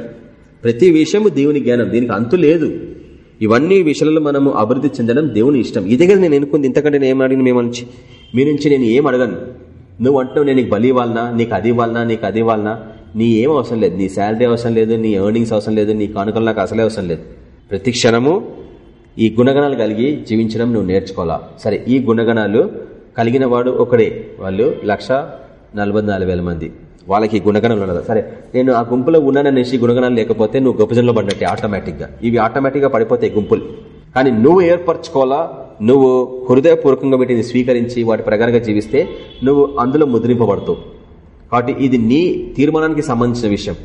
ప్రతి విషయము దేవుని జ్ఞానం దీనికి అంతు లేదు. ఇవన్నీ విషయాలలో మనము అభివృద్ధి చెందడం దేవుని ఇష్టం. ఇదే కదా నేను ఎన్నుకుంది ఇంతకంటే నేను ఏం అడిగిన మేము నుంచి మీ నుంచి నేను ఏం అడగను? నువ్వు అంటున్నావు నేను నీకు బలి ఇవ్వాలనా? నీకు అది ఇవ్వాలనా? నీకు అది ఇవ్వాలనా? నీ ఏం అవసరం లేదు. నీ శాలరీ అవసరం లేదు నీ ఎర్నింగ్స్ అవసరం లేదు నీ కానుకలు నాకు అసలే అవసరం లేదు. ప్రతి క్షణము ఈ గుణగణాలు కలిగి జీవించడం నువ్వు నేర్చుకోవాలా? సరే ఈ గుణగణాలు కలిగిన వాడు ఒకడే. వాళ్ళు లక్ష మంది. వాళ్ళకి గుణగణాలు ఉండదు. సరే నేను ఆ గుంపులో ఉన్నాననేసి గుణగణాలు లేకపోతే నువ్వు గొప్పజనంలో పడినట్టే ఆటోమేటిక్గా. ఇవి ఆటోమేటిక్గా పడిపోతాయి గుంపులు. కానీ నువ్వు ఏర్పరచుకోవాలా? నువ్వు హృదయపూర్వకంగా వీటిని స్వీకరించి వాటి ప్రకారంగా జీవిస్తే నువ్వు అందులో ముద్రింపబడతావు. కాబట్టి ఇది నీ తీర్మానానికి సంబంధించిన విషయం.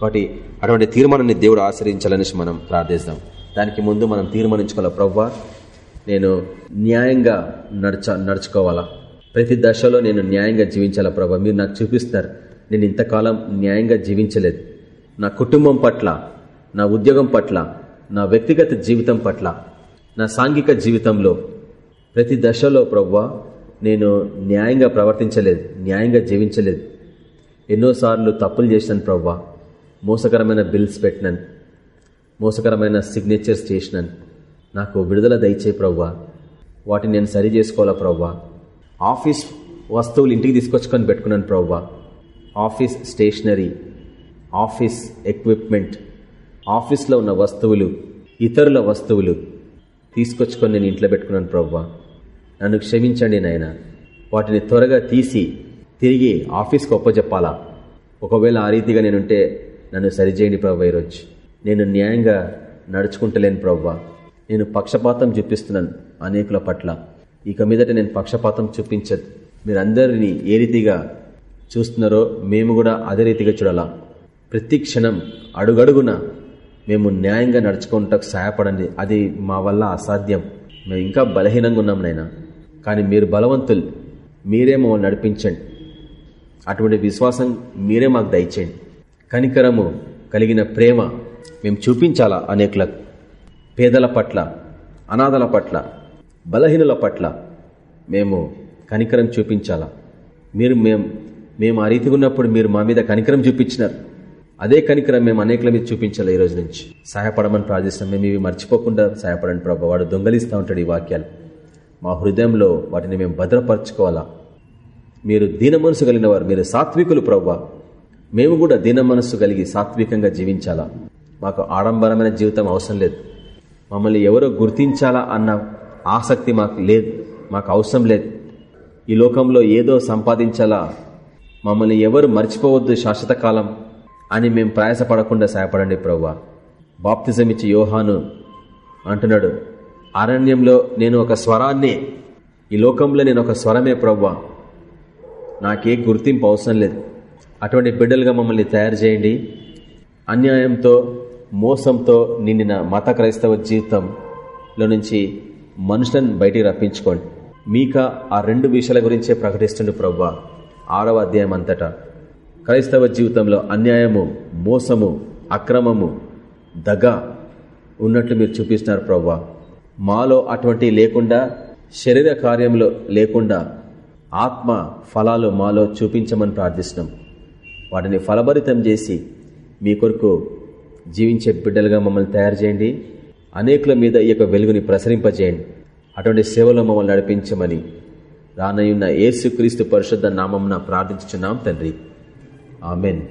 కాబట్టి అటువంటి తీర్మానాన్ని దేవుడు ఆశ్రయించాలని మనం ప్రార్థిస్తాం. దానికి ముందు మనం తీర్మానించుకోవాలి? ప్రవ్వా నేను న్యాయంగా నడచ నడుచుకోవాలా? ప్రతి దశలో నేను న్యాయంగా జీవించాలా ప్రభా మీరు నాకు చూపిస్తారు నేను ఇంతకాలం న్యాయంగా జీవించలేదు. నా కుటుంబం పట్ల నా ఉద్యోగం పట్ల నా వ్యక్తిగత జీవితం పట్ల నా సాంఘిక జీవితంలో ప్రతి దశలో ప్రవ్వా నేను న్యాయంగా ప్రవర్తించలేదు న్యాయంగా జీవించలేదు. ఎన్నోసార్లు తప్పులు చేసినాను ప్రవ్వా. మోసకరమైన బిల్స్ పెట్టినాను. మోసకరమైన సిగ్నేచర్స్ చేసినాను. నాకు విడుదల దయచే ప్రవ్వా. వాటిని నేను సరి చేసుకోవాలా ప్రవ్వా? ఆఫీస్ వస్తువులు ఇంటికి తీసుకొచ్చుకొని పెట్టుకున్నాను ప్రవ్వా. ఆఫీస్ స్టేషనరీ ఆఫీస్ ఎక్విప్మెంట్ ఆఫీస్లో ఉన్న వస్తువులు ఇతరుల వస్తువులు తీసుకొచ్చుకొని నేను ఇంట్లో పెట్టుకున్నాను ప్రవ్వా. నన్ను క్షమించండి నాయన. వాటిని త్వరగా తీసి తిరిగి ఆఫీస్కి ఒప్పజెప్పాలా? ఒకవేళ ఆ రీతిగా నేనుంటే నన్ను సరిచేయండి ప్రభు ఈరోజు. నేను న్యాయంగా నడుచుకుంటలేను ప్రవ్వా నేను పక్షపాతం చూపిస్తున్నాను అనేకుల పట్ల. ఇక మీదట నేను పక్షపాతం చూపించదు. మీరందరినీ ఏ రీతిగా చూస్తున్నారో మేము కూడా అదే రీతిగా చూడాలా? ప్రతి క్షణం అడుగడుగున మేము న్యాయంగా నడుచుకుంటకు సహాయపడండి. అది మా వల్ల అసాధ్యం. మేము ఇంకా బలహీనంగా ఉన్నాం నైనా కానీ మీరు బలవంతులు. మీరే మమ్మల్ని నడిపించండి. అటువంటి విశ్వాసం మీరే మాకు దయచేయండి. కనికరము కలిగిన ప్రేమ మేము చూపించాలా అనేకులకు? పేదల పట్ల అనాథల పట్ల బలహీనుల పట్ల మేము కనికరం చూపించాలా? మీరు మేము మేము ఆ రీతిగా ఉన్నప్పుడు మీరు మా మీద కనికరం చూపించినారు. అదే కనికరం మేము అనేకల మీద చూపించాలి ఈ రోజు నుంచి? సహాయపడమని ప్రార్థిస్తాం మేము ఇవి మర్చిపోకుండా సహాయపడండి ప్రభావ వాడు దొంగలిస్తూ ఉంటాడు ఈ వాక్యాలు. మా హృదయంలో వాటిని మేము భద్రపరచుకోవాలా? మీరు దీన మనసు కలిగిన వారు మీరు సాత్వికులు ప్రవ్వా. మేము కూడా దీన మనస్సు కలిగి సాత్వికంగా జీవించాలా? మాకు ఆడంబరమైన జీవితం అవసరం లేదు. మమ్మల్ని ఎవరో గుర్తించాలా అన్న ఆసక్తి మాకు లేదు మాకు అవసరం లేదు. ఈ లోకంలో ఏదో సంపాదించాలా? మమ్మల్ని ఎవరు మర్చిపోవద్దు శాశ్వత కాలం అని మేము ప్రయాసపడకుండా సహాయపడండి ప్రవ్వా. బాప్తిజం ఇచ్చి యోహాను అంటున్నాడు. అరణ్యంలో నేను ఒక స్వరాన్నే ఈ లోకంలో నేను ఒక స్వరమే ప్రవ్వా. నాకే గుర్తింపు అవసరం లేదు. అటువంటి బిడ్డలుగా మమ్మల్ని తయారు చేయండి. అన్యాయంతో మోసంతో నిండిన మత క్రైస్తవ జీవితంలో నుంచి మనుషులను బయటికి రప్పించుకోండి. మీక ఆ రెండు విషయాల గురించే ప్రకటిస్తుండే ప్రవ్వా. ఆరవ అధ్యాయం అంతటా. క్రైస్తవ జీవితంలో అన్యాయము మోసము అక్రమము దగ ఉన్నట్లు మీరు చూపిస్తున్నారు ప్రవ్వా. మాలో అటువంటి లేకుండా శరీర కార్యంలో లేకుండా ఆత్మ ఫలాలు మాలో చూపించమని ప్రార్థిస్తున్నాం. వాటిని ఫలభరితం చేసి మీ కొరకు జీవించే బిడ్డలుగా మమ్మల్ని తయారు చేయండి. అనేకుల మీద ఈ యొక్క వెలుగుని ప్రసరింపజేయండి. అటువంటి సేవలో మమ్మల్ని నడిపించమని రానయున్న ఏసుక్రీస్తు పరిశుద్ధ నామం ప్రార్థించుచున్నాం తండ్రి. ఆమెన్.